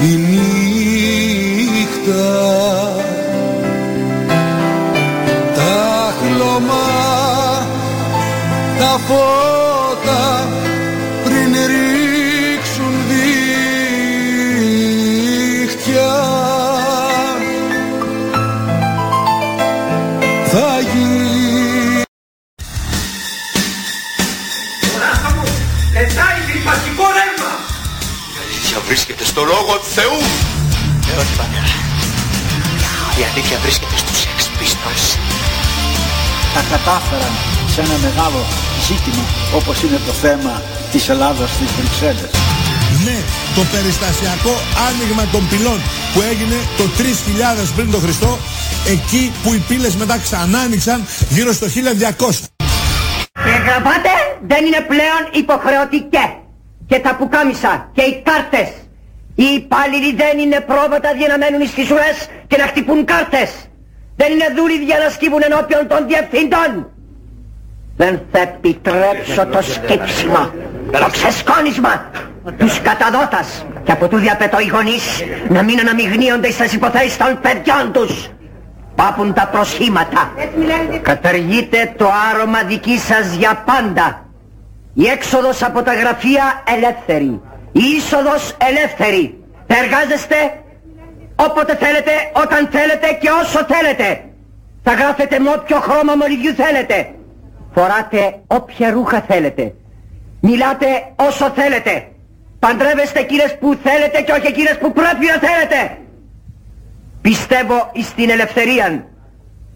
η νύχτα. Τα χλωμά τα φώτα στο λόγο του Θεού. Ε, όχι πατέρα. Η αλήθεια βρίσκεται στους Sex Pistols. τα κατάφεραν σε ένα μεγάλο ζήτημα όπως είναι το θέμα της Ελλάδας στις Βρυξέλλες. Ναι, το περιστασιακό άνοιγμα των πυλών που έγινε το 3000 πριν τον Χριστό, εκεί που οι πύλες μετά ξανά άνοιξαν γύρω στο 1200. Και γραβάτε δεν είναι πλέον υποχρεωτικέ. Και τα πουκάμισα και οι κάρτες. Οι υπάλληλοι δεν είναι πρόβατα για να μένουν στις ουρές και να χτυπούν κάρτες. Δεν είναι δούλοι για να σκύβουν ενώπιον των διευθυντών. Δεν θα επιτρέψω το σκύψιμο, το ξεσκόνισμα τους καταδότας. Και από τούδη απαιτώ οι γονείς να μην αναμειγνύονται στις υποθέσεις των παιδιών τους. Πάπουν τα προσχήματα. Καταργείτε το άρωμα δική σας για πάντα. Η έξοδος από τα γραφεία ελεύθερη. Η είσοδος ελεύθερη. Θα εργάζεστε όποτε θέλετε, όταν θέλετε και όσο θέλετε. Θα γράφετε με όποιο χρώμα μολυβιού θέλετε. Φοράτε όποια ρούχα θέλετε. Μιλάτε όσο θέλετε. Παντρεύεστε εκείνες που θέλετε και όχι εκείνες που πρέπει να θέλετε. Πιστεύω στην ελευθερία.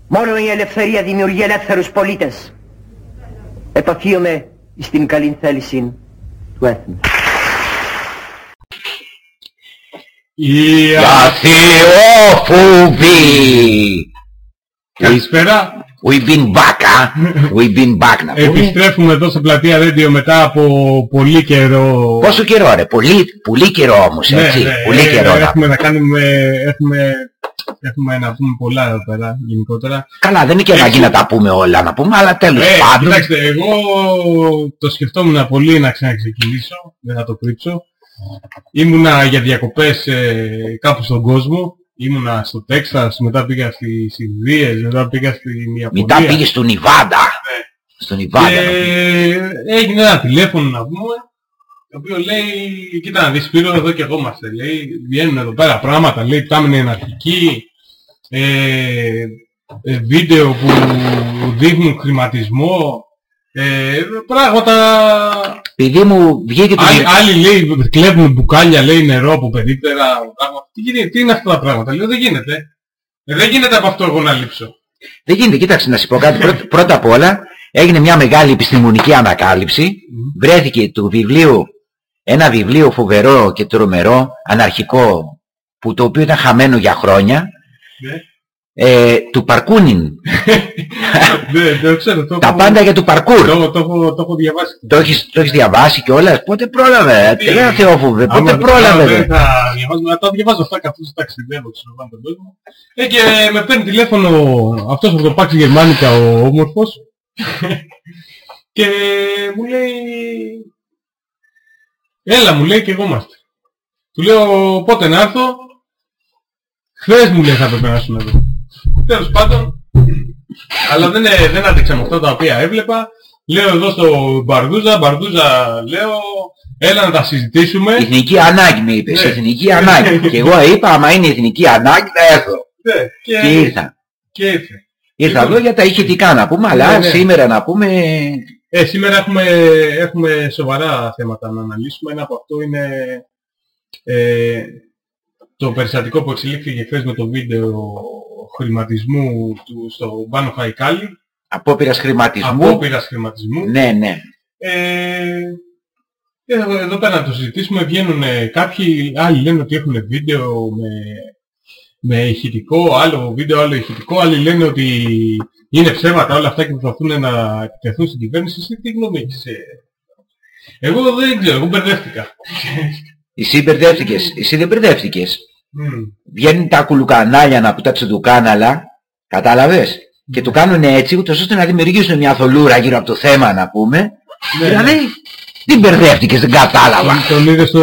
Μόνο η ελευθερία δημιουργεί ελεύθερους πολίτες. Επαφίομαι στην καλή θέληση του έθνου. Η Αθιόφουβη! Καλησπέρα. We've been back, huh? We've been back, να πούμε. Επιστρέφουμε εδώ σε πλατεία Radio μετά από πολύ καιρό. Πόσο καιρό ρε, πολύ, πολύ καιρό όμως, Ναι, έτσι. ναι, πολύ ε, καιρό. να Έχουμε να κάνουμε, έχουμε, έχουμε να πούμε πολλά εδώ πέρα γενικότερα. Καλά, δεν είναι και ανάγκη να τα πούμε όλα, να πούμε, αλλά τέλος Ε, πάντων. κοιτάξτε, εγώ το σκεφτόμουν πολύ να ξαναξεκινήσω, δεν θα το κρύψω. Ήμουνα για διακοπές ε, κάπου στον κόσμο. Ήμουνα στο Τέξας, μετά πήγα στις Ινδίες, μετά πήγα στην Ιαπωνία. Μετά πήγες στο Νιβάντα. Στο Νιβάντα. Και έγινε ένα τηλέφωνο να πούμε, το οποίο λέει, κοίτα να δεις Σπύρο, εδώ και εγώ είμαστε, λέει, βγαίνουν εδώ πέρα πράγματα, λέει, πτάμενη εναρχική, ε, ε, βίντεο που δείχνουν χρηματισμό, ε, πράγματα... Επειδή μου βγήκε το Άλλοι, άλλοι λέει, κλέβουν μπουκάλια, λέει, νερό από περίπτερα, πράγματα. Τι, γίνεται, τι είναι αυτά τα πράγματα, λέω, δεν γίνεται. Ε, δεν γίνεται από αυτό εγώ να λείψω. Δεν γίνεται, κοίταξε να σου πω κάτι. Πρώτα, πρώτα απ' όλα έγινε μια μεγάλη επιστημονική ανακάλυψη. Βρέθηκε του βιβλίου, ένα βιβλίο φοβερό και τρομερό, αναρχικό, που το οποίο ήταν χαμένο για χρόνια, Ναι. Ε, του Παρκούνιν. Δεν το ξέρω, το Τα έχω- πάντα για του παρκούρ. Το, έχω- το, έχω- το έχω διαβάσει. Το έχεις, το έχεις διαβάσει κιόλας; Πότε πρόλαβε, Τι, ρε Θεόφοβε, άμα πότε δεν- πρόλαβε. άμα ρε; Δεν θα διαβάζω, να τα διαβάζω αυτά καθώς ταξιδεύω ξέρω πάνω τον κόσμο. Ε, και με παίρνει τηλέφωνο αυτός από το Pax Γερμανικά ο όμορφος και μου λέει έλα μου λέει και εγώ είμαστε. Του λέω πότε να έρθω; Χθες μου λέει θα έπρεπε να έρθουν εδώ. Τέλος πάντων, αλλά δεν, ε, δεν άντεξα με αυτά τα οποία έβλεπα. Λέω εδώ στο Μπαρδούζα, Μπαρδούζα λέω, έλα να τα συζητήσουμε. Εθνική ανάγκη με είπες, Ναι. εθνική ανάγκη. και εγώ είπα, άμα είναι εθνική ανάγκη θα έρθω. Ναι, και, Και ήρθα. και ήρθε. Ήρθα Λοιπόν. εδώ για τα ηχητικά να πούμε, αλλά Ναι, ναι. σήμερα να πούμε... Ε, σήμερα έχουμε, έχουμε σοβαρά θέματα να αναλύσουμε. Ένα από αυτό είναι ε, το περιστατικό που εξελίχθηκε χθες με το βίντεο χρηματισμού του, στο Μπάνο Χαϊκάλι. Απόπειρας χρηματισμού. Απόπειρας χρηματισμού. Ναι, ναι. Ε, εδώ, εδώ πέρα να το συζητήσουμε βγαίνουν ε, κάποιοι, άλλοι λένε ότι έχουν βίντεο με, με ηχητικό, άλλο βίντεο, άλλο ηχητικό, άλλοι λένε ότι είναι ψέματα όλα αυτά και προσπαθούν να επιτεθούν στην κυβέρνηση. Εσύ τι γνώμη έχεις, ε; Εγώ δεν ξέρω, εγώ μπερδεύτηκα. Εσύ μπερδεύτηκες. Εσύ δεν μπερδεύτηκες. Μμμ. Βγαίνουν τα κουλουκανάλια να που τα τσεντουκάναλα. Κατάλαβες; Και το κάνουν έτσι ούτως ώστε να δημιουργήσουν μια θολούρα γύρω από το θέμα να πούμε. Ναι, δηλαδή, Τι μπερδεύτηκες, δεν κατάλαβα. Τον είδε στο...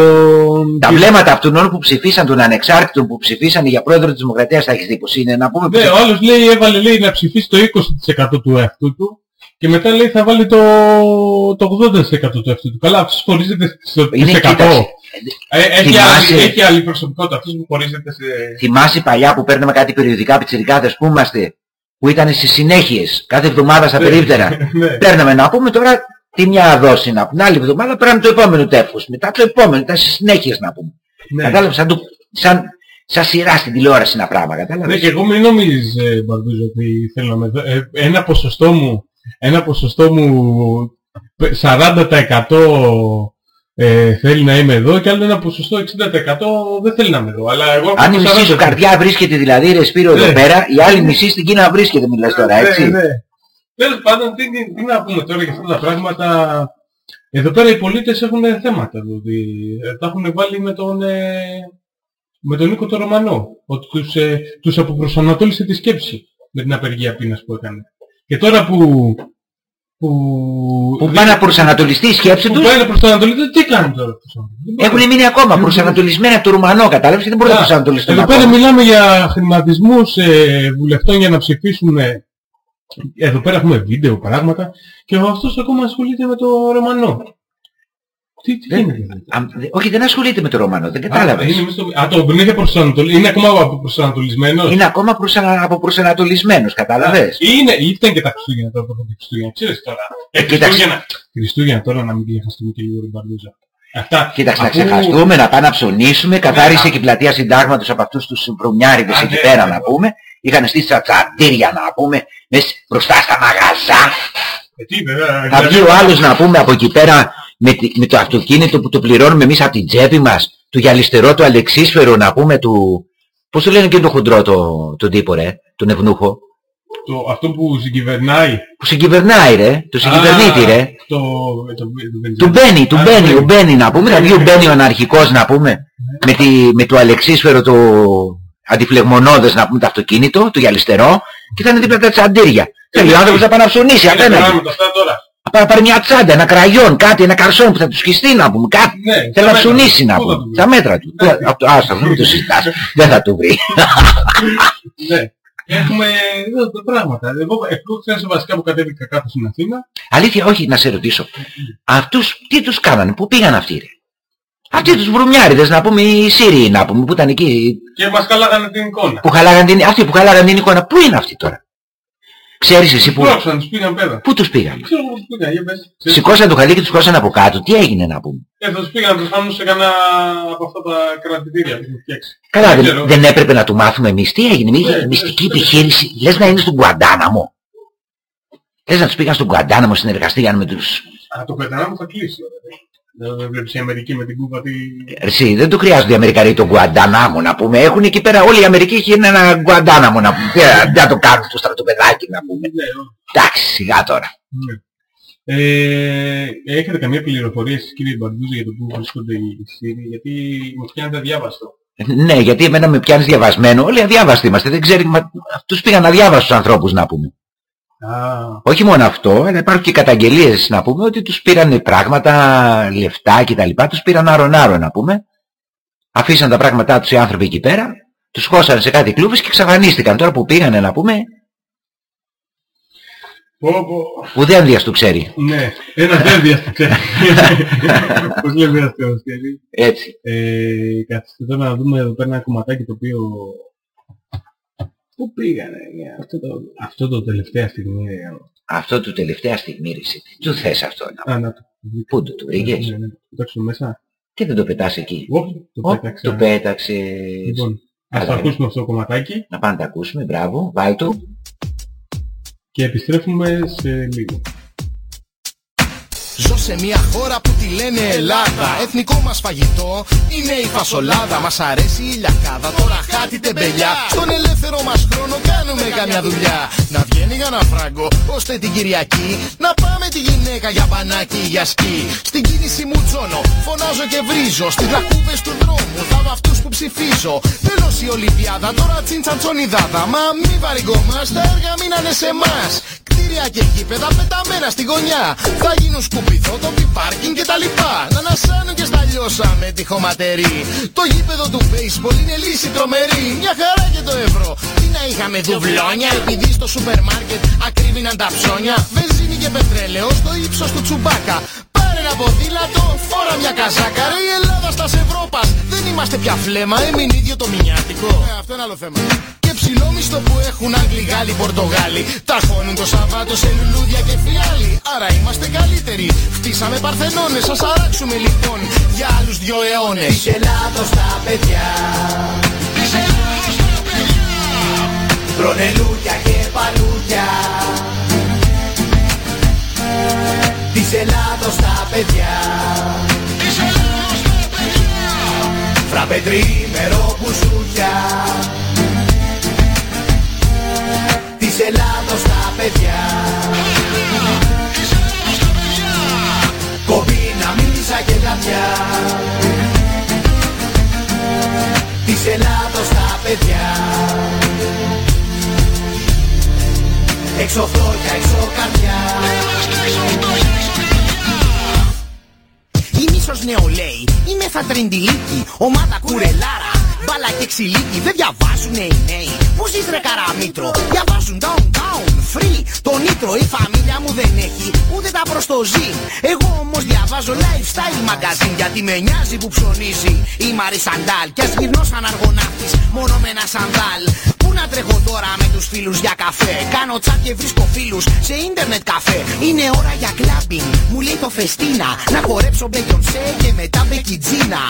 Τα βλέμματα αυτών όλων που ψηφίσαν, των ανεξάρτητων που ψηφίσαν για πρόεδρο της Δημοκρατίας, θα έχεις δει πως είναι, να πούμε. Ναι, ο άλλος λέει, έβαλε λέει να ψηφίσει το 20% του εαυτού του και μετά λέει θα βάλει το, το 80% του εαυτού του. Καλά, αυτός χωρίζεται στο Είναι, σε 100. κοίταξε, Ε, έχει, θυμάσαι- άλλη, έχει άλλη προσωπικότητα αυτός που χωρίζεται σε... Θυμάσαι παλιά που παίρναμε κάτι περιοδικά πιτσιρικάδες που είμαστε, που ήταν στις συνέχειες, κάθε εβδομάδα στα Ναι. περίπτερα. Ναι. Παίρναμε να πούμε τώρα τη μια δόση να πούμε, την άλλη εβδομάδα παίρναμε το επόμενο τεύχος, μετά το επόμενο, ήταν στις συνέχειες να πούμε. Ναι. Κατάλαβες, σαν, το, σαν, σαν σειρά στην τηλεόραση ένα πράγμα, κατάλαβες; Ναι, και εγώ μην νομίζεις, ε, Μπαρδούζο, ότι θέλω να με δω. Ε, ένα ποσοστό μου, ένα ποσοστό μου π- 40% ε, θέλει να είμαι εδώ και άλλο ένα ποσοστό 60% δεν θέλει να είμαι εδώ. Αλλά εγώ Αν η το μισή σου 40%. καρδιά βρίσκεται δηλαδή ρε Σπύρο εδώ Ναι. πέρα, η άλλη μισή στην Κίνα βρίσκεται μιλάς τώρα, Ναι, έτσι. ναι. Τέλος πάντων, τι, τι, τι να πούμε τώρα για αυτά τα πράγματα. Εδώ πέρα οι πολίτες έχουν θέματα. Δηλαδή, ε, τα έχουν βάλει με τον, ε, με τον Νίκο το Ρωμανό. Ότι τους, ε, τους αποπροσανατόλισε τη σκέψη με την απεργία πείνας που έκανε. Και τώρα που... Που, Που πάνε να προσανατολιστεί η σκέψη που τους, πάνε προς τα Ανατολή, τι κάνουν τώρα αυτούς οι άνθρωποι; Δεν μπορούν. έχουν μείνει ακόμα προσανατολισμένοι από το Ρουμανό, κατάλαβες, και δεν μπορούν να Α, προσανατολιστούν Εδώ πέρα ακόμα. μιλάμε για χρηματισμούς ε, βουλευτών για να ψηφίσουν. ε, εδώ πέρα έχουμε βίντεο, πράγματα. Και ο αυτός ακόμα ασχολείται με το Ρωμανό. Τι, τι Δεν- γίνεται. δηλαδή. Α, δε- Όχι, δεν ασχολείται με το Ρωμανό, δεν Α, κατάλαβες. είναι μες στο- Α, το είναι, προσανατολ... είναι ακόμα προσανατολισμένος. Είναι ακόμα προσανα... αποπροσανατολισμένος, κατάλαβες. Ή είναι, ή ήταν και τα Χριστούγεννα τώρα που έρχονται οι Χριστούγεννα. Ξέρεις τώρα. Ε, κοίταξε. Χριστούγεννα. Χριστούγεννα τώρα να μην ξεχαστούμε και λίγο ριμπαρδούζα. Αυτά. Κοίταξε, να αφού- ξεχαστούμε, να πάμε να ψωνίσουμε. Καθάρισε Ναι. και η πλατεία συντάγματος από αυτούς τους βρωμιάριδες Α, εκεί ναι, πέρα ναι. να πούμε. Είχαν στήσει τα τσαντήρια να πούμε, μέσα μπροστά στα μαγαζά. Ε, τι, βέβαια, Θα βγει ο άλλος να πούμε από εκεί πέρα με, τη- με το αυτοκίνητο που το πληρώνουμε εμείς από την τσέπη μας, του γυαλιστερό του Αλεξίσφαιρο να πούμε του... Πώς το λένε και το χοντρό το, τον τύπο ρε, τον ευνούχο. το, αυτό που συγκυβερνάει. Που συγκυβερνάει ρε, το συγκυβερνήτη Α, ρε. Το, το, το, Του Μπένι, του Α, Μπένι, ναι. ο Μπένι να πούμε, θα βγει ο Μπένι ο αναρχικός να πούμε, με, τη, με το αλεξίσφαιρο το αντιφλεγμονώδες να πούμε το αυτοκίνητο, το γυαλιστερό, και θα είναι δίπλα τα τσαντήρια. Θέλει ο άνθρωπος να πάει να ψωνίσει Είναι απέναντι. Πράγματα αυτά τώρα. Να πάει να πάρει μια τσάντα, ένα κραγιόν, κάτι, ένα καρσόν που θα του σκιστεί να πούμε, κάτι. Ναι, Θέλει στα να μέτρα ψωνίσει του. να Πού θα πούμε. το βρει; Τα μέτρα του. Ναι. Πού- απ' το- Άστα, μην το συζητάς. Δεν θα το βρει. Ναι. Έχουμε εδώ τα πράγματα. Εγώ εκτός βασικά που κατέβηκα κάτω στην Αθήνα. Αλήθεια, όχι, να σε ρωτήσω. Αυτούς, τι τους κάνανε, πού πήγαν αυτοί ρε; Αυτοί τους βρουμιάριδες να πούμε, οι Σύριοι να πούμε, που ήταν εκεί, Και μας καλάγανε την εικόνα. που χαλάγαν την, αυτοί που χαλάγαν την εικόνα, πού είναι αυτοί τώρα; Ξέρεις εσύ που, Πρόξαν, τους πήγαν πέρα. πού τους πήγαν; Ξέρω εγώ τους πήγαν, για πες. Ξέρεις. Σηκώσαν το χαλί και τους κόσαν από κάτω. Τι έγινε να πούμε; Ε, θα τους πήγαν προφανώς σε κανένα από αυτά τα κρατητήρια που έχουν φτιάξει. Καλά, Δεν δεν, ξέρω. δεν έπρεπε να του μάθουμε εμείς. Τι έγινε, μια Ναι, μυστική ναι, ναι. επιχείρηση. Λες να είναι στον Κουαντάναμο. Λες να τους πήγαν στον Κουαντάναμο, συνεργαστήκαν με τους... Α, το πετανά μου θα κλείσει. ωραία. Δεν δεν βλέπεις η Αμερική με την Κούβα τι... Εσύ, δεν του χρειάζονται οι Αμερικανοί τον Κουαντάναμο να πούμε. Έχουν εκεί πέρα, όλη η Αμερική έχει ένα Κουαντάναμο να πούμε. Δεν δεν το κάνουν στο στρατοπεδάκι να πούμε. Ναι, όχι. Εντάξει, σιγά τώρα. Ναι. Ε, έχετε καμία πληροφορία εσείς κύριε Μπαρδούζη για το που βρίσκονται οι Σύριοι, γιατί μου πιάνετε αδιάβαστο. Ναι, γιατί εμένα με πιάνεις διαβασμένο. Όλοι αδιάβαστοι είμαστε. Δεν ξέρει, μα... τους πήγαν αδιάβαστους ανθρώπους να πούμε. Α, Όχι μόνο αυτό, αλλά υπάρχουν και καταγγελίες να πούμε ότι τους πήραν πράγματα, λεφτά κτλ. Τους πήραν άρον-άρον να πούμε. Αφήσαν τα πράγματά τους οι άνθρωποι εκεί πέρα, τους χώσαν σε κάτι κλούβες και εξαφανίστηκαν. Τώρα που πήγανε να πούμε, πω, πω. ουδέ Ανδίας του ξέρει. Ναι, ένα δεν διαστηξε. Πώς λέμε ένα θεός, ξέρει. Έτσι. Ε, καθίστε τώρα να δούμε εδώ πέρα ένα κομματάκι το οποίο... Πού πήγανε, για αυτό το, αυτό το τελευταία στιγμή. ε, Αυτό του τελευταία στιγμή ρίσε. Τι του θες αυτό να Α, να το. Πού του, του βρήκες; Ναι, ναι, το κοιτάξω μέσα. Και δεν το πετάς εκεί. Όχι, το Ω, πέταξα. το πέταξες. Λοιπόν, ας Καλά, το ναι. ακούσουμε αυτό το κομματάκι Να πάμε να τα ακούσουμε, μπράβο, βάλ του. και επιστρέφουμε σε λίγο. Ζω σε μια χώρα που τη λένε Ελλάδα. Εθνικό μας φαγητό είναι η φασολάδα. Μας αρέσει η λιακάδα, τώρα χάτι τεμπελιά. Στον ελεύθερο μας χρόνο κάνουμε καμιά δουλειά. Να βγαίνει για να φράγκο, ώστε την Κυριακή. Να πάμε τη γυναίκα για μπανάκι ή για σκι. Στην κίνηση μου τσώνω, φωνάζω και βρίζω. Στις λακκούβες του δρόμου, θα με αυτούς που ψηφίζω. Τέλος η Ολυμπιάδα, τώρα τσίντσαν τσονιδάδα Μα μη βαριγκόμαστε, τα έργα μείνανε σε εμάς κτίρια και γήπεδα πεταμένα στη γωνιά. Θα γίνουν σκουπιδότοποι, πάρκινγκ και τα λοιπά. Να ανασάνουν και στα λιώσα με τη χωματερή. Το γήπεδο του baseball είναι λύση τρομερή. Μια χαρά και το ευρώ. Τι να είχαμε δουβλόνια επειδή στο σούπερ μάρκετ ακρίβηναν τα ψώνια. Βενζίνη και πετρέλαιο στο ύψος του τσουμπάκα. Πάρε ένα ποδήλατο, φόρα μια καζάκα. Ρε η Ελλάδα στα Ευρώπας. Δεν είμαστε πια φλέμα, έμεινε ίδιο το μηνιάτικο. Ε, αυτό είναι άλλο θέμα. Και ψηλό μισθό που έχουν Άγγλοι, Γάλλοι, Πορτογάλοι. Τα χώνουν το Σαββάτο σε λουλούδια και φιάλι. Άρα είμαστε καλύτεροι. Φτύσαμε παρθενώνες, ας αράξουμε λοιπόν για άλλους δυο αιώνες. Της Ελλάδος τα παιδιά. Της Ελλάδος τα παιδιά. Τρώνε λούκια και παλούκια. Της Ελλάδος τα παιδιά. Της Ελλάδος τα παιδιά. Φραπε τρίμερο μπουζούκια. Της Ελλάδος τα παιδιά. Της Ελλάδος τα παιδιά. Κομπίνα, μίζα και λαβιά. Της Ελλάδος τα παιδιά. Έξω φτώχεια, έξω καρδιά. Είμαστε έξω φτώχεια, έξω καρδιά. Είμαι ίσως νεολαίοι, είμαι στο τρεντιλίκι, ομάδα κουρελάρα, μπάλα και ξυλίκι. Δεν διαβάζουνε οι νέοι, που ζεις ρε Καραμήτρο, διαβάζουν Down Town, Free, το Nitro. Η φαμίλια μου δεν έχει ούτε τα προς το ζην. Εγώ όμως διαβάζω lifestyle magazine γιατί με νοιάζει που ψωνίζει η Μαρί Σαντάλ. Κι ας γυρνώ σαν αργοναύτης, μόνο με ένα σαντάλ. Πού να τρέχω τώρα με τους φίλους για καφέ; Κάνω τσάτ και βρίσκω φίλους σε ίντερνετ καφέ Είναι ώρα για clubbing, μου λέει το φεστίνα Να χορέψω Beyoncé και μετά μπεκιτζίνα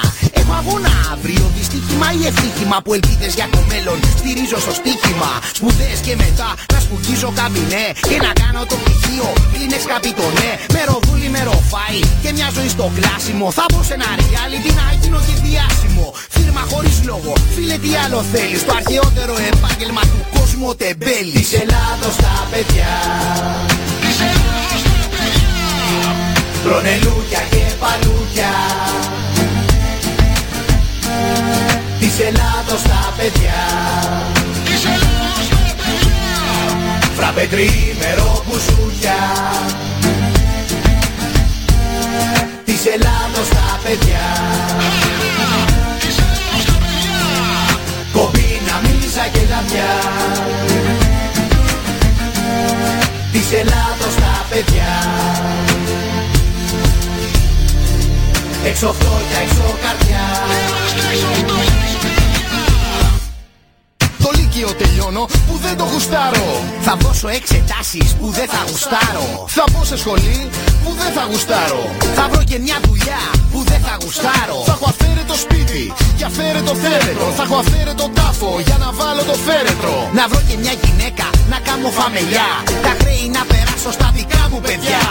Έχω αγώνα αύριο, δυστύχημα ή ευτύχημα Που ελπίδες για το μέλλον στηρίζω στο στοίχημα. Σπουδές και μετά να σπουδίζω καμπινέ Και να κάνω το πτυχίο, κλίνες καπιτονέ Με ροδούλι με ροφάι και μια ζωή στο κλάσιμο. Θα μπω σε ένα reality να γίνω και διάσημο. Φίρμα χωρίς λόγο, φίλε τι άλλο θέλεις. Το αρχαιότερο επάγγελμα του κόσμου ο τεμπέλης. Της Ελλάδος τα παιδιά. Της Ελλάδος τα παιδιά. Τρώνε λούκια και παλούκια. Της Ελλάδος τα παιδιά. Της Ελλάδος τα παιδιά. Φραπε τρίμερο μπουζούκια. Της Ελλάδος τα παιδιά. Της Ελλάδος τα παιδιά. Κομπίνα, μίζα και λαβιά. Της Ελλάδος τα παιδιά. Έξω φτώχεια, έξω Το λύκειο τελειώνω που δεν το γουστάρω. Θα δώσω εξετάσεις που δεν θα γουστάρω. Θα μπω σε σχολή που δεν θα γουστάρω. Θα βρω και μια δουλειά που δεν θα γουστάρω. Θα έχω αφαίρετο σπίτι και αφαίρετο θέρετρο. Θα έχω αφαίρετο τάφο για να βάλω το φέρετρο. Να βρω και μια γυναίκα να κάνω φαμελιά. Τα χρέη να περάσω στα δικά μου παιδιά.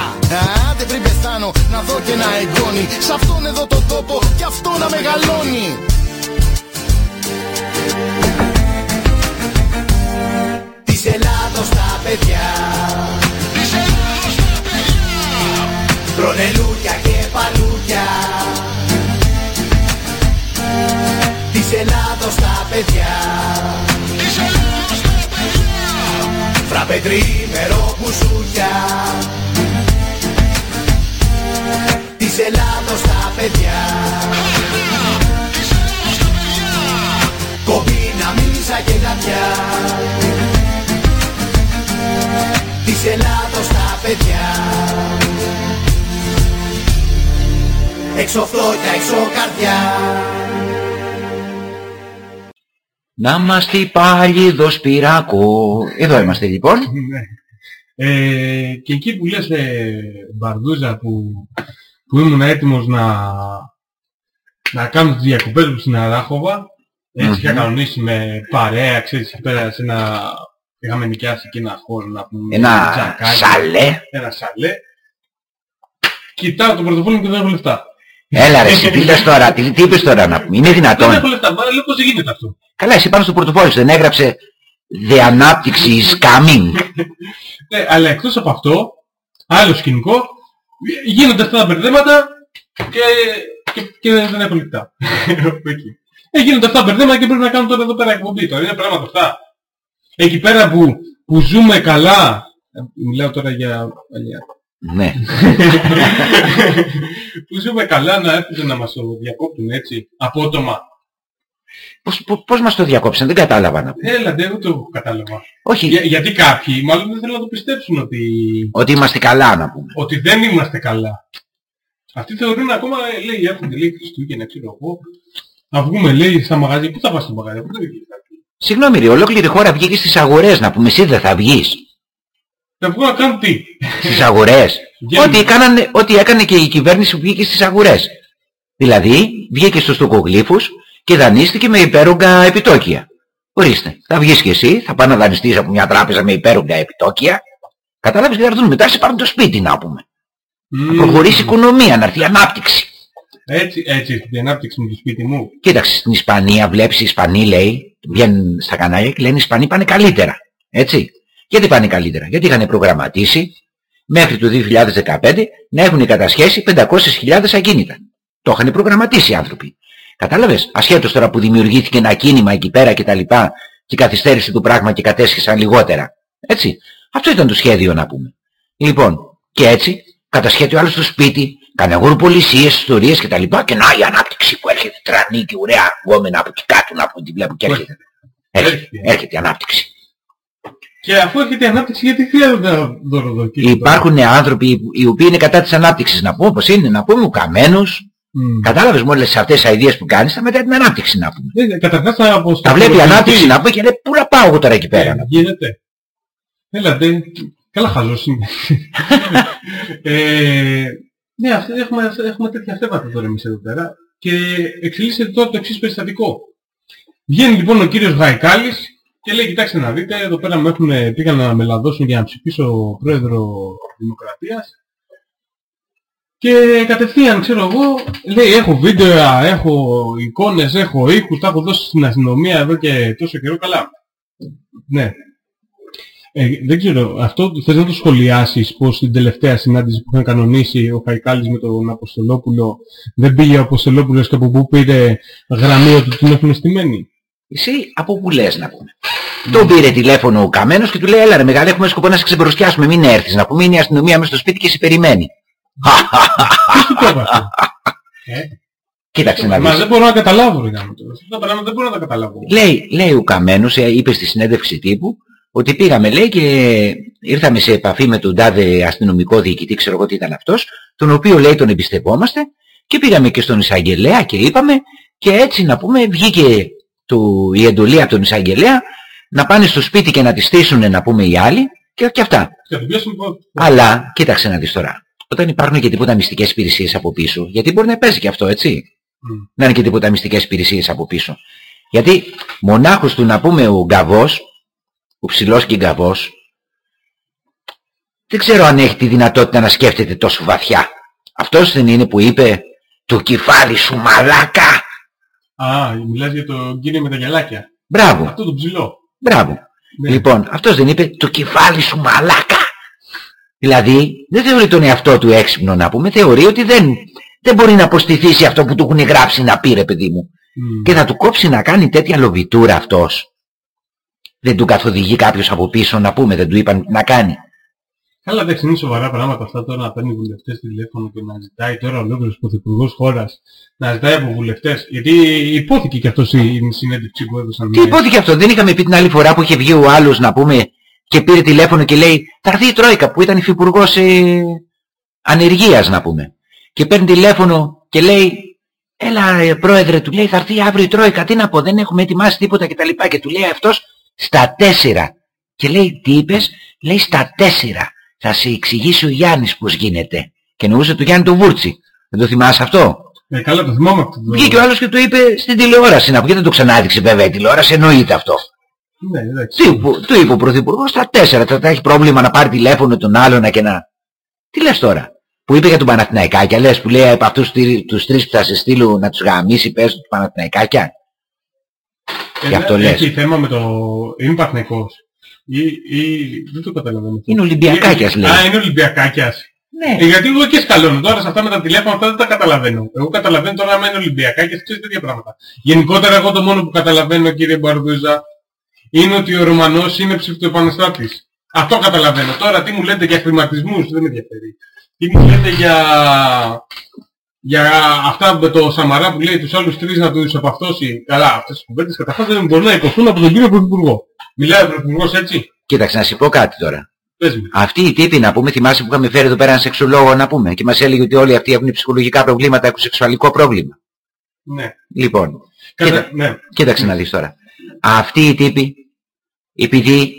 Άντε πριν πεθάνω να δω και ένα εγγόνι Σ' αυτόν εδώ το τόπο και αυτό να μεγαλώνει Της Ελλάδος τα παιδιά. Της Ελλάδος τα παιδιά Τρώνε λούκια και παλούκια. Της Ελλάδος τα παιδιά. Της Ελλάδος τα παιδιά Φραπε τρίμερο μπουζούκια. Της Ελλάδος τα παιδιά. Της Ελλάδος τα παιδιά Κομπίνα, μίζα και γατιά. Της Ελλάδος τα παιδιά. Έξω φτώχεια, έξω καρδιά. Να είμαστε πάλι δοσπυράκο. Εδώ είμαστε λοιπόν. Ναι. Ε, και εκεί που λες ε, Μπαρδούζα που, που ήμουν έτοιμος να, να κάνω τις διακοπές μου στην Αράχοβα έτσι είχα Μμμ. κανονίσει με παρέα, ξέρεις, εκεί πέρα σε ένα... Είχαμε νοικιάσει εκεί ένα χώρο να πούμε Ένα τζακάκι, σαλέ. Ένα σαλέ. Κοιτάω το πορτοφόλι μου και δεν έχω λεφτά. Έλα ρε, εσύ, τι λες τώρα, τι, τι είπες τώρα να πούμε, είναι Δεν δυνατόν. έχω λεφτά, μα λέω πώς γίνεται αυτό. Καλά, εσύ πάνω στο πορτοφόλι σου δεν έγραψε The ανάπτυξη is coming. Ναι, αλλά εκτός από αυτό, άλλο σκηνικό, γίνονται αυτά τα μπερδέματα και, και, και δεν έχω λεφτά. Εκεί. Ε, γίνονται αυτά τα μπερδέματα και πρέπει να κάνω τώρα εδώ πέρα εκπομπή. Τώρα είναι πράγματα αυτά. Εκεί πέρα που, που ζούμε καλά, Μιλάω τώρα για παλιά. Ναι. Που ζούμε καλά να έρθετε να μας το διακόπτουν έτσι, απότομα. Πώς, πώς, πώς μας το διακόψαν, δεν κατάλαβα να πούμε. Έλα, δεν το κατάλαβα. Όχι. Για- γιατί κάποιοι μάλλον δεν θέλουν να το πιστέψουν ότι, Ότι είμαστε καλά να πούμε. ότι δεν είμαστε καλά. Αυτοί θεωρούν ακόμα, ε, λέει, έρχονται, λέει, Χριστούγεννα, ξέρω εγώ. Να βγούμε, λέει, στα μαγαζιά. Πού θα πας στο μαγαζιά, πού θα βγεις. Συγγνώμη ρε, ολόκληρη χώρα βγήκε στις αγορές να πούμε, εσύ δεν θα βγεις. Θα βγουν να κάνουν τι; Στις αγορές. Βγαίνουν. ό,τι, έκαναν, ό,τι έκανε και η κυβέρνηση που βγήκε στις αγορές. Δηλαδή, βγήκε στους τοκογλύφους και δανείστηκε με υπέρογκα επιτόκια. Ορίστε, θα βγεις και εσύ, θα πάνε να δανειστείς από μια τράπεζα με υπέρογκα επιτόκια. Κατάλαβες και θα έρθουν μετά, σε πάρουν το σπίτι να πούμε. Να προχωρήσει η οικονομία, να έρθει η ανάπτυξη. Έτσι, έτσι, έρχεται η ανάπτυξη με το σπίτι μου. Κοίταξε, στην Ισπανία βλέπεις οι Ισπανοί λέει, βγαίνουν στα κανάλια και λένε οι Ισπανοί πάνε καλύτερα. Έτσι. Γιατί πάνε καλύτερα. Γιατί είχαν προγραμματίσει μέχρι το 2015 να έχουν κατασχέσει 500.000 ακίνητα. Το είχαν προγραμματίσει οι άνθρωποι. Κατάλαβες, ασχέτως τώρα που δημιουργήθηκε ένα κίνημα εκεί πέρα και τα λοιπά και καθυστέρησε το πράγμα και κατέσχεσαν λιγότερα. Έτσι. Αυτό ήταν το σχέδιο να πούμε. Λοιπόν, και έτσι κατασχέτει ο άλλος στο σπίτι, κανεγούρου πολισίες, ιστορίες και τα λοιπά και να η ανάπτυξη που έρχεται τρανή και ωραία γκόμενα από εκεί κάτω να πούμε, τη βλέπω και έρχεται. Έρχεται, έρχεται η ανάπτυξη. Και αφού έρχεται η ανάπτυξη, γιατί χρειάζονται να δωροδοκίες. Υπάρχουν άνθρωποι οι οποίοι είναι κατά της ανάπτυξης να πούμε όπως είναι, να πούμε ο Καμένος, κατάλαβες με όλες αυτές τις ιδέες που κάνεις, θα μετά την ανάπτυξη να πούμε. Ε, Καταρχάς θα αποστολή. Τα βλέπει η ανάπτυξη να πούμε και λέει πού να πάω εγώ τώρα εκεί πέρα. να πούμε. Γίνεται. Έλατε, καλά χαζός είναι. ε, ναι, αυτή- έχουμε, έχουμε τέτοια θέματα τώρα εμείς εδώ πέρα και εξελίσσεται τώρα το εξής περιστατικό. Βγαίνει λοιπόν ο κύριος Γαϊκάλης και λέει κοιτάξτε να δείτε, εδώ πέρα με έχουν, πήγαν να με λαδώσουν για να ψηφίσω πρόεδρο Δημοκρατίας και κατευθείαν ξέρω εγώ, λέει έχω βίντεο, έχω εικόνες, έχω ήχους, τα έχω δώσει στην αστυνομία εδώ και τόσο καιρό καλά. Ναι. Ε, δεν ξέρω, αυτό θες να το σχολιάσεις πως στην τελευταία συνάντηση που είχαν κανονίσει ο Χαϊκάλης με τον Αποστολόπουλο δεν πήγε ο Αποστολόπουλος και από πού πήρε γραμμή ότι την έχουν στημένη; Εσύ από που λες να πούμε; Τον πήρε τηλέφωνο ο Καμένος και του λέει έλα ρε μεγάλη έχουμε σκοπό να σε ξεμπροστιάσουμε μην έρθεις να πούμε είναι η αστυνομία μέσα στο σπίτι και σε περιμένει. Τι το είπα αυτό. Ε, Κοίταξε να Μα δεις. δεν μπορώ να καταλάβω ρε γάμο τώρα. Αυτά τα πράγματα δεν μπορώ να τα καταλάβω. Λέει, λέει ο Καμένος, ε, είπε στη συνέντευξη τύπου, ότι πήγαμε λέει και ήρθαμε σε επαφή με τον τάδε αστυνομικό διοικητή, ξέρω εγώ τι ήταν αυτός, τον οποίο λέει τον εμπιστευόμαστε και πήγαμε και στον εισαγγελέα και είπαμε και έτσι να πούμε βγήκε του, η εντολή από τον εισαγγελέα να πάνε στο σπίτι και να τη στήσουν να πούμε οι άλλοι και, και αυτά. Και το πιάσουμε πρώτα. Αλλά κοίταξε να δεις τώρα. Όταν υπάρχουν και τίποτα μυστικές υπηρεσίες από πίσω, γιατί μπορεί να παίζει και αυτό έτσι. Να είναι και τίποτα μυστικές υπηρεσίες από πίσω. Γιατί μονάχος του να πούμε ο Γκαβός, ο ψηλός και Γκαβός, δεν ξέρω αν έχει τη δυνατότητα να σκέφτεται τόσο βαθιά. Αυτός δεν είναι που είπε «Το κεφάλι σου μαλάκα». Α, μιλάς για τον κύριο με τα γυαλάκια. Μπράβο, Αυτό το ψηλό. μπράβο. Ναι. Λοιπόν, αυτός δεν είπε «Το κεφάλι σου μαλάκα». Δηλαδή, δεν θεωρεί τον εαυτό του έξυπνο να πούμε, θεωρεί ότι δεν, δεν μπορεί να αποστηθήσει αυτό που του έχουν γράψει να πει ρε παιδί μου. Και θα του κόψει να κάνει τέτοια λοβιτούρα αυτός. Δεν του καθοδηγεί κάποιος από πίσω να πούμε, δεν του είπαν τι να κάνει. Καλά, εντάξει, είναι σοβαρά πράγματα αυτά τώρα να παίρνει βουλευτές τηλέφωνο και να ζητάει τώρα ολόκληρος πρωθυπουργός χώρας να ζητάει από βουλευτές. Γιατί υπόθηκε και αυτός η η συνέντευξη που έδωσαν. Τι υπόθηκε αυτό, δεν είχαμε πει την άλλη φορά που είχε βγει ο άλλος να πούμε και πήρε τηλέφωνο και λέει θα έρθει η Τρόικα που ήταν υφυπουργός ε, ανεργίας να πούμε. Και παίρνει τηλέφωνο και λέει έλα ε, πρόεδρε του λέει θα έρθει αύριο η Τρόικα τι να πω δεν έχουμε ετοιμάσει τίποτα κτλ. Και, και του λέει αυτός στα τέσσερα. Και λέει τι είπες, λέει στα τέσσερα. Θα σε εξηγήσει ο Γιάννης πώς γίνεται. Και εννοούσε του Γιάννη του Βούρτσι. Δεν το θυμάσαι αυτό; Ε, καλά, το θυμάμαι αυτό. το- Βγήκε ο άλλος και το είπε στην τηλεόραση να πει, δεν το ξανάδειξε βέβαια η τηλεόραση, εννοείται αυτό. Ναι, εντάξει. Τι, που- του είπε ο Πρωθυπουργός; Στα τέσσερα, θα, θα έχει πρόβλημα να πάρει τηλέφωνο τον άλλον να και να... Τι λες τώρα, που είπε για τον Παναθηναϊκάκια, λες που λέει από αυτούς τρι- τους τρεις που θα σε στείλω να τους γαμίσει, πες του Παναθηναϊκάκια. Ε, Γι' αυτό ναι, λες. Έχει θέμα με το... Είναι Παθηναϊκός. Ή, ή... Δεν το καταλαβαίνω. αυτό. Είναι Ολυμπιακάκιας, Ε, λέει. Α, είναι Ολυμπιακάκιας. Ναι. Ε, γιατί εγώ και σκαλώνω τώρα σε αυτά με τα τηλέφωνα αυτά δεν τα καταλαβαίνω. Εγώ καταλαβαίνω τώρα άμα είναι Ολυμπιακάκιας ξέρεις τέτοια πράγματα. Γενικότερα εγώ το μόνο που καταλαβαίνω κύριε Μπαρδούζα είναι ότι ο Ρωμανός είναι ψευτοεπαναστάτης. Αυτό καταλαβαίνω. Τώρα τι μου λέτε για χρηματισμούς δεν με ενδιαφέρει. Τι μου λέτε για, για αυτά με το Σαμαρά που λέει τους άλλους τρεις να τους απαυτώσει. Καλά, αυτές τις κουβέντες καταρχάς δεν μπορούν να υποθούν από τον κύριο Πρωθυπουργό. Μιλάει ο Πρωθυπουργός έτσι. Κοίταξε να σου πω κάτι τώρα. Πες μου. Αυτή η τύπη να πούμε, θυμάσαι που είχαμε φέρει εδώ πέρα έναν σεξολόγο να πούμε και μας έλεγε ότι όλοι αυτοί έχουν ψυχολογικά προβλήματα, έχουν σεξουαλικό πρόβλημα. Ναι. Λοιπόν, Κατα... κοίτα- ναι. κοίταξε να δεις τώρα. Αυτοί οι τύποι, επειδή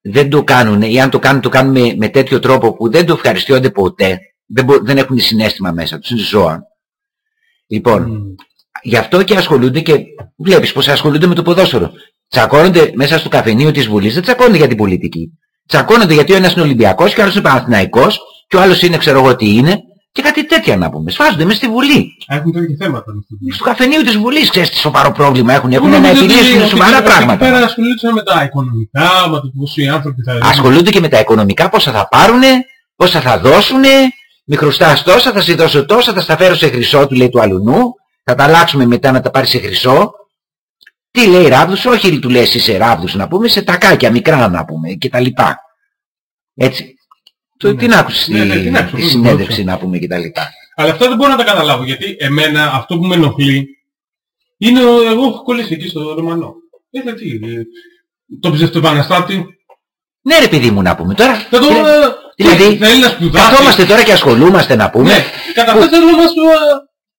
δεν το κάνουν ή αν το κάνουν, το κάνουν με, με τέτοιο τρόπο που δεν το ευχαριστιόνται ποτέ, δεν, μπο- δεν έχουν συνέστημα μέσα τους, είναι ζώα. Λοιπόν, γι' αυτό και ασχολούνται και βλέπεις πως ασχολούνται με το ποδόσφαιρο. Τσακώνονται μέσα στο καφενείο της Βουλής, δεν τσακώνονται για την πολιτική. Τσακώνονται γιατί ο ένας είναι Ολυμπιακός και ο άλλος είναι Παναθηναϊκός και ο άλλος είναι ξέρω εγώ τι είναι και κάτι τέτοια να πούμε. Σφάζονται μέσα στη Βουλή. Έχουν τέτοια θέματα. μες αυτή την- Στο καφενείο της Βουλής, ξέρεις τι σοβαρό πρόβλημα έχουν. Εγώ Έχουν να νομίζω ότι- επιλύσουν ότι- σοβαρά ότι πράγματα. Εκεί πέρα ασχολούνται με τα οικονομικά, με το πώς οι άνθρωποι θα Ασχολούνται και με τα οικονομικά, πόσα θα πάρουνε, πόσα θα δώσουνε, μη χρωστάς τόσα, θα σε δώσω τόσα, θα στα φέρω σε χρυσό, του λέει του αλουνού, θα τα αλλάξουμε μετά να τα πάρεις σε χρυσό. Τι λέει ράβδους, όχι του λέει εσύ σε ράβδους να πούμε, σε τακάκια μικρά να πούμε και τα λοιπά. Έτσι. Το, την άκουσες Ναι, ναι, τη, την άκουσα, τη το συνέντευξη άκουσα. να πούμε και τα λοιπά. Αλλά αυτά δεν μπορώ να τα καταλάβω γιατί εμένα αυτό που με ενοχλεί είναι ο, εγώ έχω κολλήσει εκεί στο Ρωμανό. Ε, δε τι, ε, το ψευτοεπαναστάτη. Ναι ρε παιδί μου να πούμε τώρα. Θα το, δηλαδή- ε, δηλαδή, τι, θέλει να σπουδάσει. καθόμαστε τώρα και ασχολούμαστε να πούμε. Ναι, καταρχάς θέλουν να μας, ε,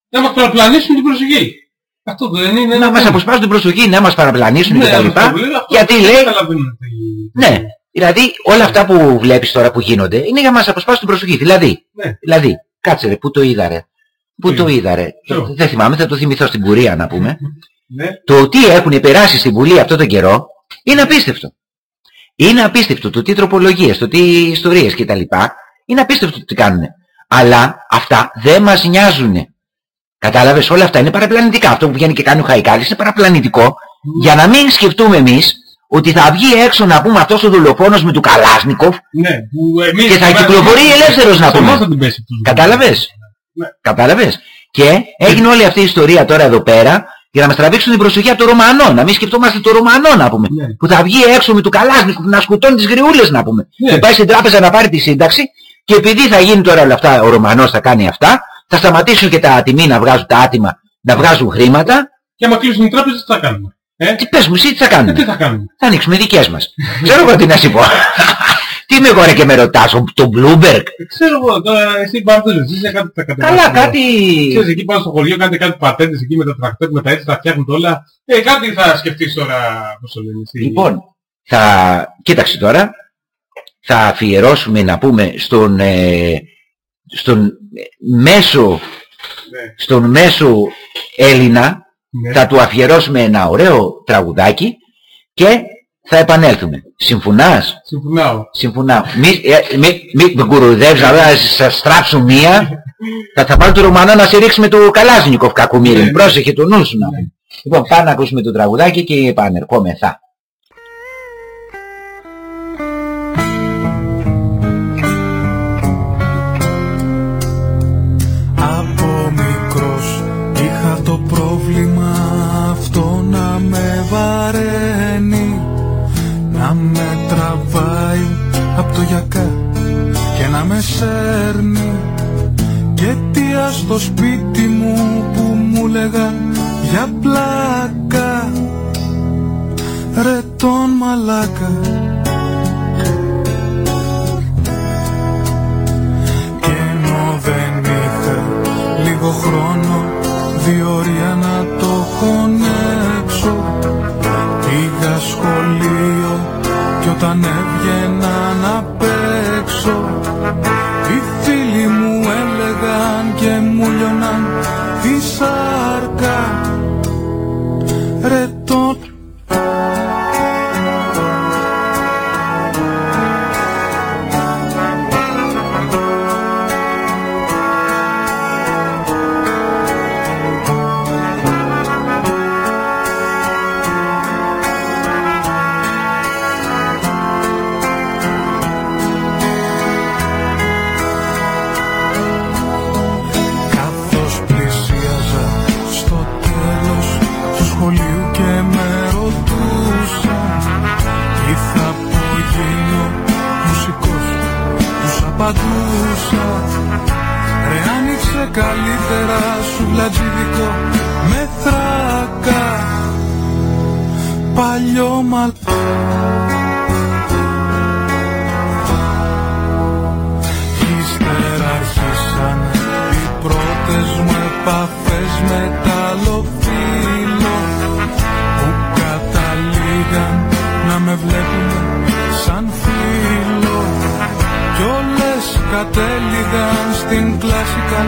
να μας παραπλανήσουν την προσοχή. Αυτό δεν είναι να ένα μας θέμα. αποσπάσουν την προσοχή, να μας παραπλανήσουν Ναι, και τα αυτό λοιπά. που λέει, αυτό Γιατί δεν λέει, καταλαβαίνουν τι- ναι, δηλαδή όλα αυτά που βλέπεις τώρα που γίνονται είναι για να μας αποσπάσουν την προσοχή. Δηλαδή, Ναι. δηλαδή, κάτσε ρε, πού το είδα ρε. Πού Τι; το είδα; ρε. Ποιο; Δεν θυμάμαι, θα το θυμηθώ στην πορεία να πούμε. Ναι. το τι έχουν περάσει στην Βουλή αυτό τον καιρό είναι απίστευτο. Είναι απίστευτο το τι τροπολογίες, το τι ιστορίες κτλ. Είναι απίστευτο το τι κάνουν. Αλλά αυτά δεν μας νοιάζουν. Κατάλαβες, όλα αυτά είναι παραπλανητικά. Αυτό που βγαίνει και κάνει ο Χαϊκάλης είναι παραπλανητικό για να μην σκεφτούμε εμείς ότι θα βγει έξω να πούμε αυτός ο δολοφόνος με του Καλάσνικοφ Ναι, που εμείς... και θα κυκλοφορεί ελεύθερος να Σε εμάς πούμε. θα την πέσει αυτός. Κατάλαβες; Ναι. Κατάλαβες; Και έγινε όλη αυτή η ιστορία τώρα εδώ πέρα για να μας τραβήξουν την προσοχή από το Ρωμανό. Να μην σκεφτόμαστε το Ρωμανό να πούμε. Ναι. Που θα βγει έξω με του Καλάσνικοφ να σκοτώνει τις γριούλες να πούμε. Ναι. Και πάει στην τράπεζα να πάρει τη σύνταξη και επειδή θα γίνει τώρα όλα αυτά, ο Ρωμανός θα κάνει αυτά, θα σταματήσουν και τα ατιμή να βγάζουν τα άτιμα, να βγάζουν χρήματα. Και άμα κλείσουν οι τράπεζες τι θα κάνουμε. Ε, Τι πες μου εσύ τι θα ε, κάνουμε. τι θα κάνουμε; Θα ανοίξουμε δικές μας. Ξέρω εγώ τι να σου πω. τι είμαι εγώ ρε και με ρωτάς, ο- τον Bloomberg; Ε, Ξέρω εγώ, τώρα εσύ μπαρτίζεις, εσύ είσαι κάτι που θα κατεβάσεις. Καλά κάτι... Ξέρεις, εκεί πάνω στο χωριό κάνετε κάτι πατέντες εκεί με τα τρακτέρ, με τα έτσι, τα φτιάχνουν όλα. Ε, κάτι θα σκεφτείς τώρα, πώς το λένε εσύ. Λοιπόν, θα... κοίταξε τώρα, θα αφιερώσουμε να πούμε στον, ε, στον μέσο, Ναι. στον μέσο Έλληνα, Ναι. θα του αφιερώσουμε ένα ωραίο τραγουδάκι και θα επανέλθουμε. Συμφωνάς; Συμφωνάω. Συμφωνάω. Μη, ε, μη, μη με κουρουδεύεις, να σας στράψουν μία. θα, θα πάρω το Ρωμανό να σε ρίξει με το Καλάζνικοφ κακομύρι. Ναι. Πρόσεχε το νου σου να πούμε. Λοιπόν, πάμε να ακούσουμε το τραγουδάκι και επανερχόμεθα. Τραβάει από το γιακά και να με σέρνει. Και αιτία στο σπίτι μου που μου λέγαν για πλάκα. Ρε τον μαλάκα όταν έβγαινα να παίξω. Οι φίλοι μου έλεγαν και μου λιώναν τη απαντούσα Ρε άνοιξε καλύτερα σου βλατζίδικο με θράκα. Παλιό μαλ... κατέληγαν στην κλασικά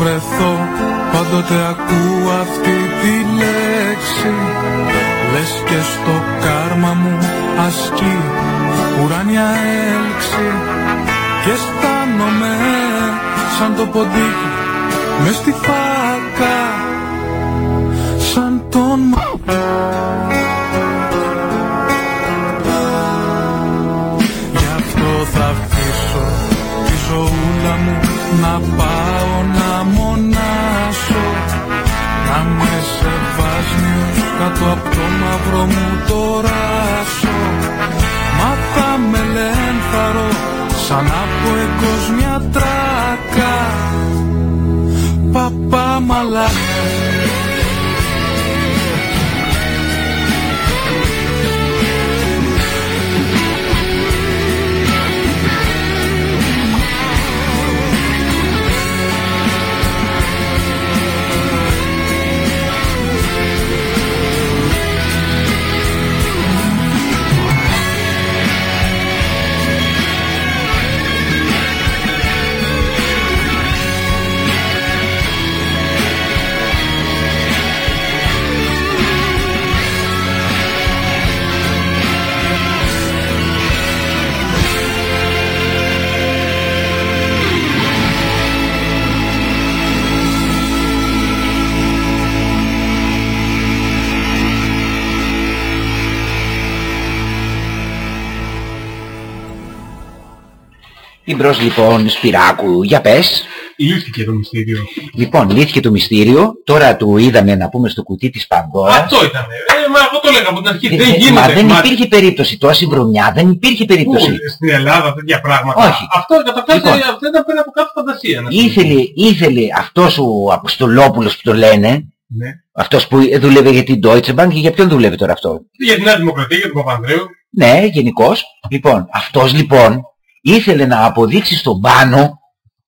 βρεθώ. Πάντοτε ακούω αυτή τη λέξη. Λες και στο κάρμα μου ασκεί ουράνια έλξη. Και αισθάνομαι σαν το ποντίκι μες στη φάκα. Σαν τον μα... Γι' αυτό θα αφήσω τη ζωούλα μου να πάω το μαύρο μου το ράσο. Μα θα με λένθαρω σαν από εγκός μια τράκα. Παπά μαλάκα Μπρος λοιπόν Σπυράκου, για πες. Λύθηκε το μυστήριο. Λοιπόν, λύθηκε το μυστήριο. Τώρα του είδαμε να πούμε στο κουτί της Πανδώρας. Αυτό ήταν. Ε, μα εγώ το έλεγα από την αρχή. Ε, δεν ε, γίνεται. Μα δεν Μα- υπήρχε περίπτωση. Τόση βρωμιά δεν υπήρχε περίπτωση. Πού, στην Ελλάδα τέτοια πράγματα. Όχι. Αυτό καταρχάς Λοιπόν. ε, αυτό ήταν πέρα από κάθε φαντασία. να σου πω. Ήθελε, ήθελε αυτός ο Αποστολόπουλος που το λένε, Ναι. αυτός που δούλευε για την Deutsche Bank και για ποιον δούλευε τώρα αυτό; Για τη Νέα Δημοκρατία, για τον Παπανδρέου. Ναι, γενικώς. Λοιπόν, αυτός λοιπόν ήθελε να αποδείξει στον πάνω,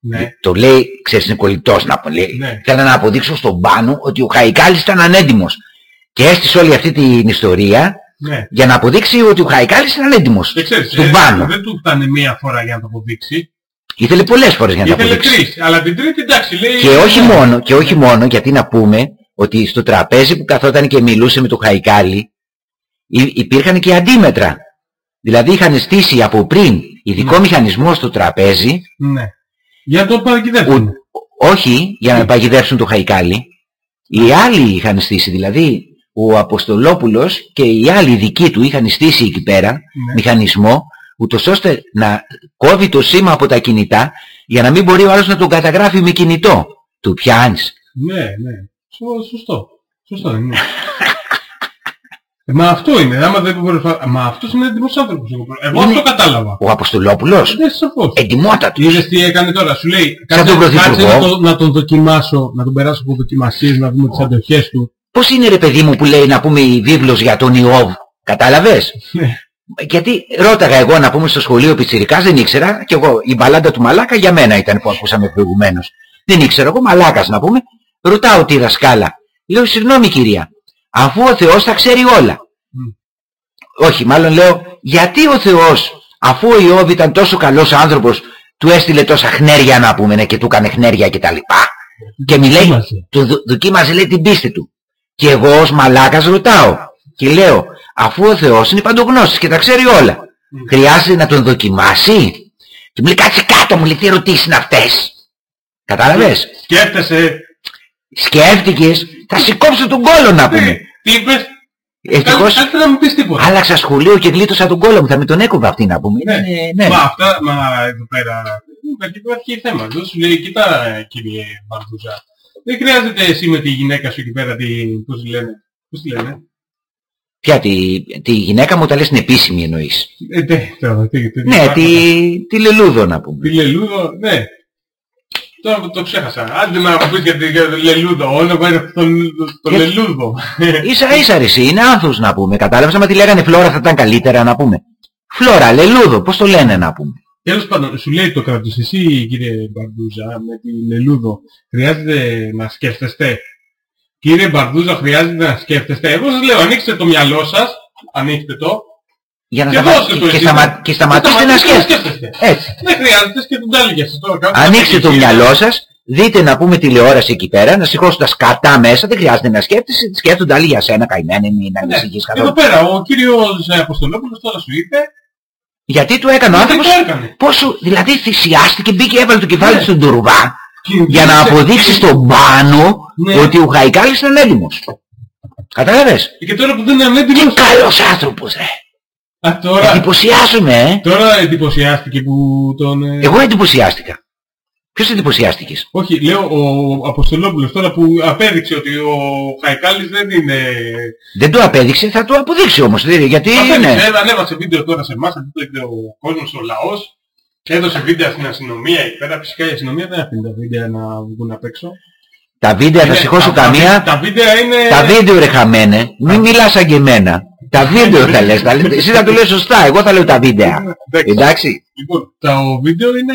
Ναι. το λέει, ξέρεις είναι κολλητός να πω, λέει, Ναι. ήθελε να αποδείξω στον πάνω ότι ο Χαϊκάλης ήταν ανέντιμος. Και έστησε όλη αυτή την ιστορία Ναι. για να αποδείξει ότι ο Χαϊκάλης ήταν ανέντιμος. Και ξέρεις, Στον ε, πάνω. δεν του φτάνε μία φορά για να το αποδείξει. Ήθελε πολλές φορές για να το Ήθελε αποδείξει. τρεις. Αλλά την τρίτη εντάξει λέει... Και όχι μόνο, και όχι μόνο, γιατί να πούμε ότι στο τραπέζι που καθόταν και μιλούσε με το Χαϊκάλη υ- υπήρχαν και αντίμετρα. Δηλαδή είχαν στήσει από πριν ειδικό μηχανισμό στο τραπέζι, Ναι. Για να το παγιδεύσουν. όχι για να παγιδεύσουν το Χαϊκάλη. Οι άλλοι είχαν στήσει, δηλαδή ο Αποστολόπουλος και οι άλλοι δικοί του είχαν στήσει εκεί πέρα Ναι. μηχανισμό, ούτως ώστε να κόβει το σήμα από τα κινητά για να μην μπορεί ο άλλος να τον καταγράφει με κινητό. Του πιάνεις. Ναι, ναι. Σω- Σωστό. Σωστό είναι. Ε, Μα αυτό είναι. Άμα δεν μπορεί να... Μα αυτός είναι έντιμος άνθρωπος. Εγώ, εγώ Είναι- αυτό κατάλαβα. Ο Αποστολόπουλος, Ναι, σαφώς. εντιμότατος. Είδες τι έκανε τώρα. Σου λέει, Σαν κάτσε, τον Πρωθυπουργό. κάτσε να, το- να τον δοκιμάσω, να τον περάσω από δοκιμασίες, να δούμε τις αντοχές του. Πώς είναι ρε παιδί μου που λέει να πούμε η βίβλος για τον Ιώβ; Κατάλαβες; Ναι. Γιατί ρώταγα εγώ να πούμε στο σχολείο Πιτσιρικάς, δεν ήξερα, και εγώ η μπαλάντα του Μαλάκα για μένα ήταν που ακούσαμε προηγουμένως. Δεν ήξερα εγώ, Μαλάκας να πούμε, Ρωτάω τη δασκάλα. Λέω, συγγνώμη κυρία, αφού ο Θεός τα ξέρει όλα. Όχι, μάλλον λέω, γιατί ο Θεός, αφού ο Ιώβ ήταν τόσο καλός άνθρωπος, του έστειλε τόσα χνέρια να πούμε ναι, και του έκανε χνέρια και τα λοιπά. Και μιλάει, του δο- δοκίμαζε λέει την πίστη του. Και εγώ ως μαλάκας ρωτάω και λέω, αφού ο Θεός είναι παντογνώστης και τα ξέρει όλα, χρειάζεται να τον δοκιμάσει; Και μου λέει, κάτσε κάτω μου λέει, τι ερωτήσεις είναι αυτές; Κατάλαβες; Σκέφτεσαι. Σκέφτηκες, θα σηκώψω τον κόλο να πούμε. Τι είπες; Ευτυχώς Κάτι να μην πεις τίποτα. άλλαξα σχολείο και γλίτωσα τον κόλο μου, θα με τον έκοβα αυτή να πούμε. Ναι. Είναι- ναι. Μα αυτά, μα εδώ πέρα, εκεί υπάρχει θέμα. Εδώ σου λέει, κοιτά κύριε Μπαρδούζα, δεν χρειάζεται εσύ με τη γυναίκα σου εκεί πέρα, τη, πώς τη λένε, πώς τη λένε; Ποια, τη, τη γυναίκα μου, τα λες την επίσημη εννοείς; Ε, τε, τώρα, τι, τι, Ναι, τη, τη Λελούδο να πούμε. Τη Λελούδο, ναι. Τώρα το, το ξέχασα. Άντε να μου πεις για τη για τη Λελούδο, όνομα είναι το, το, Και- Λελούδο. Ίσα ίσα ρε εσύ, είναι άνθος να πούμε. Κατάλαβες, άμα τη λέγανε Φλόρα θα ήταν καλύτερα να πούμε. Φλόρα, Λελούδο, πώς το λένε να πούμε; Τέλος πάντων, σου λέει το κράτος, εσύ κύριε Μπαρδούζα, με τη Λελούδο, χρειάζεται να σκέφτεστε; Κύριε Μπαρδούζα, χρειάζεται να σκέφτεστε; Εγώ σας λέω, ανοίξτε το μυαλό σας, ανοίξτε το, Για να και σταμα- δώστε το και, εσείς. σταμα- και σταματήστε να σκέφτεστε. Έτσι. Δεν χρειάζεται, σκέφτονται άλλοι για εσείς τώρα. κάντε Ανοίξτε τα το παιδιά. μυαλό σας, δείτε να πούμε τηλεόραση εκεί πέρα, να σηκώσουν τα σκατά μέσα, δεν χρειάζεται να σκέφτεσαι, σκέφτονται άλλοι για σένα, καημένοι, μην ανησυχείς Ναι. Εδώ καθόλου. πέρα, ο κύριος ε, Αποστολόπουλος τώρα σου είπε, Γιατί του έκανε ο γιατί άνθρωπος, το έκανε; πόσο, δηλαδή θυσιάστηκε, μπήκε, έβαλε το κεφάλι Ναι. του στον τουρβά, Και για να δείξε- αποδείξει στον πάνω Ναι. ότι ο Χαϊκάλης ήταν έτοιμος. Κατάλαβες; Και τώρα που δεν είναι Τι ανέτοιμος, καλός άνθρωπος, ρε. Α, τώρα, Εντυπωσιάζομαι, ε. τώρα εντυπωσιάστηκε που τον... ε, Εγώ εντυπωσιάστηκα. Ποιος εντυπωσιάστηκες; Όχι, λέω ο Αποστολόπουλος τώρα που απέδειξε ότι ο Χαϊκάλης δεν είναι... Δεν το απέδειξε, θα το αποδείξει όμως. δηλαδή, Γιατί Απέδειξε, είναι. ε, ανέβασε βίντεο τώρα σε εμάς, αυτό το είδε ο κόσμος, ο λαός. Έδωσε βίντεο στην αστυνομία εκεί πέρα. Φυσικά η αστυνομία δεν αφήνει τα βίντεο να βγουν απ' έξω. Τα βίντεο θα Είναι- σηκώσω τα- τα- καμία. Τα βίντεο είναι... Τα βίντεο ρε χαμένε. Μην μιλάς σαν και εμένα. Τα βίντεο θα λες. τα λες. Εσύ θα το λες σωστά. Εγώ θα λέω τα βίντεο. Εντάξει. Εντάξει. Λοιπόν, το βίντεο είναι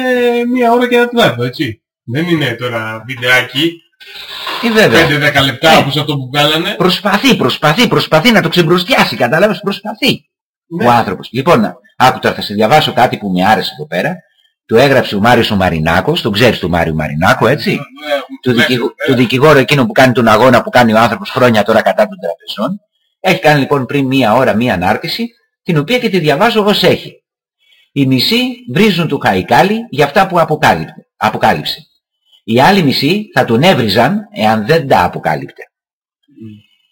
μία ώρα και ένα τέταρτο, έτσι. Δεν είναι τώρα βιντεάκι, Τι βέβαια. 5-10 λεπτά Ε. όπως αυτό που βγάλανε. Προσπαθεί, προσπαθεί, προσπαθεί να το ξεμπροστιάσει. Κατάλαβες, προσπαθεί. Ναι. Ο άνθρωπος. Λοιπόν, άκου τώρα θα σε διαβάσω κάτι που με άρεσε εδώ πέρα. Το έγραψε ο Μάριος ο Μαρινάκος. Τον ξέρεις τον Μάριο Μαρινάκο, έτσι; Ναι, του, ναι, δικηγο- ναι. του δικηγόρου εκείνο που κάνει τον αγώνα που κάνει ο άνθρωπος χρόνια τώρα κατά των τραπεζών. Έχει κάνει λοιπόν πριν μία ώρα μία ανάρτηση, την οποία και τη διαβάζω ως έχει. Οι μισοί βρίζουν του Χαϊκάλη για αυτά που αποκάλυπτε- αποκάλυψε. Οι άλλοι μισοί θα τον έβριζαν εάν δεν τα αποκάλυπτε.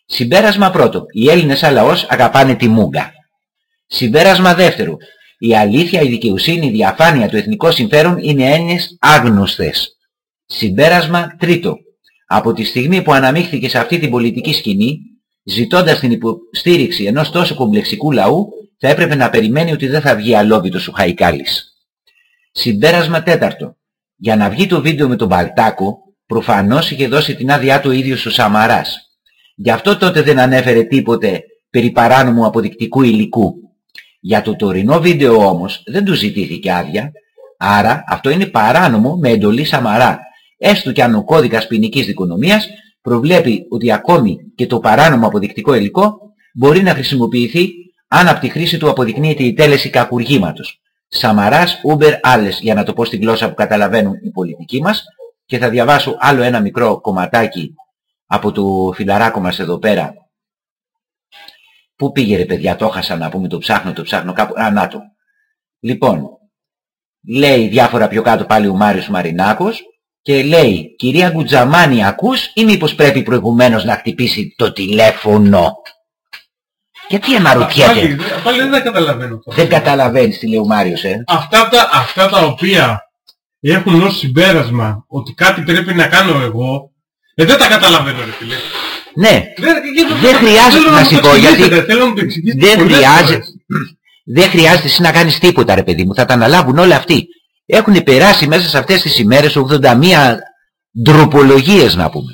Συμπέρασμα πρώτο. Οι Έλληνες σαν λαός αγαπάνε τη μούγκα. Συμπέρασμα δεύτερο. Η αλήθεια, η δικαιοσύνη, η διαφάνεια, το εθνικό συμφέρον είναι έννοιες άγνωστες. Συμπέρασμα τρίτο. Από τη στιγμή που αναμίχθηκε σε αυτή την πολιτική σκηνή, ζητώντας την υποστήριξη ενός τόσο κομπλεξικού λαού, θα έπρεπε να περιμένει ότι δεν θα βγει αλόβητος ο Χαϊκάλης. Συμπέρασμα τέταρτο. Για να βγει το βίντεο με τον Παλτάκο, προφανώς είχε δώσει την άδειά του ο ίδιος ο Σαμαράς. Γι' αυτό τότε δεν ανέφερε τίποτε περί παράνομου αποδεικτικού υλικού. Για το τωρινό βίντεο όμως δεν του ζητήθηκε άδεια, άρα αυτό είναι παράνομο με εντολή Σαμαρά, έστω και αν ο κώδικας ποινικής δικονομίας προβλέπει ότι ακόμη και το παράνομο αποδεικτικό υλικό μπορεί να χρησιμοποιηθεί αν από τη χρήση του αποδεικνύεται η τέλεση κακουργήματος. Σαμαράς, Ούμπερ, άλλες, για να το πω στη γλώσσα που καταλαβαίνουν οι πολιτικοί μας και θα διαβάσω άλλο ένα μικρό κομματάκι από το φιλαράκο μας εδώ πέρα Πού πήγε ρε παιδιά, το έχασα να πούμε, το ψάχνω, το ψάχνω κάπου. Α, να το. Λοιπόν, λέει διάφορα πιο κάτω πάλι ο Μάριος Μαρινάκος και λέει, κυρία Γκουτζαμάνη ακούς ή μήπως πρέπει προηγουμένως να χτυπήσει το τηλέφωνο; Γιατί Πάλι, αναρωτιέται. πάλι δεν τα καταλαβαίνω. αυτό. Δεν καταλαβαίνεις τι λέει ο Μάριος, ε; Αυτά τα, αυτά τα οποία έχουν ως συμπέρασμα ότι κάτι πρέπει να κάνω εγώ, ε, δεν τα καταλαβαίνω ρε φίλε. Ναι, Δεν, Δεν χρειάζεται θέλω να μου σου το πω, γιατί εξηγήσετε, Θέλω να μου το εξηγήσετε δεν πολλές χρειάζεται, φορές. δεν χρειάζεται εσύ να κάνεις τίποτα ρε παιδί μου, θα τα αναλάβουν όλα αυτοί. Έχουν περάσει μέσα σε αυτές τις ημέρες 81 ντροπολογίες να πούμε.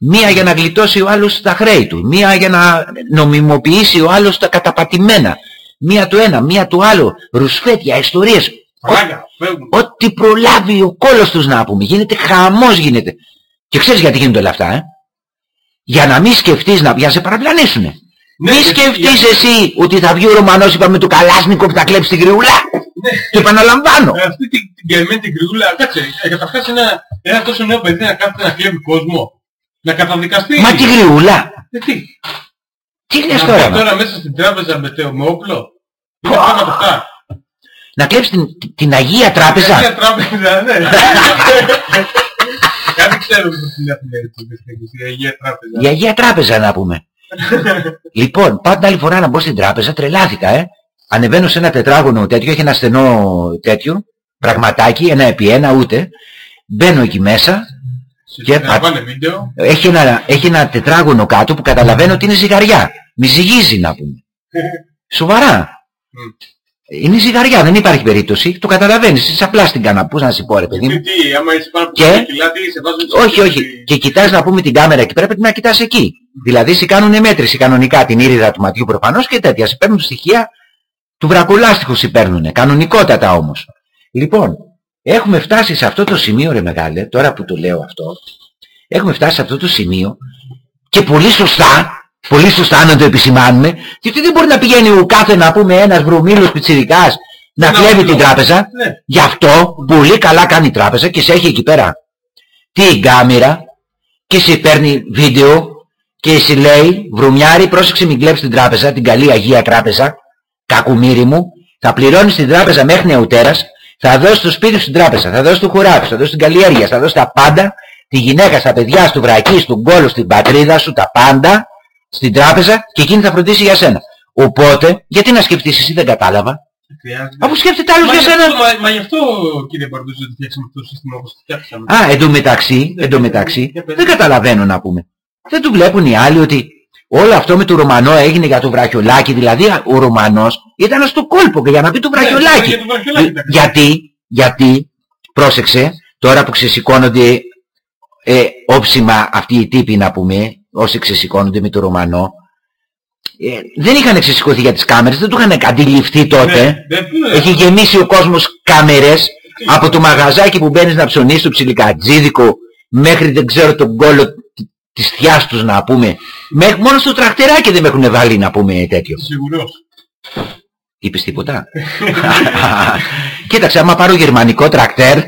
Μία για να γλιτώσει ο άλλος τα χρέη του, μία για να νομιμοποιήσει ο άλλος τα καταπατημένα. Μία το ένα, μία το άλλο, ρουσφέτια, ιστορίες. Φράγκα, φεύγουν. Ό,τι προλάβει ο κόλος τους να πούμε. Γίνεται χαμός γίνεται. Και ξέρεις γιατί γίνονται όλα αυτά, ε; Για να μην σκεφτείς να, για να σε παραπλανήσουνε. Ναι, Μη γιατί- σκεφτείς εσύ ότι θα βγει ο Ρωμανός είπαμε του Καλάσνικο που θα κλέψει την γριούλα. Το επαναλαμβάνω. Ε, Αυτή την την καημένη την κρυούλα, κάτσε, ε, καταρχάς ένα, ένα τόσο νέο παιδί να κάθεται να κλέβει κόσμο. Να καταδικαστεί. Μα τη γριούλα. Ε, τι; Τι λες Να τώρα. πάει μα; τώρα μέσα στην τράπεζα με, τε- με όπλο. Είναι πράγματα αυτά. Να κλέψει την, την Αγία Τράπεζα. Μια τράπεζα, ναι. Κάτι ξέρω πώς την έχουν έτσι, η Αγία Τράπεζα. Η Αγία Τράπεζα να πούμε. λοιπόν, πάω την άλλη φορά να μπω στην τράπεζα, τρελάθηκα, ε. Ανεβαίνω σε ένα τετράγωνο τέτοιο, έχει ένα στενό τέτοιο, πραγματάκι, ένα επί ένα ούτε. Μπαίνω εκεί μέσα, και Να πάνε βίντεο. έχει ένα, έχει ένα τετράγωνο κάτω που καταλαβαίνω ότι είναι ζυγαριά. Μη ζυγίζει να πούμε. Σοβαρά. Είναι ζυγαριά, δεν υπάρχει περίπτωση. Το καταλαβαίνεις, είσαι απλά στην κάνα. Πώς να σου πω ρε παιδί μου. Και τι, άμα είσαι πάνω από Και- 50 κιλά, τι σε βάζουν Όχι, όχι. Και κοιτάς να πούμε την κάμερα εκεί πέρα, πρέπει να κοιτάς εκεί. Δηλαδή σε κάνουν μέτρηση κανονικά την ήρυδα του ματιού προφανώς και τέτοια. Σε παίρνουν στοιχεία του βρακολάστιχου σε παίρνουνε. Κανονικότατα όμως. Λοιπόν, έχουμε φτάσει σε αυτό το σημείο ρε μεγάλε, τώρα που το λέω αυτό, έχουμε φτάσει σε αυτό το σημείο και πολύ σωστά, πολύ σωστά να το επισημάνουμε, γιατί δεν μπορεί να πηγαίνει ο κάθε να πούμε ένας βρωμίλος πιτσιρικάς να Να κλέβει όπλο. την τράπεζα. Ναι. Γι' αυτό πολύ καλά κάνει η τράπεζα και σε έχει εκεί πέρα την κάμερα και σε παίρνει βίντεο και σε λέει βρωμιάρη πρόσεξε μην κλέψεις την τράπεζα, την καλή Αγία Τράπεζα, κακουμύρι μου, θα πληρώνεις την τράπεζα μέχρι νεοτέρας, θα δώσεις το σπίτι σου στην τράπεζα, θα δώσεις το χωράφι, σου, θα δώσεις την καλλιέργεια, θα δώσεις τα πάντα, τη γυναίκα, στα παιδιά, στο βρακί, στον κόλο, στην πατρίδα σου, τα πάντα, στην τράπεζα και εκείνη θα φροντίσει για σένα. Οπότε, γιατί να σκεφτείς εσύ δεν κατάλαβα. Χρειάζεται. Αφού σκέφτεται άλλος Μα για γι' σένα. αυτό- μα- Μα γι' αυτό κύριε Μπαρδούζη ότι φτιάξαμε αυτό το σύστημα όπως το φτιάξαμε. Α, εντωμεταξύ, εντωμεταξύ, δεν καταλαβαίνω να πούμε. Δεν του βλέπουν οι άλλοι ότι όλο αυτό με το Ρωμανό έγινε για το βραχιολάκι, δηλαδή ο Ρωμανός ήταν στο κόλπο και για να πει το βραχιολάκι. για το βραχιολάκι ήταν. γιατί, γιατί, πρόσεξε, τώρα που ξεσηκώνονται ε, όψιμα αυτοί οι τύποι να πούμε, όσοι ξεσηκώνονται με το Ρωμανό, ε, δεν είχαν ξεσηκωθεί για τις κάμερες, δεν του είχαν αντιληφθεί τότε. Ναι, δεν- Έχει γεμίσει ο κόσμος κάμερες από το μαγαζάκι που μπαίνεις να ψωνίσεις το ψιλικατζίδικο μέχρι δεν ξέρω τον κόλο τ- της θειάς τους να πούμε. Μέχρι, μόνο στο τραχτεράκι δεν με έχουν βάλει να πούμε τέτοιο. Σίγουρος. Είπες τίποτα. Κοίταξε, άμα πάρω γερμανικό τρακτέρ,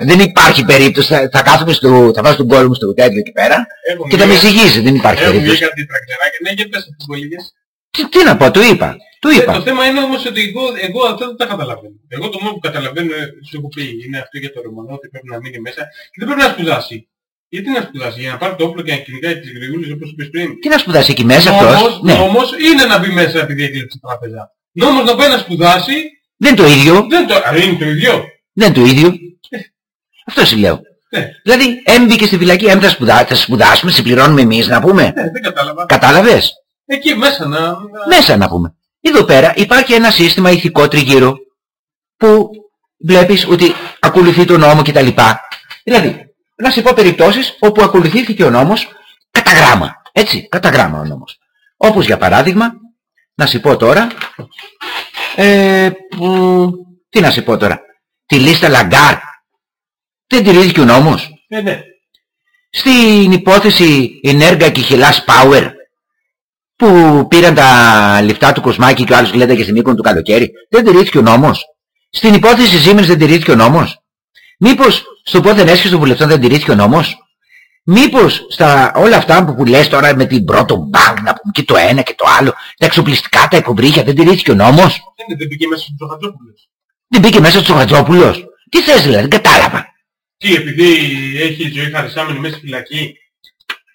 δεν υπάρχει περίπτωση. Θα, θα κάθομαι στο, θα βάζω τον κόλλο μου στο τέτοιο εκεί πέρα Έχουν και θα με βγει- ζυγίζει. Δεν υπάρχει Έχουν βγει περίπτωση. κάτι τρακτεράκια. Ναι, για πες αυτές τις πολιτικές. Τι, τι να πω, το είπα. Το Ε, είπα. Το θέμα είναι όμως ότι εγώ, εγώ αυτά δεν τα καταλαβαίνω. Εγώ το μόνο που καταλαβαίνω, ε, σου έχω πει, είναι αυτό για το Ρωμανό ότι πρέπει να μείνει μέσα και δεν πρέπει να σπουδάσει. Γιατί να σπουδάσεις, για να πάρει το όπλο και να κυνηγάει τις γρηγούλες όπως είπες πριν. Τι να σπουδάσεις εκεί μέσα Νόμος, αυτός. Ναι. νόμος είναι να μπει μέσα επειδή έκλειψε η τράπεζα. Νόμος να πάει να σπουδάσει, Δεν είναι το ίδιο. δεν το, α, είναι το ίδιο. Δεν είναι το ίδιο. Αυτό σου λέω. Ναι. Δηλαδή, έμπηκε στη φυλακή, έμ θα, σπουδά, θα σπουδάσουμε, σε πληρώνουμε εμείς να πούμε. Ναι, δεν κατάλαβα. Κατάλαβες; Εκεί μέσα να... να- Μέσα να πούμε. Εδώ πέρα υπάρχει ένα σύστημα ηθικό τριγύρω που βλέπεις ότι ακολουθεί τον νόμο κτλ. Δηλαδή, να σε πω περιπτώσεις όπου ακολουθήθηκε ο νόμος κατά γράμμα. Έτσι, κατά γράμμα ο νόμος. Όπως για παράδειγμα, να σε πω τώρα, ε, που, τι να σε πω τώρα, τη λίστα Λαγκάρντ. Δεν τηρήθηκε ο νόμος. Ε, ναι. Στην υπόθεση Energa και Hellas Power που πήραν τα λεφτά του Κοσμάκη και ο άλλος γλένταγε στη Μύκονο το καλοκαίρι. Δεν τηρήθηκε ο νόμος. Στην υπόθεση Siemens δεν τηρήθηκε ο νόμος. Μήπως στο πόθεν έσχεση των βουλευτών δεν τηρήθηκε ο νόμος. Μήπως στα όλα αυτά που, που λες τώρα με την πρώτο μπανκ να πούμε και το ένα και το άλλο, τα εξοπλιστικά, τα εκομπρίγια δεν τηρήθηκε ο νόμος; Δεν, δεν πήγε μέσα στους Τζοχατζόπουλους. Δεν μπήκε μέσα στο Χατζόπουλος. Τι θες δηλαδή, δεν κατάλαβα. Τι, επειδή έχει ζωή χαρισάμενη μέσα στη φυλακή.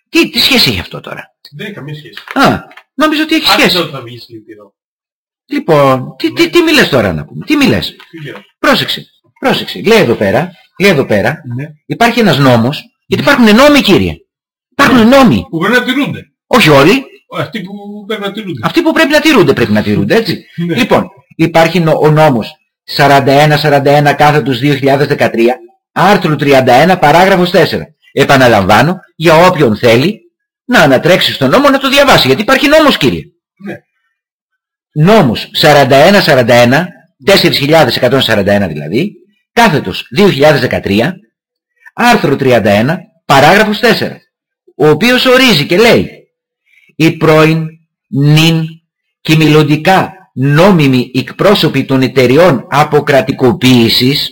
Τι, τι σχέση έχει αυτό τώρα; Δεν έχει καμία σχέση. Α, νομίζω ότι έχει σχέση. Αυτό θα βγει στη λυπηρό. Λοιπόν, τι, τι, τι μιλες τώρα να πούμε, τι μιλες. Τι λέω. Πρόσεξε, πρόσεξε. Λέει εδώ πέρα, λέει εδώ πέρα, Ναι. υπάρχει ένας νόμος, γιατί υπάρχουν νόμοι κύριε. Υπάρχουν νόμοι. Που πρέπει να τηρούνται. Όχι όλοι, Αυτοί που πρέπει να τηρούνται. αυτοί που πρέπει να τηρούνται πρέπει να τηρούνται, έτσι. Ναι. Λοιπόν, υπάρχει νο- ο νόμος 41-41 κάθετος 2013, άρθρο 31, παράγραφος 4. Επαναλαμβάνω, για όποιον θέλει να ανατρέξει στον νόμο να το διαβάσει, γιατί υπάρχει νόμος κύριε. Ναι. Νόμος 41-41, 4.141 δηλαδή, κάθετος 2013, άρθρο 31, παράγραφος 4, ο οποίος ορίζει και λέει «Η πρώην, νυν και μελλοντικά νόμιμοι εκπρόσωποι των εταιριών αποκρατικοποίησης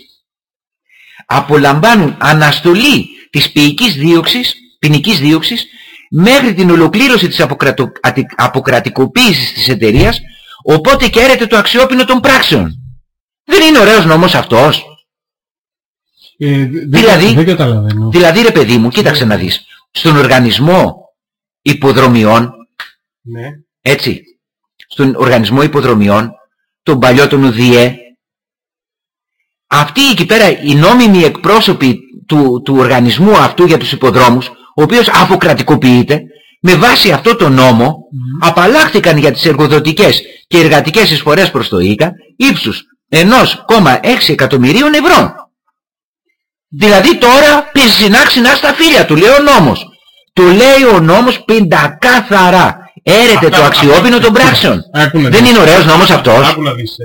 απολαμβάνουν αναστολή της ποινικής δίωξης, ποινικής δίωξης μέχρι την ολοκλήρωση της αποκρατο... αποκρατικοποίησης της εταιρείας οπότε και έρεται το αξιόπινο των πράξεων. Δεν είναι ωραίος νόμος αυτός. Ε, δεν, δηλαδή, δεν καταλαβαίνω. δηλαδή ρε παιδί μου, κοίταξε να δεις. Στον οργανισμό υποδρομιών, Ναι. έτσι, στον οργανισμό υποδρομιών, τον παλιό τον ΟΔΙΕ, αυτοί εκεί πέρα οι νόμιμοι εκπρόσωποι του, του οργανισμού αυτού για τους υποδρόμους, ο οποίος αποκρατικοποιείται, με βάση αυτό το νόμο, απαλλάχθηκαν για τις εργοδοτικές και εργατικές εισφορές προς το ΙΚΑ ύψους 1,6 εκατομμυρίων ευρώ. Δηλαδή τώρα πεζινά ξινά στα φίλια του, λέει ο νόμος. Του λέει ο νόμος πεντακάθαρα. Έρεται το αξιόπινο των πράξεων. Άκου να Δεν δεις. είναι ωραίος νόμος αυτός. Άκου να δεις.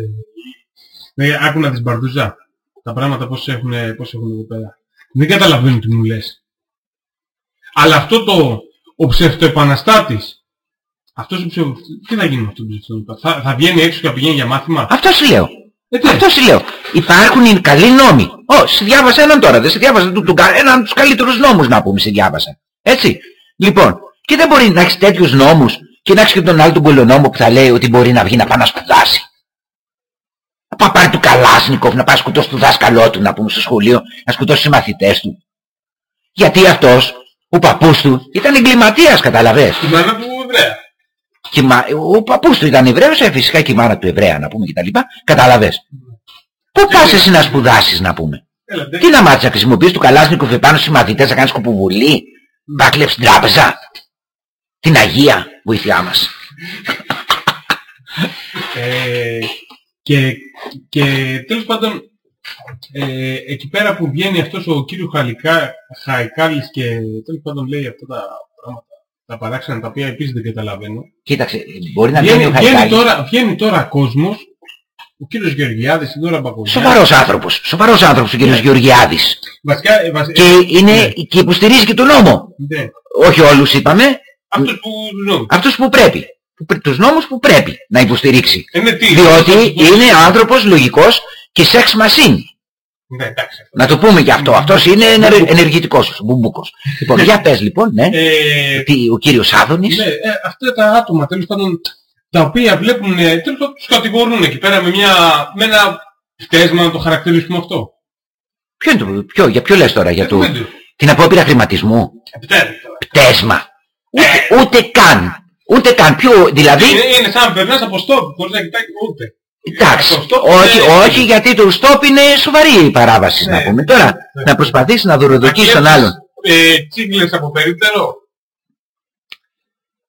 ε, ε, Άκου να δεις Μπαρδουζά. Τα πράγματα πώς έχουν, πώς έχουν εδώ πέρα. Δεν καταλαβαίνω τι μου λες. Αλλά αυτό το ο ψευτοεπαναστάτης αυτός ο ψευτο... Τι θα γίνει με αυτόν τον ψευτοεπαναστάτη; Θα, θα βγαίνει έξω και θα πηγαίνει για μάθημα; Αυτό σου λέω. Ε, τι. Αυτός σου λέω. Υπάρχουν οι καλοί νόμοι. Ω, σε διάβασα έναν τώρα. Δεν σε διάβασα του, του, κα- έναν από τους καλύτερους νόμους να πούμε σε διάβασα. Έτσι. Λοιπόν, και δεν μπορεί να έχεις τέτοιους νόμους και να έχεις και τον άλλο τον κολονόμο που θα λέει ότι μπορεί να βγει να πάει να σπουδάσει. Να πάει πάρει του Καλάσνικοφ, να πάει να σκοτώσει το δάσκαλό του, να πούμε στο σχολείο, να σκοτώσει τους μαθητές του. Γιατί αυτός, ο παππούς του, ήταν εγκληματίας, καταλαβες. Τη μάνα του Εβραία. Και μα- ο παππούς του ήταν Εβραίος, ε, φυσικά και η μάνα του Εβραία να πούμε και τα λοιπά. Καταλαβες. Πού πας εσύ να σπουδάσεις να πούμε; Έλα, ντε. Τι να μάθεις να χρησιμοποιείς του Καλάσνικοφ επάνω στους μαθητές να κάνεις σκοποβουλή. Να κλέψεις την τράπεζα. Την Αγία βοήθειά μας. Ε, και, και τέλος πάντων ε, εκεί πέρα που βγαίνει αυτός ο κύριος Χαλικά, Χαϊκάλης και τέλος πάντων λέει αυτά τα πράγματα, τα παράξενα τα οποία επίσης δεν καταλαβαίνω. Κοίταξε, μπορεί να βγαίνει Βγαίνει, ο βγαίνει, Χαϊκάλης. τώρα, βγαίνει τώρα κόσμος, ο κύριος Γεωργιάδης, η Δώρα Μπακογιάννη. Σοβαρός άνθρωπος. Σοβαρός άνθρωπος ο κ. Γεωργιάδης. Βασικά, ε, βασ- Και ε, είναι ναι, και υποστηρίζει και τον νόμο. ναι. Όχι όλους είπαμε. Αυτός που νόμο. Αυτούς που πρέπει. Που πρέ- Τους νόμους που πρέπει να υποστηρίξει. Ε, ναι, τι, Διότι αυτός που- είναι άνθρωπος λογικός και σεξ machine. Ναι, εντάξει. Να το πούμε και αυτό. Αυτός είναι ενεργ- ενεργητικός, μπουμπούκος. Λοιπόν, για πες λοιπόν, ναι. Ε, Τι, ο κύριος Άδωνης. Ναι, ε, αυτά τα άτομα τέλος πάντων τα οποία βλέπουν, ε, τέλος πάντων τους κατηγορούν εκεί πέρα με, μια, με ένα φτέσμα να το χαρακτηρίσουμε αυτό. Ποιο είναι το, ποιο, για ποιο λες τώρα, για Ε, το, δεν το- την απόπειρα χρηματισμού; Επιτέλους τώρα. Πτέσμα. Ούτε, ούτε καν. Ούτε καν. Ποιο, δηλαδή, Είναι, είναι σαν να περνάς από στόπ, χωρίς να κοιτάει ούτε. Εντάξει, το stop όχι, είναι- όχι γιατί το stop είναι σοβαρή η παράβαση Ναι, να πούμε. Τώρα, ναι. να προσπαθήσει να δωροδοκίσει τον κλέψεις, άλλον. Ε, τσίγκλες από περίπτερο.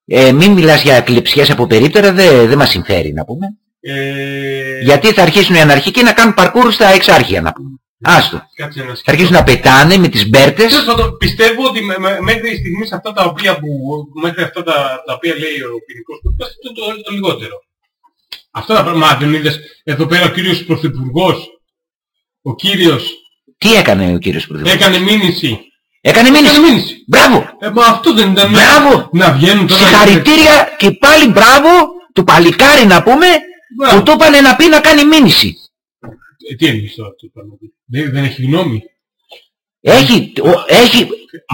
Ε, μην μιλάς για κλειψιές από περίπτερα, δεν δεν μας συμφέρει να πούμε. Ε, Γιατί θα αρχίσουν οι αναρχικοί να κάνουν παρκούρ στα εξάρχεια να πούμε. Άστο. Κάτσε να Θα σκεφτώ. αρχίσουν να πετάνε με τις μπέρτες. Τέλος πάντων, πιστεύω ότι με, με, μέχρι στιγμής αυτά τα οποία, που, μέχρι αυτά τα, τα οποία λέει ο ποινικός κώδικας αυτό είναι το, το λιγότερο. Αυτά τα πράγματα δεν είδες εδώ πέρα ο κύριος Πρωθυπουργός, ο κύριος Τι έκανε ο κύριος Πρωθυπουργός; έκανε μήνυση. Έκανε μήνυση. Έκανε μήνυση. Μπράβο. Ε, μα αυτό δεν ήταν Μπράβο. να βγαίνουν τώρα... Συγχαρητήρια και πάλι μπράβο του παλικάρι να πούμε Μπράβο. που του είπανε να πει να κάνει μήνυση. Ε, τι εννοείς τώρα αυτό το πράγμα; Δεν, δεν έχει γνώμη; Έχει, ο- έχει,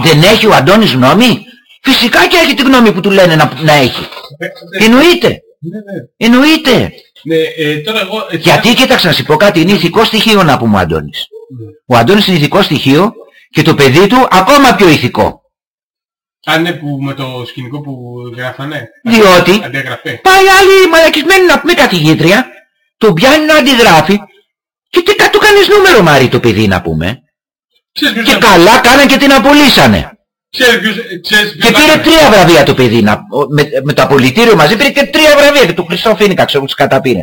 δεν έχει ο Αντώνης γνώμη; Φυσικά και έχει τη γνώμη που του λένε να, να έχει. Ε, ε, Εννοείται. Ναι, ναι. Εννοείται. Ναι, ε, τώρα εγώ... έτσι- Γιατί κοίταξε να σου πω κάτι, είναι ηθικό στοιχείο να πούμε ο Αντώνης. Ναι. Ο Αντώνης είναι ηθικό στοιχείο και το παιδί του ακόμα πιο ηθικό. Α, ναι, που με το σκηνικό που γράφανε. Διότι- Αντιγραφέ. Πάει άλλη μαλακισμένη να πούμε καθηγήτρια, τον πιάνει να αντιγράφει και τι κα- του κάνεις νούμερο Μάρι το παιδί να πούμε. Ξέρεις ποιος Και ήταν- καλά κάναν και την απολύσανε. Ξέρεις ποιος... ε, Ξέρεις ποιος Και ήταν- πήρε τρία βραβεία το παιδί. Να, ο- με, με το απολυτήριο μαζί πήρε και τρία βραβεία. Και του Χριστό Φίνικα, ξέρω που τους καταπήρε.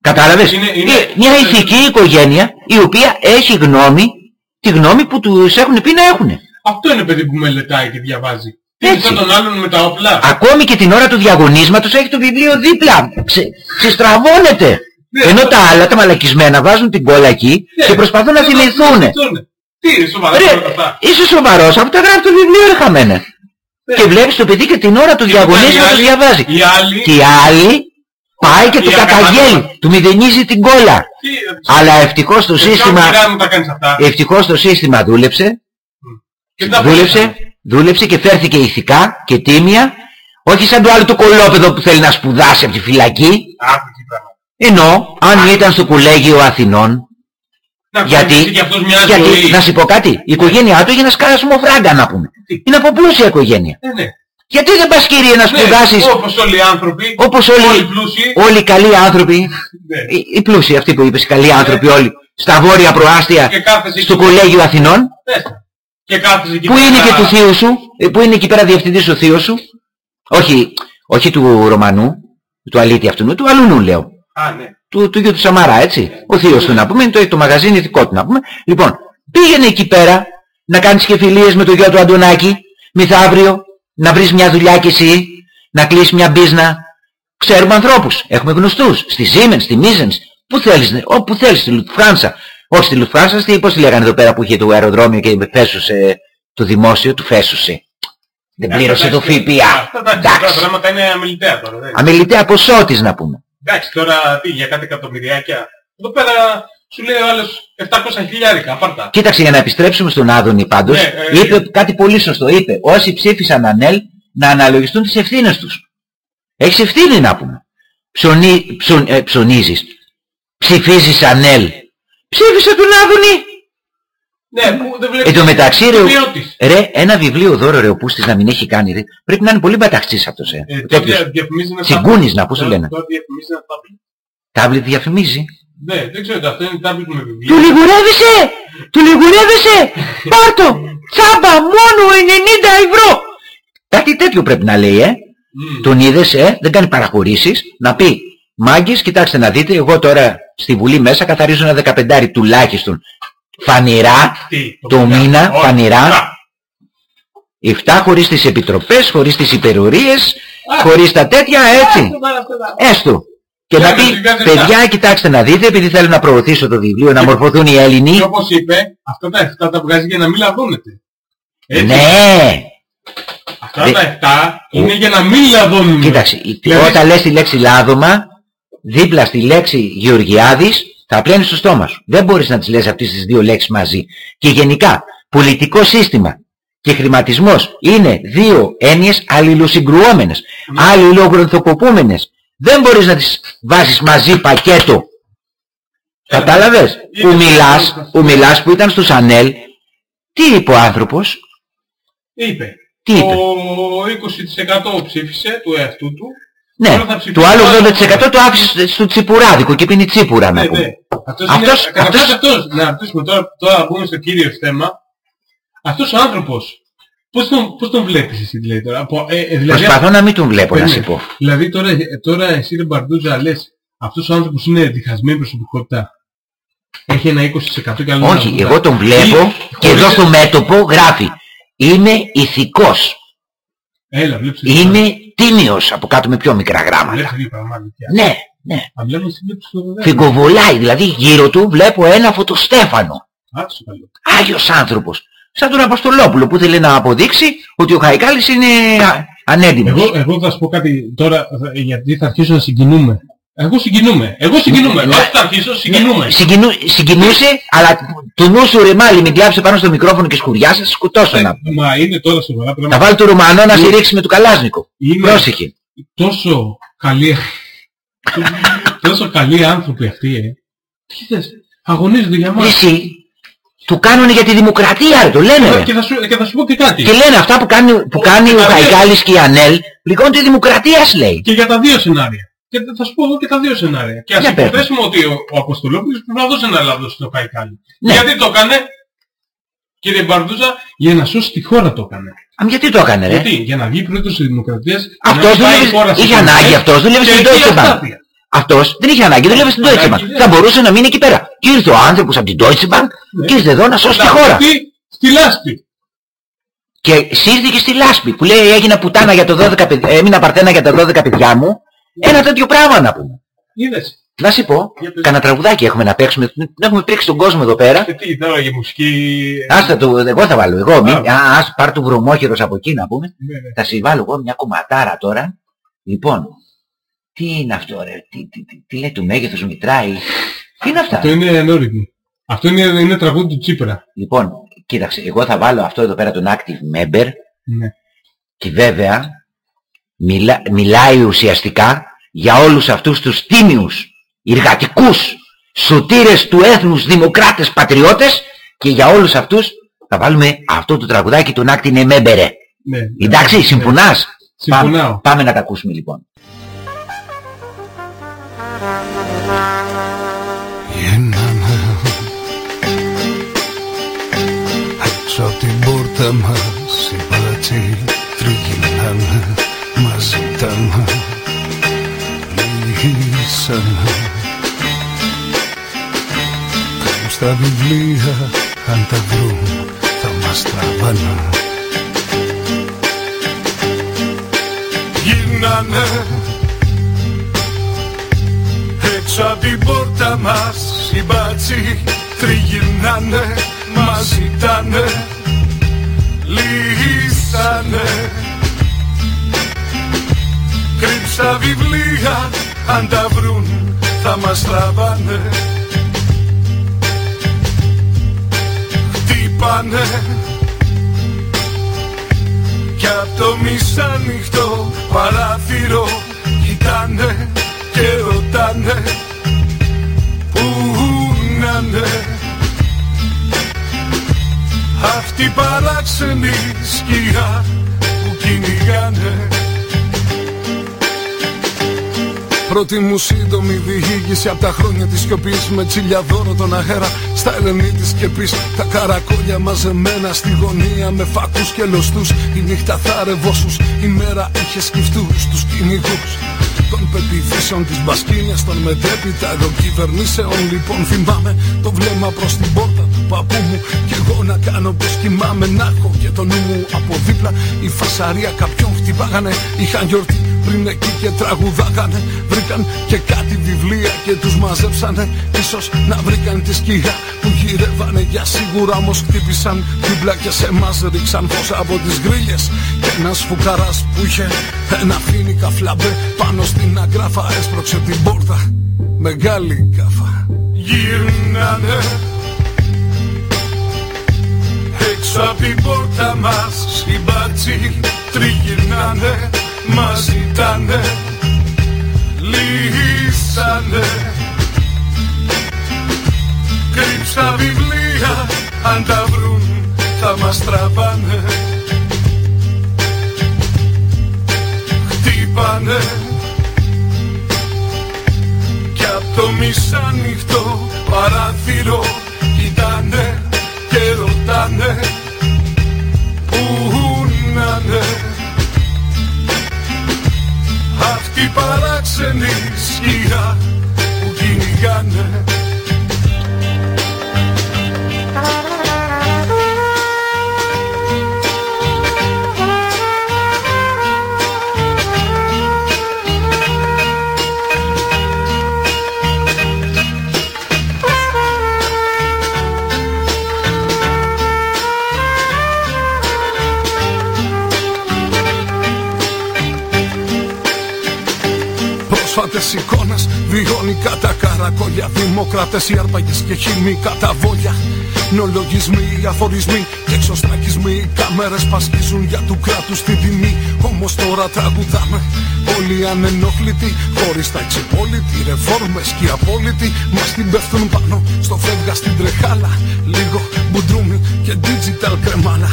Κατάλαβες; Είναι- είναι- Ε, Μια ηθική οικογένεια η οποία έχει γνώμη, τη γνώμη που τους έχουν πει να έχουν. Αυτό είναι παιδί που μελετάει και διαβάζει. Είναι Έτσι. σαν τον άλλον με τα όπλα. Ακόμη και την ώρα του διαγωνίσματος έχει το βιβλίο δίπλα. Ξε, ξεστραβώνεται. Ναι, Ενώ αυτό- τα άλλα, τα μαλακισμένα, βάζουν την κόλλα εκεί Ναι, και προσπαθούν να δεν θυμηθούν. Θυμηθούν. Τι, σοβαρά Ρε, πράγματα αυτά; είσαι σοβαρός, αυτό τα γράφει το βιβλίο ρε χαμένε. Και βλέπεις το παιδί και την ώρα του Και μετά οι διαγωνίσματος άλλοι- διαβάζει. Οι άλλοι... Και οι άλλοι πάει και Οι του ακατάλληλοι. καταγγέλει, του μηδενίζει την κόλλα. Τι, Αλλά ευτυχώς το ε, σύστημα, ποια μοιρά μου τα κάνεις αυτά; ευτυχώς το σύστημα δούλεψε, Και τα δούλεψε, πούλησαν. δούλεψε και φέρθηκε ηθικά και τίμια, όχι σαν το άλλο το κολόπεδο που θέλει να σπουδάσει από τη φυλακή, Άκου εκεί πράγματα. ενώ αν ήταν στο κολέγιο Αθηνών, Να γιατί, ξέρεις, και αυτός μια γιατί ζωή. να σου πω κάτι, η οικογένειά του έγινε σκάσιμο φράγκα να πούμε. Είναι από πλούσια οικογένεια; Ε, ναι. Γιατί δεν πας κύριε να σπουδάσεις Ναι, όπως όλοι οι άνθρωποι, όπως όλοι, όλοι οι πλούσιοι. όλοι οι καλοί άνθρωποι, Ναι. οι, οι πλούσιοι αυτοί που είπες, οι καλοί άνθρωποι όλοι, στα βόρεια προάστια, Και κάθεσαι στο εκεί. κολέγιο Αθηνών, Ναι. Και κάθεσαι εκεί που είναι πέρα. και του θείου σου, ε, που είναι εκεί πέρα διευθυντής ο θείος σου, όχι, όχι του Ρωμανού, του αλήτη αυτού, του αλουνού λέω, Α, ναι. του, του γιου του Σαμαρά, έτσι. Ο θείος του να πούμε, είναι το, το μαγαζίνι δικό του να πούμε. Λοιπόν, πήγαινε εκεί πέρα να κάνεις και φιλίες με το γιο του Αντωνάκη, μεθαύριο, να βρεις μια δουλειά κι εσύ, να κλείσεις μια μπίζνα. Ξέρουμε ανθρώπους, έχουμε γνωστούς, στη Siemens, στη Misens, πού θέλεις, ναι, όπου θέλεις, στη Λουτφράνσα. Όχι στη Λουτφράνσα, στη, πώς τη λέγανε εδώ πέρα που είχε το αεροδρόμιο και φέσουσε το δημόσιο, του φέσουσε. Δεν πλήρωσε το Αυτά τα- ΦΠΑ. Αυτά τα Εντάξει. τα πράγματα είναι αμεληταία τώρα. δεν. Αμεληταία ποσότης να πούμε. Εντάξει, τώρα τι, για κάτι εκατομμυριάκια. Εδώ πέρα σου λέει ο άλλος 700 χιλιάρικα, πάρτα. Κοίταξε για να επιστρέψουμε στον Άδωνη πάντως, Ναι, ε, είπε κάτι πολύ σωστό. Είπε όσοι ψήφισαν ΑΝΕΛ να αναλογιστούν τις ευθύνες τους. Έχεις ευθύνη να πούμε. Ψωνί, ψων, ε, ψωνίζεις. Ψηφίζεις ΑΝΕΛ. Ψήφισε τον Άδωνη. Ναι, που δεν βλέπεις Εν τω μεταξύ ρε, ο- ποιότης. ρε, ένα βιβλίο δώρο ρε ο Πούστης να μην έχει κάνει ρε. Πρέπει να είναι πολύ μπαταχτσής αυτός ε. Ε, Ο τώρα τέτοιος. δια- διαφημίζει ένα Τσιγκούνης tablet. να, πώς το Τώρα- λένε. Τώρα διαφημίζει ένα tablet. Τάμπλετ διαφημίζει. Ναι, δεν ξέρω, αυτό είναι tablet με βιβλία. Του λιγουρεύεσαι! Του λιγουρεύεσαι! Πάρτο! Τσάμπα! Μόνο 90 ευρώ! Κάτι τέτοιο πρέπει να λέει, ε. Τον είδες, ε, δεν κάνει παραχωρήσεις, να πει μάγκες, κοιτάξτε να δείτε, εγώ τώρα στη Βουλή μέσα καθαρίζω ένα δεκαπεντάρι τουλάχιστον. Φανηρά, Τι, το μήνα. μήνα, Όχι, φανηρά. αυτά. Οι 7 χωρίς τις επιτροπές, χωρίς τις υπερορίες, Α. χωρίς τα τέτοια, έτσι. Αυτό, τώρα, αυτό, τώρα. Έστω. Και να Κάνε, πει, σιγά σιγά. παιδιά, κοιτάξτε να δείτε, επειδή θέλω να προωθήσω το βιβλίο, να μορφωθούν οι Έλληνοι. Και όπως είπε, αυτά τα 7 τα βγάζει για να μην λαδώνετε. Έτσι. Ναι! Αυτά Δε- τα 7 είναι για να μην λαδώνουμε. Κοίταξε, η- Δηλαδή- όταν λες τη λέξη λάδωμα, δίπλα στη λέξη Γεωργιάδης, θα πλένεις το στόμα σου. Δεν μπορείς να τις λες αυτές τις δύο λέξεις μαζί. Και γενικά, πολιτικό σύστημα και χρηματισμός είναι δύο έννοιες αλληλοσυγκρουόμενες, Ναι. αλληλογροθοκοπούμενες. Δεν μπορείς να τις βάζεις μαζί πακέτο. Κατάλαβες, Είναι που μιλάς, αυτό. που μιλάς που ήταν στους Ανέλ, τι είπε ο άνθρωπος, Είπε. Τι είπε? Το 20% ψήφισε του εαυτού του. Ναι, Τώρα θα ψηφίσει το άλλο το άλλο 80% το άφησε στο τσιπουράδικο και πίνει τσίπουρα να Ναι, πούμε. ναι. Αυτός, Αυτός- είναι, καταρχάς αυτός- αυτός, να ρωτήσουμε τώρα, τώρα να πούμε στο κύριο θέμα, αυτός ο άνθρωπος, πώς τον, πώς τον βλέπεις εσύ δηλαδή τώρα, από, ε, ε, δηλαδή, Προσπαθώ να μην τον βλέπω να Περίμενε. σου πω. δηλαδή τώρα, ε, τώρα εσύ ρε Μπαρντούζα λες, αυτός ο άνθρωπος είναι διχασμένη προσωπικότητα. Έχει ένα 20% και άλλο ένα Όχι, 80%. εγώ τον βλέπω Ή και εδώ χωρίς- στο μέτωπο γράφει Είμαι ηθικός. Έλα, βλέπεις. Είμαι τίμιος από κάτω με πιο μικρά γράμματα; Βλέπεις λίγα πραγμάτια. Ναι, ναι. Αν βλέπεις εσύ βλέπεις το δεδομένο. Φιγκοβολάει, δηλαδή γύρω του βλέπω ένα φωτοστέφανο. Άκουσε καλό. Άγιος άνθρωπος. Σαν τον Αποστολόπουλο που ήθελε να αποδείξει ότι ο Χαϊκάλης είναι α- ανέντιμος. Εγώ, εγώ θα σου πω κάτι τώρα, θα- γιατί θα αρχίσω να συγκινούμε. Εγώ συγκινούμε. Εγώ συγκινούμε. Ναι. Όχι θα αρχίσω, συγκινούμε. Συγκινού, συγκινούσε, αλλά του νου σου ρε μάλι μην κλάψει πάνω στο μικρόφωνο και σκουριάσε, σκουτώσω να. Ε, Μα είναι τώρα σοβαρά Θα πράγματα. βάλει το Ρουμανό να συρρίξει με του Καλάσνικο. Είναι Πρόσεχε. τόσο καλοί, τόσο καλοί άνθρωποι αυτοί, ε. Τι θες, αγωνίζονται για μας. Εσύ, του κάνουν για τη δημοκρατία, ρε, το λένε. ρε. Και θα, σου, και θα σου πω και κάτι. Και λένε αυτά που κάνει, που κάνει ο Χαϊκάλης και η Ανέλ, πληγώνουν τη δημοκρατία, λέει. Και για τα δύο σενάρια. Και θα σου πω εγώ και τα δύο σενάρια. Και ας Για πες. υποθέσουμε ότι ο, ο Αποστολόπουλος πρέπει να δώσει ένα λάθος στο Χαϊκάλη. Ναι. Γιατί το έκανε, κύριε Μπαρδούζα, για να σώσει τη χώρα το έκανε. Α, γιατί το έκανε, ρε; Γιατί, για να βγει πρόεδρος της Δημοκρατίας, Αυτός να μην πάει η δούλευε- χώρα σε είχε εκλογές ανάγκη αυτός, δούλευε και στην εκεί Deutsche Bank. αστάθεια. Αυτός δεν είχε ανάγκη, δούλευε στην Deutsche Bank. Ανάγκη, ναι. Θα μπορούσε να μείνει εκεί πέρα. Και ήρθε ο άνθρωπος από την Deutsche Bank και ήρθε εδώ να σώσει τη Να χώρα. βγει στη λάσπη. Και σύρθηκε στη λάσπη που λέει έγινα πουτάνα για το 12 παιδιά, έμεινα παρτένα για τα 12 παιδιά μου. Ένα τέτοιο πράγμα να πούμε. Είδες. Να σου πω, κανένα τραγουδάκι έχουμε να παίξουμε. Δεν έχουμε παίξει τον κόσμο εδώ πέρα. Ε, τι τώρα για μουσική... Άστα το, εγώ θα βάλω. Εγώ, μην, α, ας πάρ' του βρωμόχερος από εκεί να πούμε. Ναι, ναι. Θα συμβάλλω εγώ μια κομματάρα τώρα. Λοιπόν, τι είναι αυτό ρε, τι, τι, τι, τι λέει το μέγεθος μετράει. Τι είναι αυτά; Αυτό είναι ανώριμη. Αυτό είναι, είναι τραγούδι του Τσίπρα. Λοιπόν, κοίταξε, εγώ θα βάλω αυτό εδώ πέρα τον active member Ναι. και βέβαια μιλά, μιλάει ουσιαστικά για όλους αυτούς τους τίμιους, εργατικούς, σωτήρες του έθνους, δημοκράτες, πατριώτες και για όλους αυτούς θα βάλουμε αυτό το τραγουδάκι τον active member. ρε. Ναι. Εντάξει, συμφωνάς; Συμφωνάω. Πάμε, πάμε να τα ακούσουμε λοιπόν. Γίναμε έξω από την πόρτα μας μας ζητάνε λύσανε Κάπου στα βιβλία αν τα βρουν θα μας τραβάνε. Γίνανε έξω από την πόρτα μας οι μπάτσοι τριγυρνάνε μας ζητάνε βιβλία αν τα βρουν θα μας τραβάνε. Χτύπανε. Κι απ' το μισάνυχτο παράθυρο κοιτάνε και ρωτάνε Πού να'ναι Αυτή η παράξενη σκιά που κυνηγάνε Πρώτη μου σύντομη διήγηση από τα χρόνια της σιωπής Με τσίλια δώρο τον αέρα στα ελενή της σκεπής. Τα καρακόλια μαζεμένα στη γωνία με φακούς και λοστούς Η νύχτα θα ρευόσους, η μέρα είχε σκυφτούς τους κυνηγούς. Των πεπιθήσεων της μπασκίνιας των μετέπειτα των κυβερνήσεων. Λοιπόν θυμάμαι το βλέμμα προς την πόρτα του παππού μου. Και εγώ να κάνω πως κοιμάμαι να έχω και το νου μου από δίπλα. Η φασαρία κάποιον χτυπάγανε είχαν γιορτή πριν εκεί και τραγουδάγανε βρήκαν και κάτι βιβλία και τους μαζέψανε. Ίσως να βρήκαν τη σκιά που γυρεύανε. Για σίγουρα όμως χτύπησαν δίπλα και σε μας ρίξαν φως από τις γκρίλιες. Και ένας φουκαράς που είχε ένα φίνικα φλαμπέ πάνω στην αγκράφα έσπρωξε την πόρτα. Μεγάλη κάφα γυρνάνε έξω από την πόρτα μας. Οι μπάτσοι τριγυρνάνε μας ζητάνε λύσανε. Κρύψα βιβλία αν τα βρουν θα μας τραβάνε. Χτύπανε. Κι απ' το μισάνυχτο παράθυρο κοιτάνε και ρωτάνε Αυτή η παράξενη σκιά που κυνηγάνε Πρόσφατες εικόνες. Βιώνικα τα καρακόλια Δημοκράτες οι άρπαγες και χημικά τα βόλια. Νολογισμοί, αφορισμοί και εξωστρακισμοί Οι κάμερες πασχίζουν για του κράτους την τιμή. Όμως τώρα τραγουδάμε. Όλοι ανενόχλητοι Χωρίς τα εξυπόλοιτοι, ρεφόρμες και οι απόλυτοι Μας την πέφτουν πάνω στο φεύγα στην τρεχάλα. Λίγο μπουντρούμι και digital κρεμάλα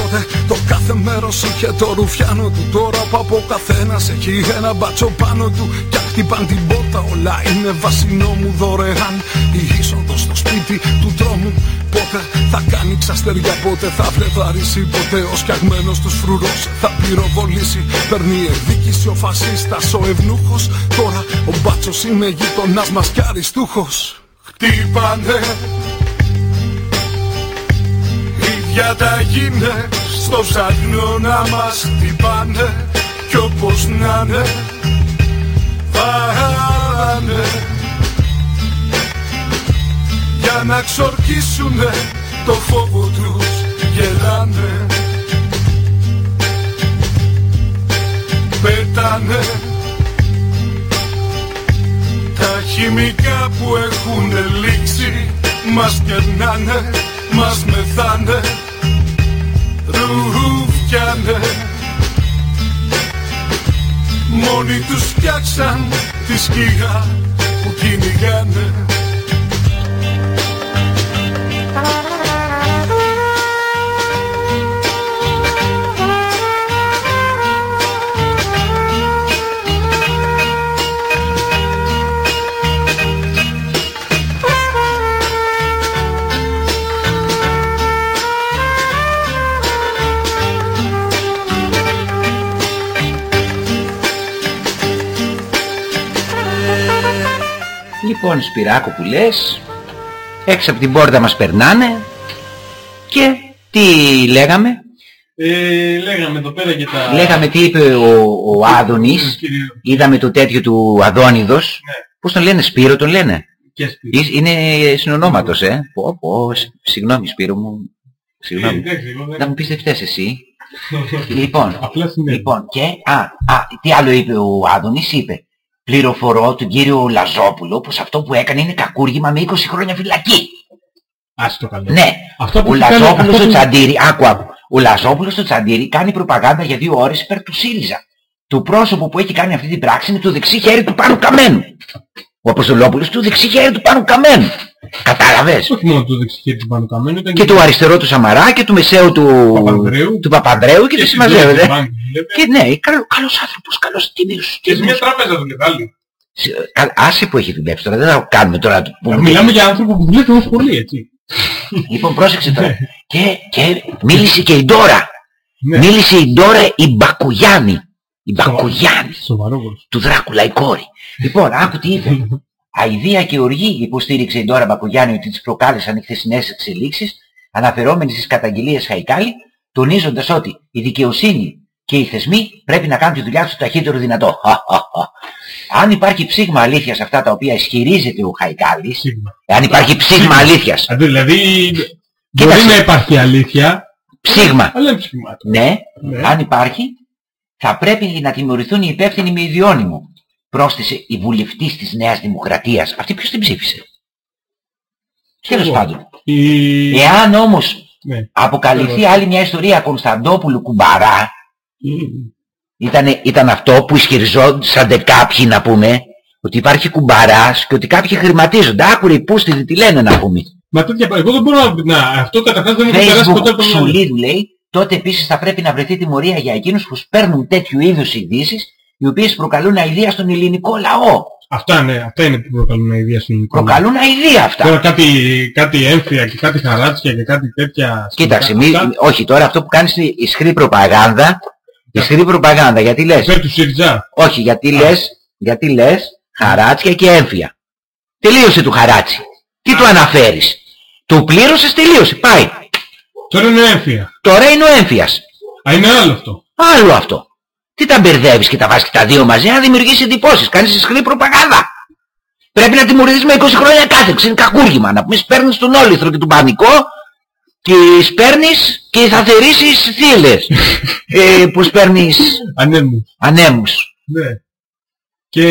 Τότε το κάθε μέρος είχε το ρουφιάνο του. Τώρα που από καθένας έχει ένα μπάτσο πάνω του. Κι αν χτυπάν την πόρτα όλα είναι βασινό μου δωρεάν. Η είσοδος στο σπίτι του τρόμου. Πότε θα κάνει ξαστεριά, πότε θα βλεδαρίσει Πότε ο σκιαγμένος τους φρουρός θα πυροβολήσει. Παίρνει εκδίκηση ο φασίστας, ο ευνούχος. Τώρα ο μπάτσος είναι γειτονάς μας κι αριστούχος. Χτύπανε οι διαταγίνες στο ψαχνό να μας χτυπάνε Κι όπως να είναι πάνε Για να ξορκίσουνε το φόβο τους γελάνε. Πέτανε Τα χημικά που έχουν λήξει Μας κερνάνε, μας μεθάνε Ρουφιάνε. Μόνοι τους φτιάξαν τη σκιά που κυνηγάνε Λοιπόν Σπυράκο που λες Έξω από την πόρτα μας περνάνε Και τι λέγαμε; Ε, λέγαμε εδώ πέρα και τα... Λέγαμε τι είπε ο, ο Άδωνης Κύριος. Είδαμε το τέτοιο του Αδόνιδος Πώς τον λένε Σπύρο τον λένε; Και Σπύρο. Εις- Είναι συνονόματος ε; Πω, πω, σ- Συγγνώμη Σπύρο μου Συγγνώμη Ε, εντάξει, εγώ δεν- Να μου πεις δεν φταίς εσύ Λοιπόν, Απλά συνέβη. λοιπόν και α, α, τι άλλο είπε ο Άδωνης είπε Πληροφορώ τον κύριο Λαζόπουλο πως αυτό που έκανε είναι κακούργημα με 20 χρόνια φυλακή Ας το καλό. Ναι, Αυτό που ο έχει κάνει- Λαζόπουλος αυτό στο που- Τσαντήρι, άκου άκου, ο Λαζόπουλος στο Τσαντήρι κάνει προπαγάνδα για δύο ώρες υπέρ του ΣΥΡΙΖΑ. Το πρόσωπο που έχει κάνει αυτή την πράξη είναι το δεξί χέρι του Πάνου Καμένου. Ο Αποστολόπουλος του δεξί χέρι του Πάνου Καμένου. Κατάλαβες; Όχι μόνο το δεξιχέρι του πάνω καμένου, ήταν Και το αριστερό του Σαμαρά και του μεσαίου του Παπανδρέου. του Παπανδρέου και Και του στην συμμαζεύεται. Deutsche Bank δούλευε. Και ναι, καλό, καλός άνθρωπος, καλός τίμιος. Και σε μια τίμιος. τράπεζα δουλεύει άλλη. Σε- κα- Άσε που έχει δουλέψει τώρα, δεν θα κάνουμε τώρα να του πούμε. Μιλάμε για άνθρωπο που δουλεύει όμως πολύ, έτσι. Λοιπόν, πρόσεξε Ναι. τώρα. και, και μίλησε και η Ντόρα. Ναι. Μίλησε η Ντόρα η Μπακουγιάννη. Η Μπακουγιάννη. Σοβαρό κορος. Του Δράκουλα η κόρη. Λοιπόν, άκου τι είπε. Αηδία και οργή υποστήριξε η Ντόρα Μπακουγιάννη ότι τις προκάλεσαν οι χθεσινές εξελίξεις, αναφερόμενοι στις καταγγελίες Χαϊκάλη, τονίζοντας ότι η δικαιοσύνη και οι θεσμοί πρέπει να κάνουν τη δουλειά τους το ταχύτερο δυνατό. Αν υπάρχει ψήγμα αλήθειας σε αυτά τα οποία ισχυρίζεται ο Χαϊκάλης, Σίγμα. αν υπάρχει ψήγμα αλήθειας, Α, Δηλαδή, μπορεί Κοίταξε. να υπάρχει αλήθεια, ψήγμα, αλλά είναι ψηγμάτο. ναι, Ναι. αν υπάρχει, θα πρέπει να τιμωρηθούν οι υπεύθυνοι με ιδιώνυμο. Πρόσθεσε η βουλευτής της Νέας Δημοκρατίας. Αυτή ποιος την ψήφισε; Τέλος Εγώ. πάντων. Η... Εάν όμως Ναι. αποκαλυφθεί Εγώ. άλλη μια ιστορία Κωνσταντόπουλου Κουμπαρά, Μμμ. ήταν, ήταν αυτό που ισχυριζόντουσαν κάποιοι να πούμε, ότι υπάρχει κουμπαράς και ότι κάποιοι χρηματίζονται. Άκουρε οι πούστιδοι τι λένε να πούμε. Μα τέτοια, εγώ δεν μπορώ να... να αυτό καταρχάς δεν μου έχει περάσει ποτέ Facebook από το μυαλό. Σουλίδου λέει, τότε επίσης θα πρέπει να βρεθεί τιμωρία για εκείνους που σπέρνουν τέτοιου είδους ειδήσεις, οι οποίες προκαλούν αηδία στον ελληνικό λαό. Αυτά, ναι, αυτά είναι που προκαλούν αηδία στην ελληνικό. Προκαλούν αηδία αυτά. Τώρα κάτι, κάτι έμφυα και κάτι χαράτσια και κάτι τέτοια... Κοίταξε, μη, αυτά, όχι τώρα αυτό που κάνεις είναι ισχυρή προπαγάνδα. Ισχυρή προπαγάνδα, γιατί λες; Υπέρ του ΣΥΡΙΖΑ. Όχι, γιατί λες, γιατί λες χαράτσια και έμφυα. Τελείωσε του χαράτσι. Τι του αναφέρεις; Του πλήρωσες, τελείωσε. Πάει. Τώρα είναι έμφυα. Τώρα είναι ο έμφυας. Α, είναι άλλο αυτό. Άλλο αυτό. Τι τα μπερδεύεις και τα βάζεις και τα δύο μαζί, να δημιουργήσεις εντυπώσεις. Κάνεις ισχυρή προπαγάνδα. Πρέπει να τιμωρηθείς με 20 χρόνια κάθεξη. Είναι κακούργημα. Να πούμε σπέρνεις τον όλυθρο και τον πανικό και σπέρνεις και θα θερήσεις θύλες. ε, που σπέρνεις Ανέμους. ανέμους. Ναι. Και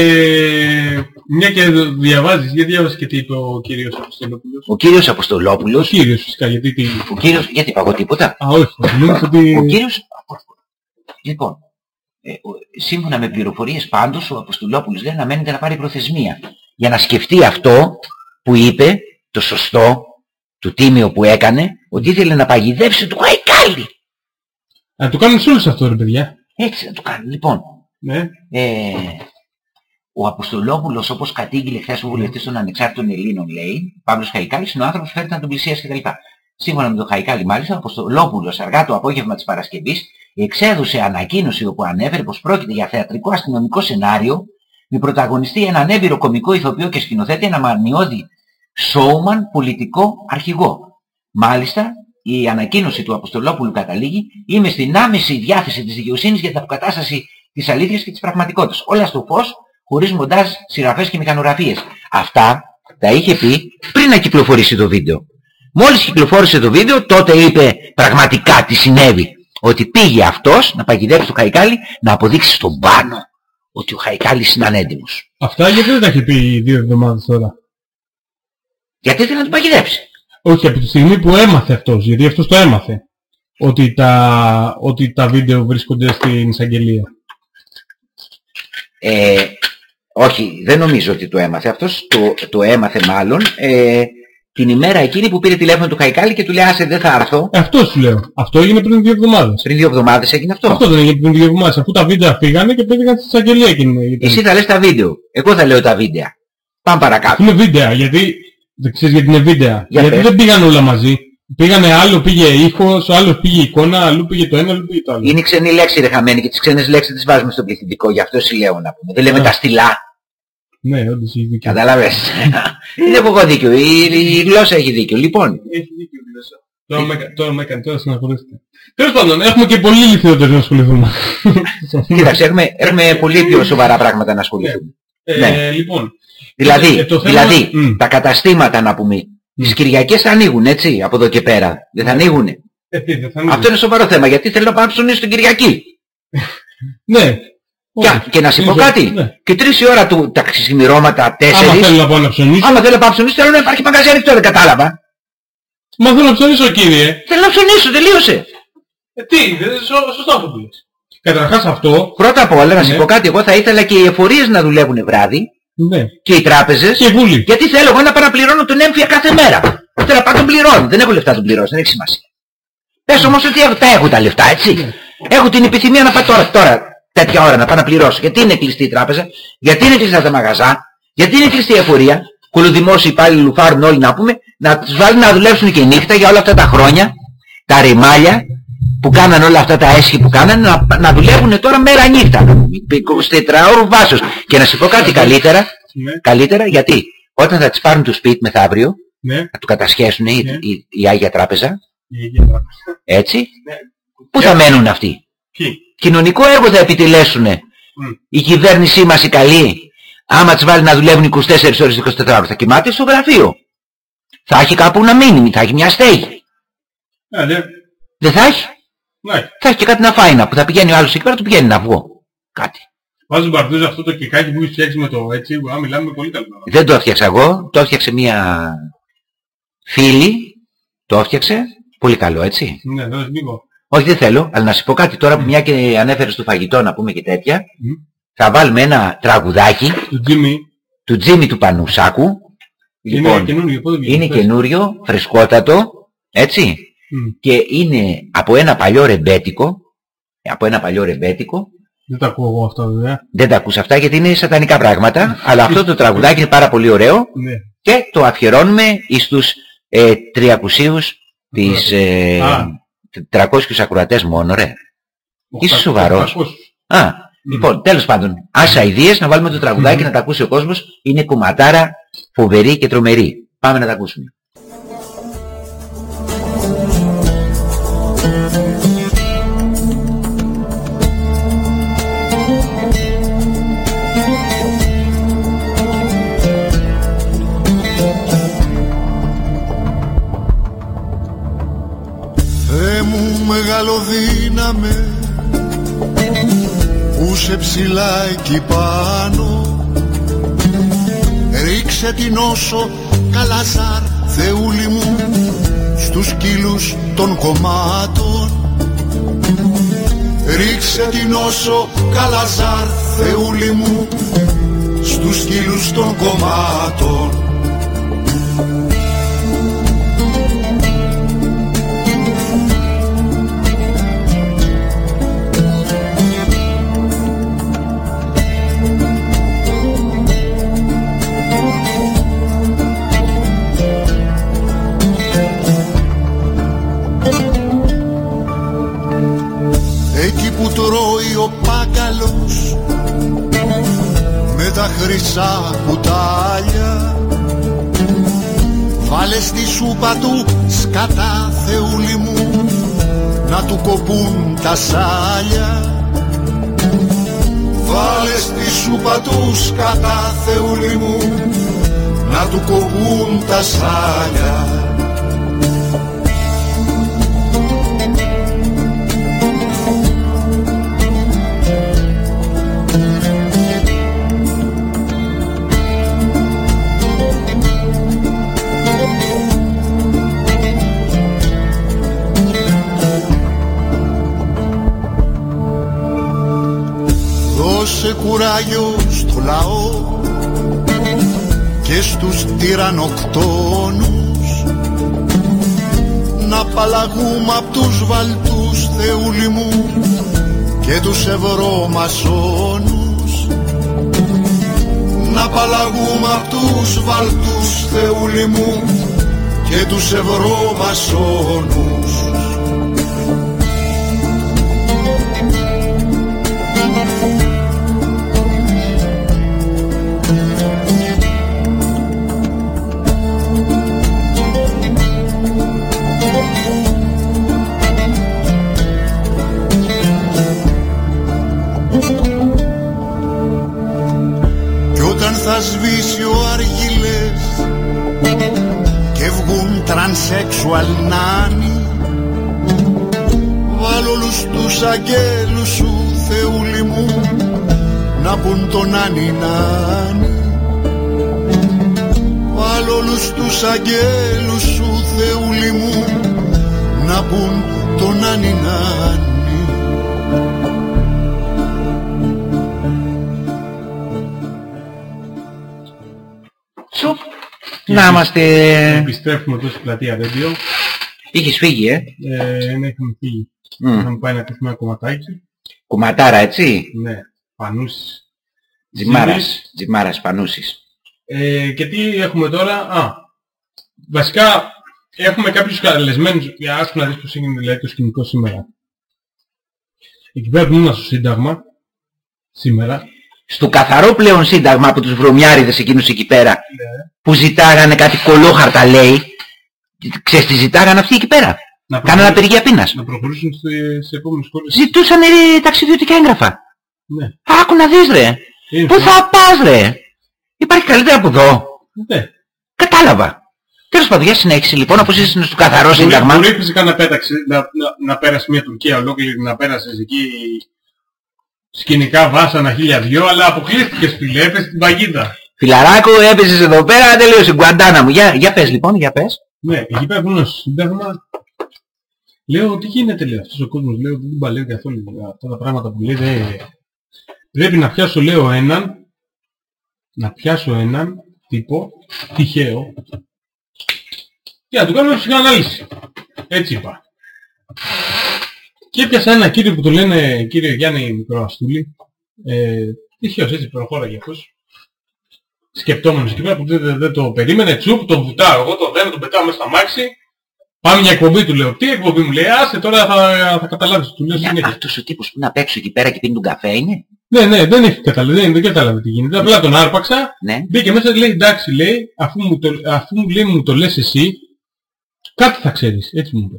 μια και διαβάζεις, γιατί διάβασες και τι είπε ο κύριος Αποστολόπουλος. Ο κύριος Ο Αποστολόπουλος, κύριος φυσικά, γιατί τι... ο κύριος, γιατί είπα εγώ τίποτα; Α, όχι, νομίζω ότι... Ο κύριος... Λοιπόν, ε, ο- σύμφωνα με πληροφορίες πάντως, ο Αποστολόπουλος λέει να μένεται να πάρει προθεσμία. Για να σκεφτεί αυτό που είπε, το σωστό, το τίμιο που έκανε, ότι ήθελε να παγιδεύσει το Χαϊκάλι. Να το κάνουν σε όλους αυτό ρε παιδιά. Έτσι να το κάνει. Λοιπόν, Ναι. ε, ο Αποστολόπουλος όπως κατήγγειλε χθες ο βουλευτής των ανεξάρτητων Ελλήνων λέει, Παύλος Χαϊκάλης είναι ο άνθρωπος που φέρεται να τον πλησιάσει κτλ. Σύμφωνα με τον Χαϊκάλη μάλιστα, ο Αποστολόπουλος αργά το απόγευμα της Παρασκευής εξέδωσε ανακοίνωση όπου ανέφερε πως πρόκειται για θεατρικό αστυνομικό σενάριο με πρωταγωνιστή έναν έμπειρο κομικό ηθοποιό και σκηνοθέτη, ένα μανιώδη showman πολιτικό αρχηγό. Μάλιστα, η ανακοίνωση του Αποστολόπουλου καταλήγει «Είμαι στην άμεση διάθεση της δικαιοσύνης για την αποκατάσταση της αλήθειας και της πραγματικότητας. Όλα στο φως, χωρίς μοντάζ, σειραφές και μηχανογραφίες». Αυτά Τα είχε πει πριν να κυκλοφορήσει το βίντεο. Μόλις κυκλοφόρησε το βίντεο, τότε είπε πραγματικά τι συνέβη. Ότι πήγε αυτός να παγιδεύσει το Χαϊκάλι να αποδείξει στον πάνω ότι ο Χαϊκάλης είναι ανέντιμος. Αυτά γιατί δεν τα έχει πει δύο εβδομάδες τώρα; Γιατί ήθελε να τον παγιδεύσει. Όχι, από τη στιγμή που έμαθε αυτός, γιατί αυτός το έμαθε, ότι τα, ότι τα βίντεο βρίσκονται στην εισαγγελία. Ε, όχι, δεν νομίζω ότι το έμαθε αυτός. Το, το έμαθε μάλλον ε, την ημέρα εκείνη που πήρε τηλέφωνο του Χαϊκάλη και του λέει άσε δεν θα έρθω. Ε, αυτό σου λέω. Αυτό έγινε πριν δύο εβδομάδες. Πριν δύο εβδομάδες έγινε αυτό. Αυτό δεν έγινε πριν δύο εβδομάδες. Αφού τα βίντεο πήγανε και πήγαν στην εισαγγελία εκείνη. Εσύ θα λες τα βίντεο. Εγώ θα λέω τα βίντεο. Πάμε παρακάτω. Είναι βίντεο, γιατί δεν ξέρεις γιατί είναι βίντεο. Για γιατί πες. δεν πήγαν όλα μαζί. Πήγανε άλλο πήγε ήχος, άλλος πήγε εικόνα, αλλού πήγε το ένα, αλλού πήγε το άλλο. Είναι η ξενή λέξη ρε χαμένη και τις ξένες λέξεις τις βάζουμε στο πληθυντικό. Γι' αυτό συλλέω να πούμε. Δεν λέμε Ναι. τα στυλά. Ναι, όντως έχει δίκιο. Καταλαβες. Δεν έχω εγώ δίκιο. Η, η γλώσσα έχει δίκιο. Λοιπόν, Έχει δίκιο η γλώσσα. Τώρα με, έκα- τώρα με έκανε, τώρα συναχωρήστε. Τέλος πάντων, έχουμε και πολύ λιθιότερες να ασχοληθούμε. κοίταξε, έχουμε, έχουμε πολύ πιο σοβαρά πράγματα να ασχοληθούμε. Ε, Ναι. Λοιπόν, Δηλαδή, ε, το θέμα- δηλαδή Μμ. τα καταστήματα να πούμε, τις Κυριακές θα ανοίγουν έτσι, από εδώ και πέρα. Δεν θα ανοίγουν. ε, τι, δεν θα ανοίγει. Αυτό είναι σοβαρό θέμα, γιατί θέλω να πάω να ψωνίσω την Κυριακή. Ναι. Και, Όχι. και να σου πω Είναι- κάτι, ναι. και τρεις η ώρα του τα ξημερώματα, Άμα τέσσερις, θέλω να πάω να ψωνίσω, άμα θέλω να πάω να ψωνίσω, θέλω να υπάρχει μαγαζί ανοιχτό, δεν κατάλαβα. μα θέλω να ψωνίσω κύριε. Θέλω να ψωνίσω, τελείωσε. Ε, τι, δεν- σω- σωστά αυτό που λες. Καταρχάς αυτό, Πρώτα απ' όλα, να σου Ναι. πω κάτι, εγώ θα ήθελα και οι εφορίες να δουλεύουν βράδυ ναι. και οι τράπεζες; Και η Βούλη. Γιατί θέλω εγώ να παραπληρώνω τον έμφυα κάθε μέρα. Θέλω να πάω τον πληρώνω. Δεν έχω λεφτά να τον πληρώσω, δεν έχει σημασία. Πες όμως ότι έχω- τα έχω τα λεφτά, έτσι. Έχω την επιθυμία να πάω τώρα, τώρα, τέτοια ώρα να πάω να πληρώσω. Γιατί είναι κλειστή η τράπεζα, γιατί είναι κλειστά τα μαγαζά, γιατί είναι κλειστή η εφορία. Κολοδημόσιοι υπάλληλοι λουφάρουν όλοι να πούμε, να τους βάλουν να δουλέψουν και νύχτα για όλα αυτά τα χρόνια, τα ρημάλια που κάναν όλα αυτά τα έσχη που κάναν, να, να δουλεύουν τώρα μέρα νύχτα. 24 ώρου βάσος. Και να σου πω κάτι καλύτερα, Ναι. καλύτερα γιατί όταν θα τις πάρουν το σπίτι μεθαύριο, Ναι. να του κατασχέσουν η, Ναι. η, η Άγια Τράπεζα, Η Αγία Τράπεζα. έτσι, Ναι. πού θα μένουν αυτοί; Ποιοι; Κοινωνικό έργο θα επιτελέσουν η κυβέρνησή μας η καλή, άμα τις βάλει να δουλεύουν 24 ώρες 24 ώρες, θα κοιμάται στο γραφείο. Θα έχει κάπου να μείνει, θα έχει μια στέγη. Ε, ναι. Δεν θα έχει. Ναι. Θα έχει και κάτι να φάει να που θα πηγαίνει ο άλλος εκεί πέρα, του πηγαίνει να βγω. Κάτι. Βάζω μπαρτούζα αυτό το κεκάκι που έχει φτιάξει με το έτσι, α, μιλάμε με πολύ καλό. Δεν το έφτιαξα εγώ, το έφτιαξε μια φίλη, το έφτιαξε, πολύ καλό έτσι. Ναι, δώσε λίγο. Όχι δεν θέλω, αλλά να σου πω κάτι τώρα που μια και ανέφερες το φαγητό να πούμε και τέτοια, θα βάλουμε ένα τραγουδάκι Του Τζίμι. του Τζίμι του Πανουσάκου. Είναι καινούριο, πότε βγήκε, είναι πες. καινούριο, φρεσκότατο, έτσι, Μμ. και είναι από ένα παλιό ρεμπέτικο, από ένα παλιό ρεμπέτικο, Δεν τα ακούω εγώ αυτά βέβαια. δεν τα ακούς αυτά γιατί είναι σατανικά πράγματα, αλλά αυτό το τραγουδάκι είναι πάρα πολύ ωραίο Ναι. και το αφιερώνουμε εις τους ε, τριακουσίους της ε, Α. 300 ακροατές μόνο ρε. Είσαι Οχτα- σοβαρός. 800. Α, λοιπόν, τέλος πάντων, άσα ιδίες να βάλουμε το τραγουδάκι να τα ακούσει ο κόσμος. Είναι κομματάρα φοβερή και τρομερή. Πάμε να τα ακούσουμε. Μου μεγαλοδύναμε που σε ψηλά εκεί πάνω. Ρίξε την όσο καλαζάρ Θεούλη μου στους κύλους των κομμάτων. Ρίξε την όσο καλαζάρ Θεούλη μου στους κύλους των κομμάτων τα χρυσά κουτάλια. Βάλε στη σούπα του σκατά θεούλη μου να του κοπούν τα σάλια. Βάλε στη σούπα του σκατά θεούλη μου να να του κοπούν τα σάλια Δώσε κουράγιο στο λαό και στους τυρανοκτόνους να απαλλαγούμε απ' τους βαλτούς θεούλη μου και τους ευρωμασόνους. Να απαλλαγούμε απ' τους βαλτούς θεούλη μου και τους ευρωμασόνους τρανσέξουαλ νάνοι βάλ' όλους τους αγγέλους σου θεούλη μου να πουν τον Νάνι Νάνι βάλ' όλους τους αγγέλους σου θεούλη μου να πουν τον Νάνι Νάνι Να είμαστε... Επιστρέφουμε εδώ στην πλατεία Radio. Είχες φύγει, ε; Ε, ναι, είχαμε φύγει. Μμ. Είχαμε πάει να ακούσουμε ένα κομματάκι. Κουματάρα, έτσι; Ναι, πανούσεις. Τζιμάρας. Τζιμάρας, πανούσης. Ε, και τι έχουμε τώρα; Α, βασικά έχουμε κάποιους καλεσμένους. Για άσου να δεις πώς έγινε δηλαδή, το σκηνικό σήμερα. Εκεί πέρα που ήμουν στο Σύνταγμα, σήμερα, Στο καθαρό πλέον σύνταγμα από τους βρωμιάριδες εκείνους εκεί πέρα που ζητάγανε κάτι κολόχαρτα λέει. Ξέρεις τι ζητάγανε αυτοί εκεί πέρα; να Κάνανε προχωρήσουν- απεργία πείνας. να προχωρήσουν στις, στις επόμενες χώρες. Ζητούσαν ρε, ταξιδιωτικά έγγραφα. Ναι. Άκου να δεις ρε. Είναι Πού αυτό. θα πας ρε; Υπάρχει καλύτερα από εδώ. Ναι. Κατάλαβα. Τέλος πάντων, για συνέχιση λοιπόν, όπως είσαι στο καθαρό Μπορεί, σύνταγμα. μπορεί φυσικά να πέταξε, να, να, να πέρασε μια Τουρκία ολόκληρη, να πέρασες εκεί σκηνικά βάσανα χίλια δυο, αλλά αποκλείστηκες φίλε, έπεσε στην παγίδα. Φιλαράκο, έπαιζες εδώ πέρα, τελείωσε. Γκουαντάνα μου. Για, για πες λοιπόν, για πες. Ναι, εκεί πέρα που ήμουν στο Σύνταγμα, λέω τι γίνεται λέει αυτός ο κόσμος, λέω δεν την παλεύει καθόλου αυτά τα πράγματα που λέει, δεν... πρέπει να πιάσω λέω έναν, να πιάσω έναν τύπο τυχαίο και να του κάνω ψυχανάλυση. Έτσι είπα. Και έπιασα ένα κύριο που το λένε κύριο Γιάννη Μικροαστούλη, ε, τυχαίος έτσι προχώραγε αυτός, σκεπτόμενος εκεί πέρα που δεν, δεν- δεν το περίμενε, τσουπ, τον βουτάω εγώ, τον δένω, τον πετάω μέσα στα μάξι, πάμε μια εκπομπή του λέω, τι εκπομπή μου λέει, άσε τώρα θα, θα καταλάβεις, του λέω συνέχεια. Αυτός ο τύπος που είναι απ' έξω εκεί πέρα και πίνει τον καφέ είναι; Ναι, ναι, δεν έχει καταλάβει, δεν, δεν κατάλαβε τι γίνεται. Απλά τον άρπαξα, Ναι. μπήκε μέσα και λέει εντάξει, λέει, αφού μου το, αφού μου, λέει, μου το λες εσύ, κάτι θα ξέρεις, έτσι μου είπε.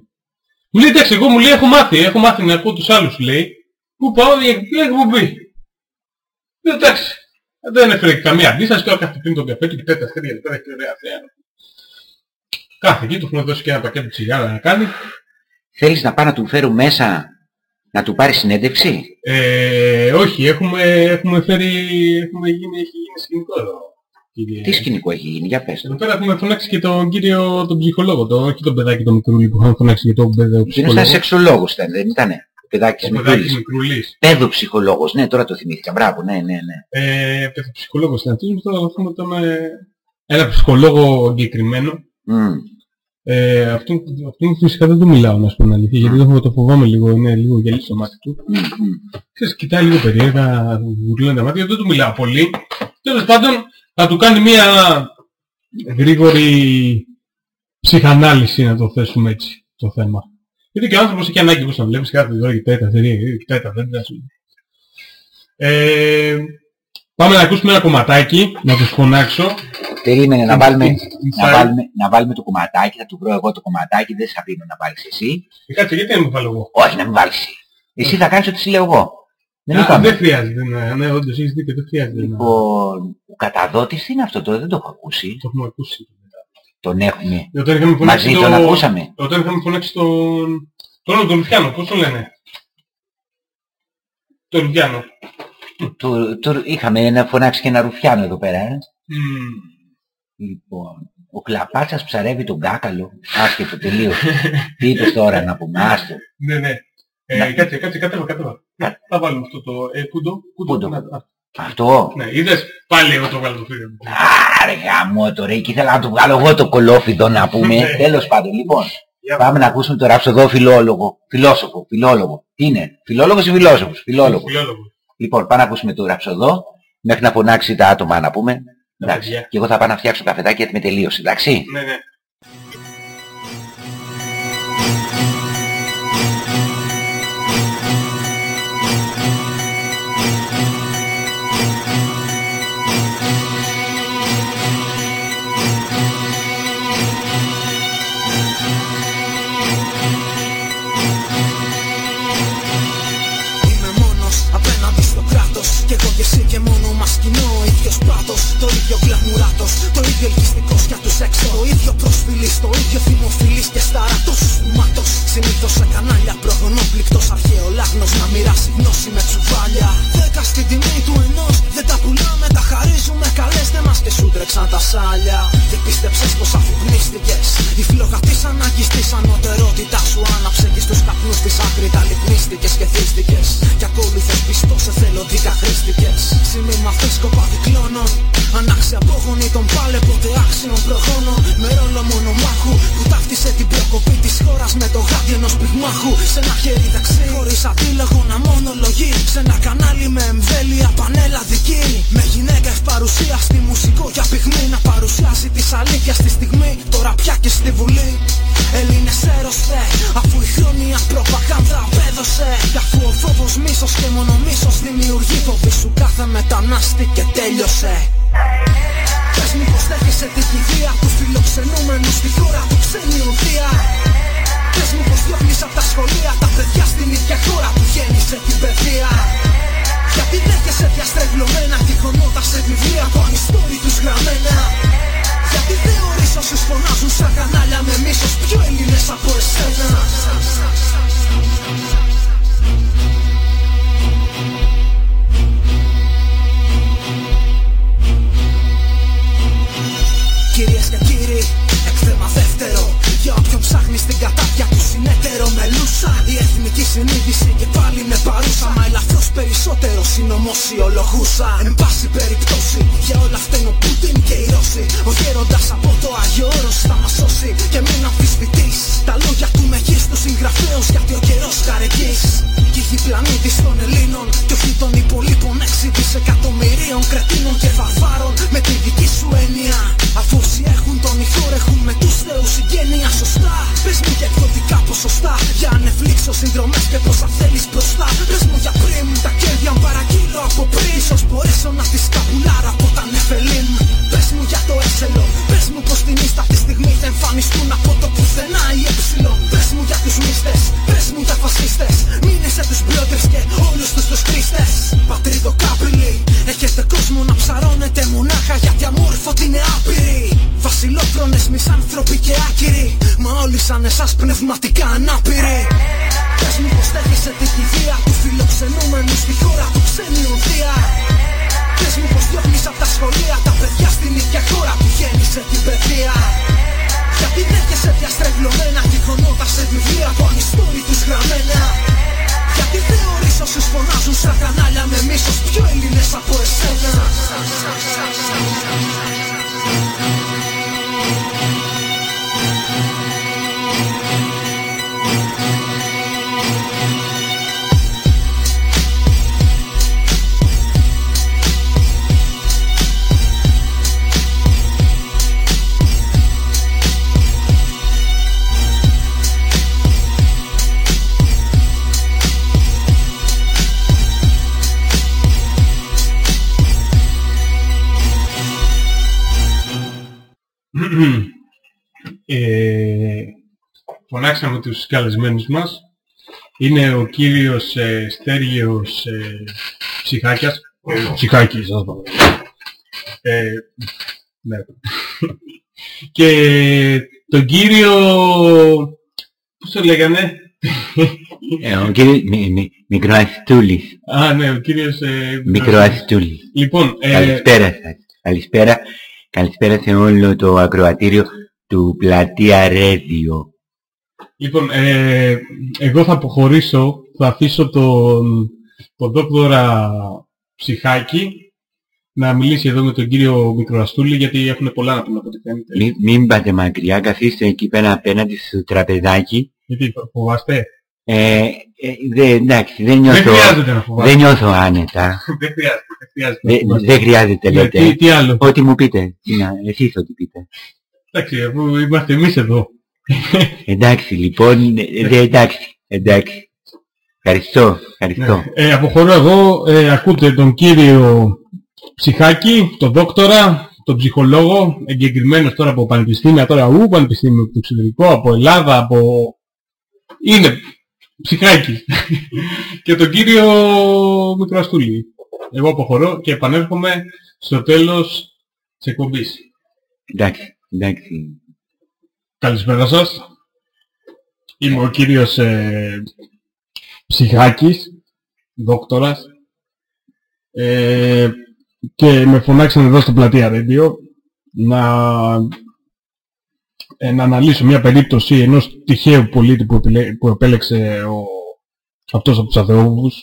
Μου λέει εντάξει, εγώ μου λέει έχω μάθει, έχω μάθει να ακούω τους άλλους, λέει, που πάω για για εκπομπή. Λέω εντάξει, δεν έφερε καμία αντίσταση, τώρα κάθε πίνει τον καφέ του και πέτασε τα χέρια του πέρα και ωραία θέα. Κάθε εκεί του έχουν δώσει και ένα πακέτο τσιγάρα να κάνει. Θέλεις να πάω να του φέρω μέσα να του πάρει συνέντευξη; Ε, όχι, έχουμε, έχουμε φέρει, έχουμε γίνει, έχει γίνει σκηνικό εδώ. Κύριε. Τι σκηνικό έχει γίνει, για πες. Εδώ πέρα έχουμε φωνάξει και τον κύριο τον ψυχολόγο, το, όχι τον παιδάκι τον μικρούλι που είχαμε φωνάξει και τον παιδό Δεν ψυχολόγο. ήταν σεξολόγος ήταν, δεν ήτανε. Ο παιδάκης Ο παιδάκης Μικρούλης. Μικρούλης. Παιδοψυχολόγος, ναι, τώρα το θυμήθηκα. Μπράβο, ναι, ναι, ναι. Ε, παιδοψυχολόγος ήταν αυτός, τώρα θα πούμε τώρα με ένα ψυχολόγο εγκεκριμένο. Μμ. Ε, αυτόν, αυτόν φυσικά δεν του μιλάω να σου πω την αλήθεια, γιατί δεν το φοβάμαι λίγο, είναι λίγο γελί στο μάτι του. Μμ, μμ. Ξέρεις, κοιτάει λίγο περίεργα, γουρλάνε τα μάτια, δεν του μιλάω πολύ. Τέλος πάντων, θα του κάνει μια γρήγορη ψυχανάλυση, να το θέσουμε έτσι, το θέμα. Γιατί και ο άνθρωπος έχει ανάγκη όπως τον βλέπεις κάθε εδώ, κοιτάει τα θερία, κοιτάει τα δέντρα σου. Ε, πάμε να ακούσουμε ένα κομματάκι, να τους φωνάξω. Περίμενε να Inside. βάλουμε, να, Inside. βάλουμε, να βάλουμε το κομματάκι, θα του βρω εγώ το κομματάκι, δεν σε αφήνω να βάλεις εσύ. Ε, Κάτσε, γιατί να μου βάλω εγώ; Όχι, να μην βάλεις εσύ. Εσύ θα κάνεις ό,τι σου λέω εγώ. Δεν Α, είπαμε. δεν χρειάζεται, ναι, ναι, όντως έχεις δίκιο, δεν χρειάζεται. να- Λοιπόν, ο καταδότης τι είναι αυτό το, δεν το έχω ακούσει. Το έχουμε ακούσει. Τον έχουμε. Όταν είχαμε φωνάξει Μαζί το... τον ακούσαμε. Όταν είχαμε φωνάξει τον... Τον άλλο τον Λουφιάνο, πώς τον λένε; Τον Λουφιάνο. Του, του, είχαμε να φωνάξει και ένα ρουφιάνο εδώ πέρα. Ε. Μμμ. Λοιπόν, ο Κλαπάτσας ψαρεύει τον κάκαλο. Άσχετο τελείως. τι είπες τώρα να πούμε, άστο. Ναι, ναι. Ε, κάτσε, κάτσε, κατέβα, κατέβα. Θα βάλουμε αυτό το... Ε, κούντο, κούντο. Πούντο. να- α, Αυτό. Ναι, είδες, πάλι εγώ το βγάλω το φίλο μου. Άρε γάμο τώρα, και ήθελα να του βγάλω εγώ το κολόφιδο να πούμε. Ναι. Τέλος πάντων, λοιπόν. Πάμε να ακούσουμε το ραψοδό φιλόλογο. Φιλόσοφο, φιλόλογο. Τι είναι, φιλόλογος ή φιλόσοφος. Φιλόλογος. Φιλόλογος. Λοιπόν, πάμε να ακούσουμε το ραψοδό. Μέχρι να φωνάξει τα άτομα να πούμε. Εντάξει. παιδιά. Και εγώ θα πάω να φτιάξω καφεδάκι γιατί με τελείωσε. Εντάξει. Ναι, ναι. Το ίδιο ελκυστικός για τους έξω. Το ίδιο προσφυλής, το ίδιο θυμοφιλής και σταρατός. Μάτος, συνήθως σε κανάλια προγονόπληκτος Αρχαιολάγνος να μοιράσει γνώση με τσουβάλια. Δέκα στην τιμή του ενός Δεν τα πουλάμε, τα χαρίζουμε. Καλέστε μας και σου τρέξαν τα σάλια Σε ένα χέρι δεξί χωρίς αντίλογο να μονολογεί Σε ένα κανάλι με εμβέλεια πανέλα δική. Με γυναίκα ευπαρουσία στη μουσικό για πυγμή. Να παρουσιάζει της αλήθειας στη στιγμή. Τώρα πια και στη βουλή. Έλληνες έρωστε Αφού η χρόνια προπαγάνδα απέδωσε. Κι αφού ο φόβος μίσος και μόνο μίσος Δημιουργεί. Φοβή σου κάθε μετανάστη και τέλειωσε συνωμοσιολογούσα Εν τους καλεσμένους μας είναι ο κύριος ε, Στέργιος ε, Ψυχάκιας. Ε, Ψυχάκης, σας πω. Ε, ναι. και τον κύριο... Πώς το λέγανε; Ε, ο κύριος μι, μι, Μικροαστούλης. Α, ναι, ο κύριος... Ε, Μικροαστούλης. Λοιπόν, ε, Καλησπέρα σας. Καλησπέρα. Καλησπέρα σε όλο το ακροατήριο του Πλατεία Ρέδιο. Λοιπόν, ε, εγώ θα αποχωρήσω, θα αφήσω τον, τον δόκτωρα Ψυχάκη να μιλήσει εδώ με τον κύριο Μικροαστούλη γιατί έχουν πολλά να πούμε από ό,τι φαίνεται. Μην, μην πάτε μακριά, καθίστε εκεί πέρα απέναντι στο τραπεζάκι. Γιατί φοβάστε; Ε, ε, δε, εντάξει, δεν νιώθω, Δεν χρειάζεται να φοβάστε. δεν νιώθω άνετα. δεν χρειάζεται, δεν χρειάζεται. να Δε- φοβάστε. δεν χρειάζεται, Γιατί, λέτε. τι άλλο; Ό,τι μου πείτε. Τι να- Εσείς ό,τι πείτε. Εντάξει, αφού είμαστε εμείς εδώ. Εντάξει, λοιπόν, ε, δε, εντάξει, εντάξει. Ευχαριστώ, ευχαριστώ. Ε, αποχωρώ εγώ, ε, ακούτε τον κύριο Ψυχάκη, τον δόκτορα, τον ψυχολόγο, εγκεκριμένος τώρα από πανεπιστήμια, τώρα ου, πανεπιστήμιο από το εξωτερικό, από Ελλάδα, από... Είναι Ψυχάκη. και τον κύριο Μικροαστούλη. Εγώ αποχωρώ και επανέρχομαι στο τέλος της εκπομπής. Εντάξει, εντάξει. Καλησπέρα σας. Είμαι ο κύριος ε, Ψυχάκης, δόκτορας. Ε, και με φωνάξαν εδώ στο πλατεία Radio να, ε, να αναλύσω μια περίπτωση ενός τυχαίου πολίτη που, επιλέ- που επέλεξε ο, αυτός από τους αθεόβους,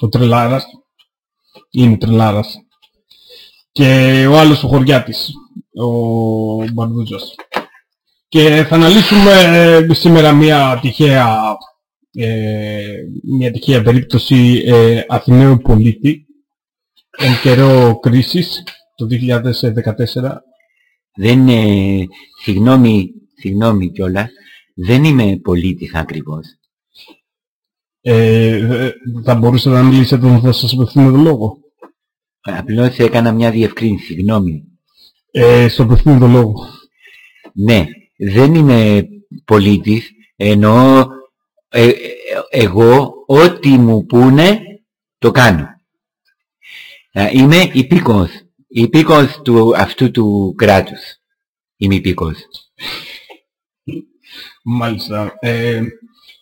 ο Τρελάρας, είναι Τρελάρας, και ο άλλος ο Χωριάτης, ο Μπαρδούζας. Και θα αναλύσουμε ε, σήμερα μια τυχαία, ε, μια τυχαία περίπτωση ε, Αθηναίου πολίτη εν καιρό κρίσης το 2014. Δεν είναι, συγγνώμη, συγγνώμη κιόλας, δεν είμαι πολίτης ακριβώς. Ε, ε, θα μπορούσατε να μιλήσετε όταν θα σας απευθύνω τον λόγο. Απλώς έκανα μια διευκρίνηση, συγγνώμη. Ε, στο απευθύνω τον λόγο. Ναι, δεν είμαι πολίτης, ενώ ε, ε, εγώ ό,τι μου πούνε το κάνω. Ε, Είμαι υπήκος, υπήκος του, αυτού του κράτους. Είμαι υπήκος. Μάλιστα. Ε,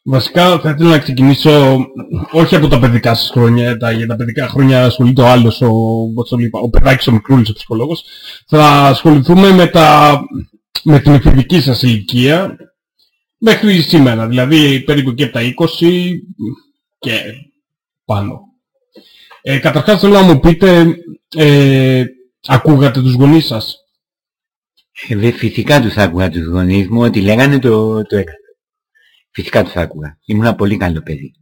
βασικά θα ήθελα να ξεκινήσω όχι από τα παιδικά σας χρόνια, τα, για τα παιδικά χρόνια ασχολείται ο άλλος, ο, πώς το είπα, ο παιδάκης ο μικρούλης, ο ψυχολόγος. Θα ασχοληθούμε με, τα, με την εφηβική σας ηλικία μέχρι σήμερα, δηλαδή περίπου και από τα 20 και πάνω. Ε, καταρχάς θέλω να μου πείτε, ε, ακούγατε τους γονείς σας; Ε, δε, φυσικά τους άκουγα τους γονείς μου, ό,τι λέγανε το, το έκανα. Φυσικά τους άκουγα. Ήμουν ένα πολύ καλό παιδί.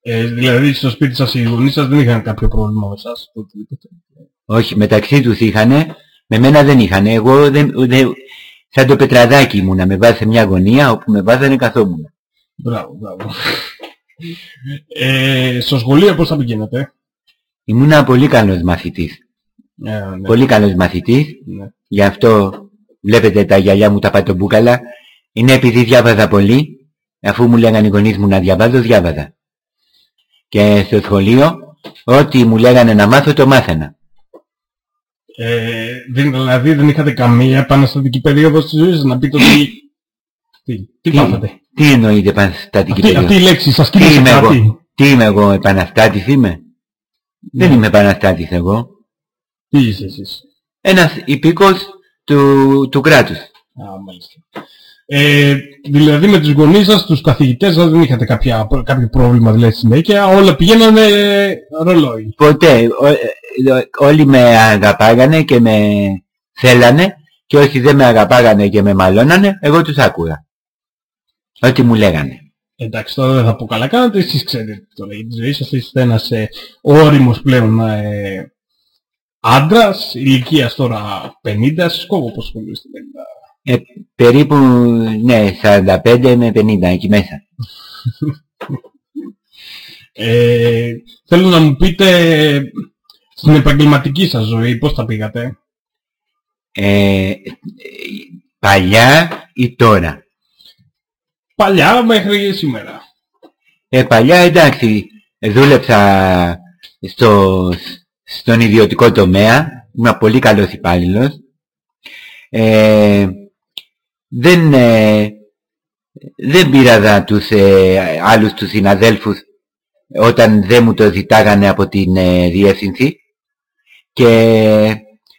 Ε, δηλαδή στο σπίτι σας οι γονείς σας δεν είχαν κάποιο πρόβλημα με εσάς. οτιδήποτε. Όχι, μεταξύ τους είχανε, με μένα δεν είχανε. Εγώ δεν, δεν, σαν το πετραδάκι ήμουν, να με βάζει σε μια γωνία όπου με βάζανε καθόμουν. Μπράβο, μπράβο. Ε, στο σχολείο πώς θα πηγαίνατε; Ήμουν ένα πολύ καλός μαθητής. Ε, ναι. Πολύ καλός μαθητής. Ναι. Γι' αυτό βλέπετε τα γυαλιά μου τα πατομπούκαλα. Είναι επειδή διάβαζα πολύ. Αφού μου λέγανε οι γονείς μου να διαβάζω, διάβαζα. Και στο σχολείο, ό,τι μου λέγανε να μάθω, το μάθαινα. Ε, δεν, δηλαδή δεν είχατε καμία επαναστατική περίοδο στη ζωή σας να πείτε ότι... Τι, τι πάθατε. Τι εννοείται επαναστατική Αυτή, αυτή η περίοδος. λέξη σας Τι κοίτασε είμαι εγώ, κάτι; τι είμαι εγώ, επαναστάτης είμαι; Δεν είμαι επαναστάτης εγώ. Τι είσαι εσείς; Ένας υπήκος του, του κράτους. Α, μάλιστα. Ε, δηλαδή με τους γονείς σας, τους καθηγητές σας δεν είχατε κάποια, κάποιο πρόβλημα δηλαδή στη συνέχεια, όλα πηγαίνανε ε, ρολόι. Ποτέ. Ο- ε, ε, όλοι με αγαπάγανε και με θέλανε και όσοι δεν με αγαπάγανε και με μαλώνανε, εγώ τους άκουγα. Ό,τι μου λέγανε. Εντάξει, τώρα δεν θα πω καλά κάνετε, εσείς ξέρετε τώρα για τη ζωή σας, είστε ένας ε, όριμος πλέον ε, άντρας, ηλικίας τώρα 50, σας κόβω πώς ασχολείστε 50. Ε, περίπου, ναι, 45 με 50 εκεί μέσα. Ε, θέλω να μου πείτε στην επαγγελματική σας ζωή πώς τα πήγατε; Ε, ε, παλιά ή τώρα; Παλιά μέχρι σήμερα. Ε, παλιά εντάξει, δούλεψα στο, στον ιδιωτικό τομέα, ήμουν πολύ καλός υπάλληλος. Ε, δεν, ε, δεν πήραζα τους ε, άλλους τους συναδέλφους όταν δεν μου το ζητάγανε από την ε, διεύθυνση. Και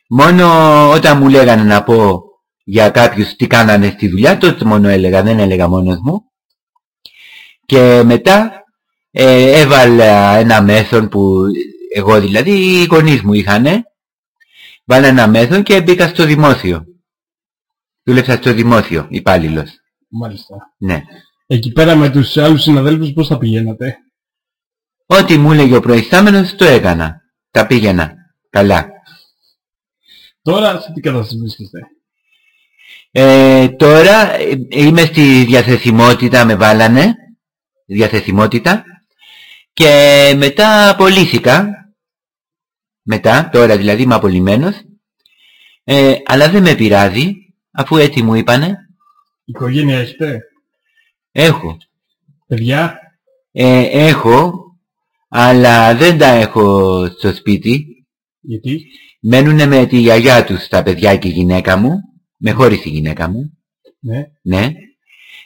μόνο όταν μου λέγανε να πω για κάποιους τι κάνανε στη δουλειά τότε μόνο έλεγα, δεν έλεγα μόνος μου. Και μετά ε, έβαλα ένα μέσον που εγώ δηλαδή οι γονείς μου είχανε βάλα ένα μέσον και μπήκα στο δημόσιο δούλεψα στο δημόσιο υπάλληλος Μάλιστα. ναι Εκεί πέρα με τους άλλους συναδέλφους πώς θα πηγαίνατε; Ό,τι μου έλεγε ο προϊστάμενος το έκανα. Τα πήγαινα. Καλά. Τώρα σε τι κατάσταση βρίσκεστε; Ε, τώρα ε, είμαι στη διαθεσιμότητα, με βάλανε. Διαθεσιμότητα. Και μετά απολύθηκα. Μετά, τώρα δηλαδή είμαι απολυμένος. Ε, αλλά δεν με πειράζει, αφού έτσι μου είπανε. Οικογένεια έχετε; Έχω. Παιδιά; Ε, έχω, αλλά δεν τα έχω στο σπίτι. Γιατί; Μένουνε με τη γιαγιά τους τα παιδιά και η γυναίκα μου. Με χώρισε η γυναίκα μου. Ναι. Ναι.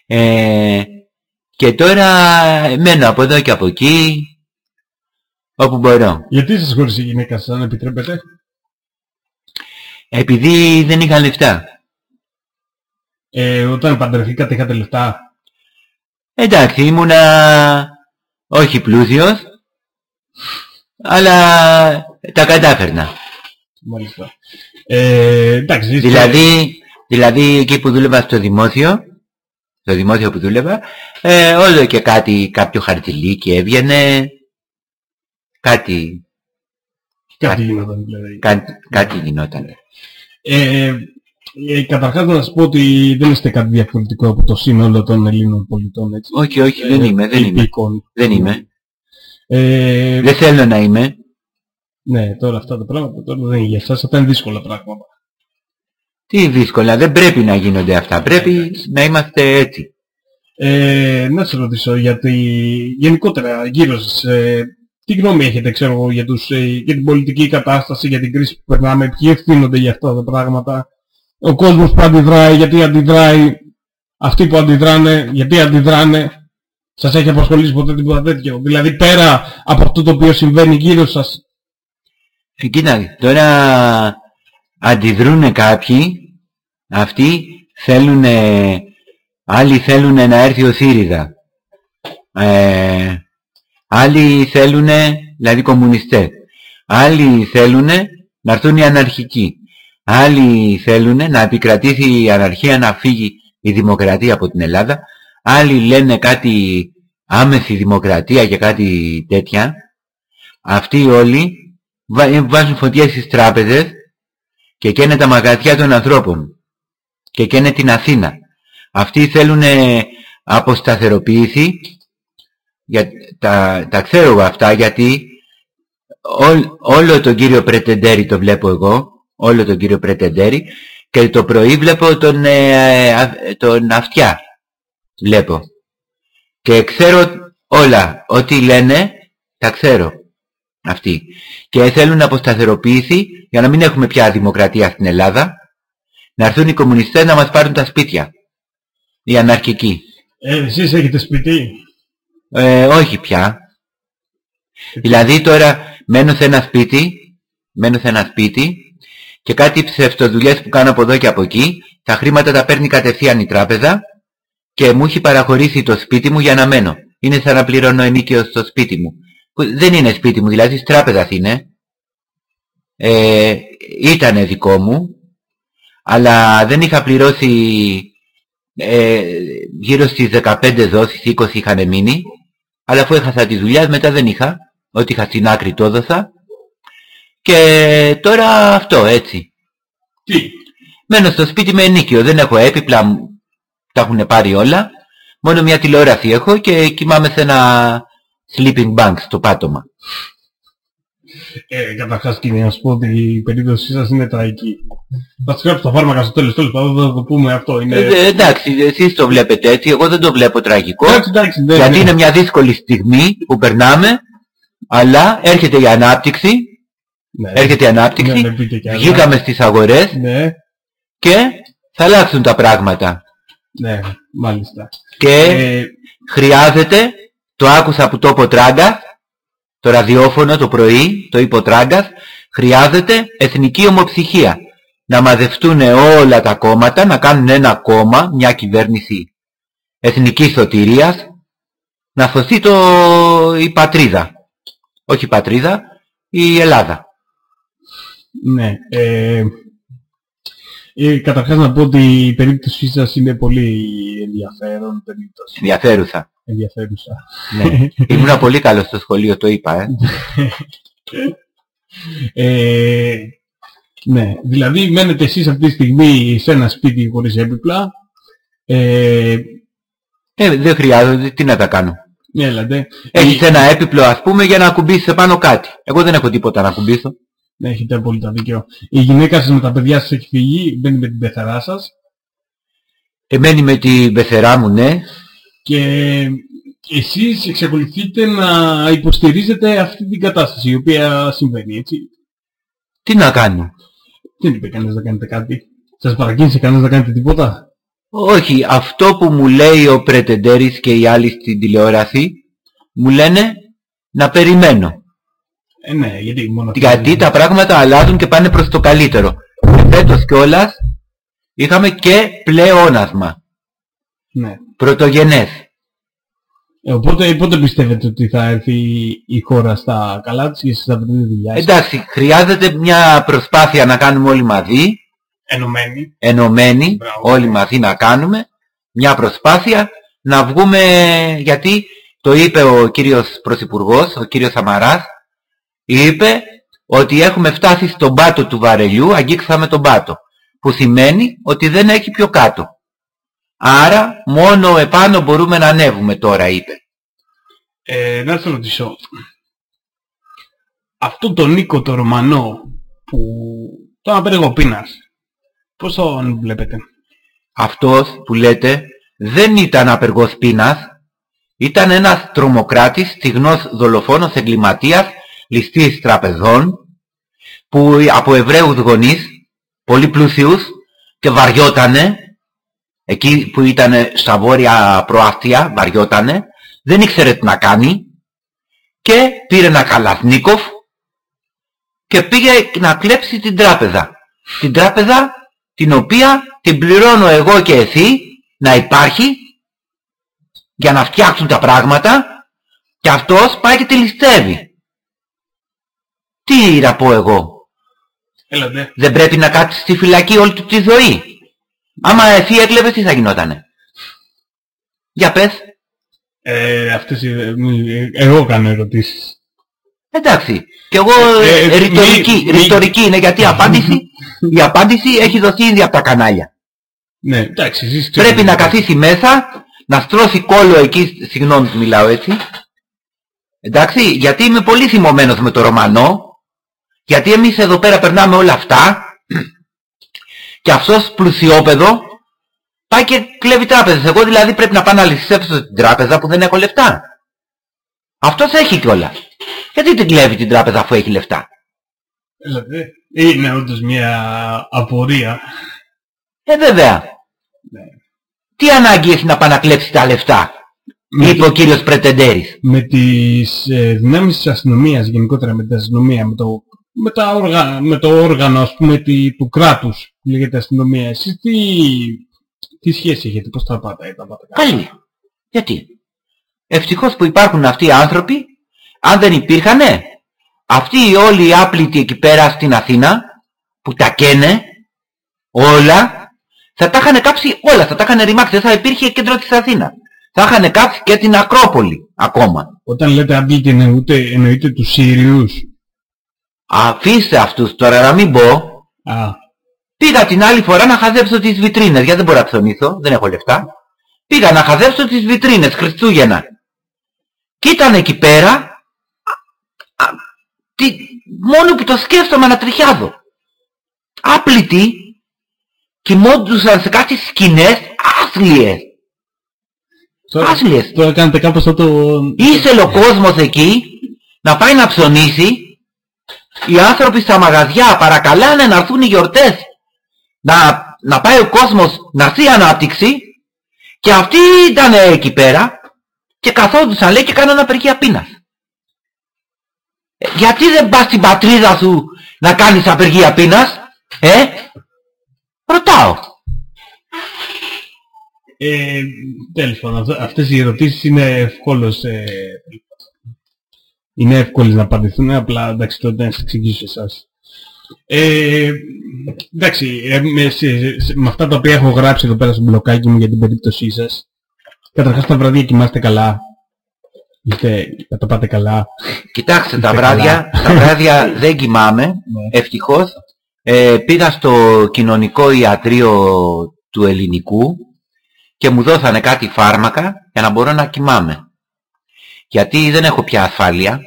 Ε, και τώρα μένω από εδώ και από εκεί. Όπου μπορώ. Γιατί σας χώρισε η γυναίκα σας, αν επιτρέπετε; Επειδή δεν είχα λεφτά. Ε, όταν παντρευτήκατε είχατε λεφτά; Εντάξει, ήμουνα όχι πλούσιος, αλλά τα κατάφερνα. Μάλιστα. Ε, εντάξει, είστε- Δηλαδή, δηλαδή εκεί που δούλευα στο δημόσιο, στο δημόσιο που δούλευα, ε, όλο και κάτι, κάποιο χαρτιλίκι έβγαινε, κάτι, Κάτι γινόταν δηλαδή. κάτι, κάτι γινόταν. Ε, ε, καταρχάς να σας πω ότι δεν είστε κάτι διαφορετικό από το σύνολο των Ελλήνων πολιτών, έτσι. Όχι, όχι, δεν Ε, είμαι, δεν είμαι. υπήκων. Δεν είμαι. Ε, Δεν θέλω να είμαι. Ναι, τώρα αυτά τα πράγματα τώρα δεν είναι για εσάς, αυτά είναι δύσκολα πράγματα. Τι δύσκολα, δεν πρέπει να γίνονται αυτά. Πρέπει να είμαστε έτσι. Ε, να σας ρωτήσω, γιατί γενικότερα γύρω σας, ε, τι γνώμη έχετε, ξέρω εγώ, για, τους, ε, για την πολιτική κατάσταση, για την κρίση που περνάμε, ποιοι ευθύνονται για αυτά τα πράγματα, ο κόσμος που αντιδράει, γιατί αντιδράει, αυτοί που αντιδράνε, γιατί αντιδράνε, σας έχει απασχολήσει ποτέ τίποτα τέτοιο. Δηλαδή πέρα από αυτό το οποίο συμβαίνει γύρω σας, Ε, Κοίτα, τώρα αντιδρούν κάποιοι, αυτοί θέλουν, άλλοι θέλουν να έρθει ο ΣΥΡΙΖΑ. Ε, άλλοι θέλουν, δηλαδή κομμουνιστές. Άλλοι θέλουν να έρθουν οι αναρχικοί. Άλλοι θέλουν να επικρατήσει η αναρχία, να φύγει η δημοκρατία από την Ελλάδα. Άλλοι λένε κάτι άμεση δημοκρατία και κάτι τέτοια. Αυτοί όλοι βα- βάζουν φωτιές στις τράπεζες και καίνε τα μαγαζιά των ανθρώπων και καίνε την Αθήνα. Αυτοί θέλουν αποσταθεροποίηση για, τα, τα ξέρω εγώ αυτά γιατί όλ- όλο τον κύριο Πρετεντέρη το βλέπω εγώ όλο τον κύριο Πρετεντέρη και το πρωί βλέπω τον, ε, α- τον Αυτιά βλέπω. Και ξέρω όλα ό,τι λένε τα ξέρω αυτοί. Και θέλουν αποσταθεροποίηση για να μην έχουμε πια δημοκρατία στην Ελλάδα να έρθουν οι κομμουνιστές να μας πάρουν τα σπίτια. Οι αναρχικοί. Ε, εσείς έχετε σπίτι, ε, όχι πια. Δηλαδή τώρα μένω σε ένα σπίτι, μένω σε ένα σπίτι και κάτι ψευτοδουλειές που κάνω από εδώ και από εκεί, τα χρήματα τα παίρνει κατευθείαν η τράπεζα και μου έχει παραχωρήσει το σπίτι μου για να μένω. Είναι σαν να πληρώνω ενίκιο στο σπίτι μου. Που δεν είναι σπίτι μου, δηλαδή της τράπεζας είναι. Ε, ήτανε δικό μου, αλλά δεν είχα πληρώσει ε, γύρω στις 15 δόσεις, 20 είχαν μείνει, αλλά αφού έχασα τη δουλειά μετά δεν είχα, ό,τι είχα στην άκρη το έδωσα και τώρα αυτό έτσι. Τι; Μένω στο σπίτι με ενίκιο, δεν έχω έπιπλα, μου τα έχουν πάρει όλα, μόνο μια τηλεόραση έχω και κοιμάμαι σε ένα sleeping bank στο πάτωμα. Ε, καταρχάς κύριε, να σου πω ότι η περίπτωσή σας είναι τραγική. Θα σας γράψω τα φάρμακα στο τέλος, τέλος πάντων θα το πούμε αυτό. Είναι... Ε, εντάξει, εσείς το βλέπετε έτσι, εγώ δεν το βλέπω τραγικό. Εντάξει, εντάξει, δεν- γιατί ναι. είναι μια δύσκολη στιγμή που περνάμε, αλλά έρχεται η ανάπτυξη, Ναι. έρχεται η ανάπτυξη, Ναι, ναι, πείτε κι άλλα. βγήκαμε στις αγορές Ναι, και θα αλλάξουν τα πράγματα. ναι, μάλιστα. Και Ε, χρειάζεται, το άκουσα που το είπε ο Τράγκας, το ραδιόφωνο το πρωί, το είπε ο Τράγκας, χρειάζεται εθνική ομοψυχία. Να μαζευτούν όλα τα κόμματα, να κάνουν ένα κόμμα, μια κυβέρνηση εθνικής σωτηρίας, να σωθεί το, η πατρίδα. Όχι η πατρίδα, η Ελλάδα. Ναι. Ε, ε, καταρχάς να πω ότι η περίπτωσή σας είναι πολύ ενδιαφέρον περίπτωση. Ενδιαφέρουσα. Ενδιαφέρουσα. Ναι. Ήμουν πολύ καλός στο σχολείο, το είπα, ε. Ε, ναι, δηλαδή μένετε εσείς αυτή τη στιγμή σε ένα σπίτι χωρίς έπιπλα. Ε, ε δεν χρειάζεται, τι να τα κάνω. έλατε. Έχεις ένα έπιπλο ας πούμε για να ακουμπήσεις επάνω κάτι. Εγώ δεν έχω τίποτα να ακουμπήσω. Ναι, έχετε απόλυτα δίκιο. Η γυναίκα σας με τα παιδιά σας έχει φύγει, μπαίνει με την πεθαρά σας Εμένει με την πεθερά μου, ναι. και εσείς εξακολουθείτε να υποστηρίζετε αυτή την κατάσταση η οποία συμβαίνει, έτσι. Τι να κάνω; Δεν είπε κανείς να κάνετε κάτι. Σας παρακίνησε κανείς να κάνετε τίποτα; Όχι, αυτό που μου λέει ο Πρετεντέρης και οι άλλοι στην τηλεόραση, μου λένε να περιμένω. Ε, ναι, γιατί μόνο αυτό Γιατί τα πράγματα αλλάζουν και πάνε προς το καλύτερο. Και φέτος κιόλας είχαμε και πλεόνασμα. Ναι. Πρωτογενές. Ε, οπότε πότε πιστεύετε ότι θα έρθει η χώρα στα καλά της και εσείς θα βρείτε δουλειά; Εντάξει, χρειάζεται μια προσπάθεια να κάνουμε όλοι μαζί, Ενωμένοι. ενωμένοι, Μπράβο. όλοι μαζί να κάνουμε, μια προσπάθεια να βγούμε, γιατί το είπε ο κύριος Πρωθυπουργός, ο κύριος Σαμαράς, είπε ότι έχουμε φτάσει στον πάτο του βαρελιού, αγγίξαμε τον πάτο, που σημαίνει ότι δεν έχει πιο κάτω. Άρα μόνο επάνω μπορούμε να ανέβουμε τώρα, είπε. Ε, να σας ρωτήσω. Αυτό τον Νίκο το Ρωμανό που τον απέργο πείνας, πώς τον βλέπετε; Αυτός που λέτε δεν ήταν απεργός πείνας, ήταν ένας τρομοκράτης, στιγνός δολοφόνος εγκληματίας, ληστής τραπεζών, που από Εβραίους γονείς, πολύ πλούσιους και βαριότανε, εκεί που ήταν στα βόρεια προάστια, βαριότανε, δεν ήξερε τι να κάνει και πήρε ένα καλαθνίκοφ και πήγε να κλέψει την τράπεζα. Την τράπεζα την οποία την πληρώνω εγώ και εσύ να υπάρχει για να φτιάξουν τα πράγματα και αυτός πάει και τη ληστεύει. Τι να πω εγώ; Έλατε. Δεν πρέπει να κάτσεις στη φυλακή όλη του τη ζωή. Άμα εσύ έκλεβες τι θα γινότανε; Για πες. Ε, αυτές, οι- ε, μη- ε, εγώ κάνω ερωτήσεις. Εντάξει. Και εγώ Ε, ε, ε, ρητορική, μη- μη- ρητορική είναι γιατί η απάντηση, η απάντηση έχει δοθεί ήδη από τα κανάλια. Ναι, εντάξει, εσείς Πρέπει ξέρετε. να καθίσει μέσα, να στρώσει κόλλο εκεί, συγγνώμη που μιλάω έτσι. Εντάξει, γιατί είμαι πολύ θυμωμένος με το Ρωμανό, γιατί εμείς εδώ πέρα περνάμε όλα αυτά και αυτός πλουσιόπεδο πάει και κλέβει τράπεζες. Εγώ δηλαδή πρέπει να πάω να ληστέψω την τράπεζα που δεν έχω λεφτά. Αυτός έχει κιόλας. Γιατί την κλέβει την τράπεζα αφού έχει λεφτά; Έλατε. Είναι όντως μια απορία. Ε βέβαια. Ναι. Τι ανάγκη έχει να πάει να κλέψει τα λεφτά. Με είπε ο κύριος Πρετεντέρης; με τις ε, δυνάμεις της αστυνομίας, γενικότερα με την αστυνομία, με το, με τα όργα, με το όργανο ας πούμε τη, του κράτους που λέγεται αστυνομία, εσείς τι, τι σχέση έχετε, πώς τα πάτε, τα πάτε καλά; Καλή. Γιατί; Ευτυχώς που υπάρχουν αυτοί οι άνθρωποι, αν δεν υπήρχανε, αυτοί οι όλοι οι άπλητοι εκεί πέρα στην Αθήνα, που τα καίνε, όλα, θα τα είχαν κάψει όλα, θα τα είχαν ρημάξει, δεν θα υπήρχε κέντρο της Αθήνας. Θα είχαν κάψει και την Ακρόπολη ακόμα. Όταν λέτε άπλητη εννοείτε, εννοείτε τους Σύριους. Αφήστε αυτούς τώρα να μην πω. Α, Πήγα την άλλη φορά να χαζέψω τις βιτρίνες, γιατί δεν μπορώ να ψωνίσω, δεν έχω λεφτά. Πήγα να χαζέψω τις βιτρίνες Χριστούγεννα. Και ήταν εκεί πέρα, α, α, τι, μόνο που το σκέφτομαι ανατριχιάζω. Άπλητοι κοιμόντουσαν σε κάτι σκηνές άθλιες. Τώρα, Άθλιες. τώρα κάνετε κάπως αυτό το... Ήθελε ο κόσμος εκεί να πάει να ψωνίσει. Οι άνθρωποι στα μαγαζιά παρακαλάνε να έρθουν οι γιορτές. Να, να πάει ο κόσμος να ζει ανάπτυξη. Και αυτοί ήταν εκεί πέρα και καθόντουσαν λέει και κάνανε απεργία πείνας. Ε, γιατί δεν πας στην πατρίδα σου να κάνεις απεργία πείνας, ε; Ρωτάω. Ε, τέλος πάντων, αυτα- αυτές οι ερωτήσεις είναι ευκόλως... Ε, είναι εύκολες να απαντηθούν, απλά εντάξει τότε να σας εξηγήσω σε εσάς. Ε, εντάξει, ε, με, σε- σε- με αυτά τα οποία έχω γράψει εδώ πέρα στο μπλοκάκι μου για την περίπτωσή σας, καταρχάς τα βράδια κοιμάστε καλά. Είστε, τα πάτε καλά. Κοιτάξτε, τα Είστε βράδια, καλά. τα βράδια δεν κοιμάμαι, ευτυχώς. Ε, πήγα στο κοινωνικό ιατρείο του ελληνικού και μου δώσανε κάτι φάρμακα για να μπορώ να κοιμάμαι. Γιατί δεν έχω πια ασφάλεια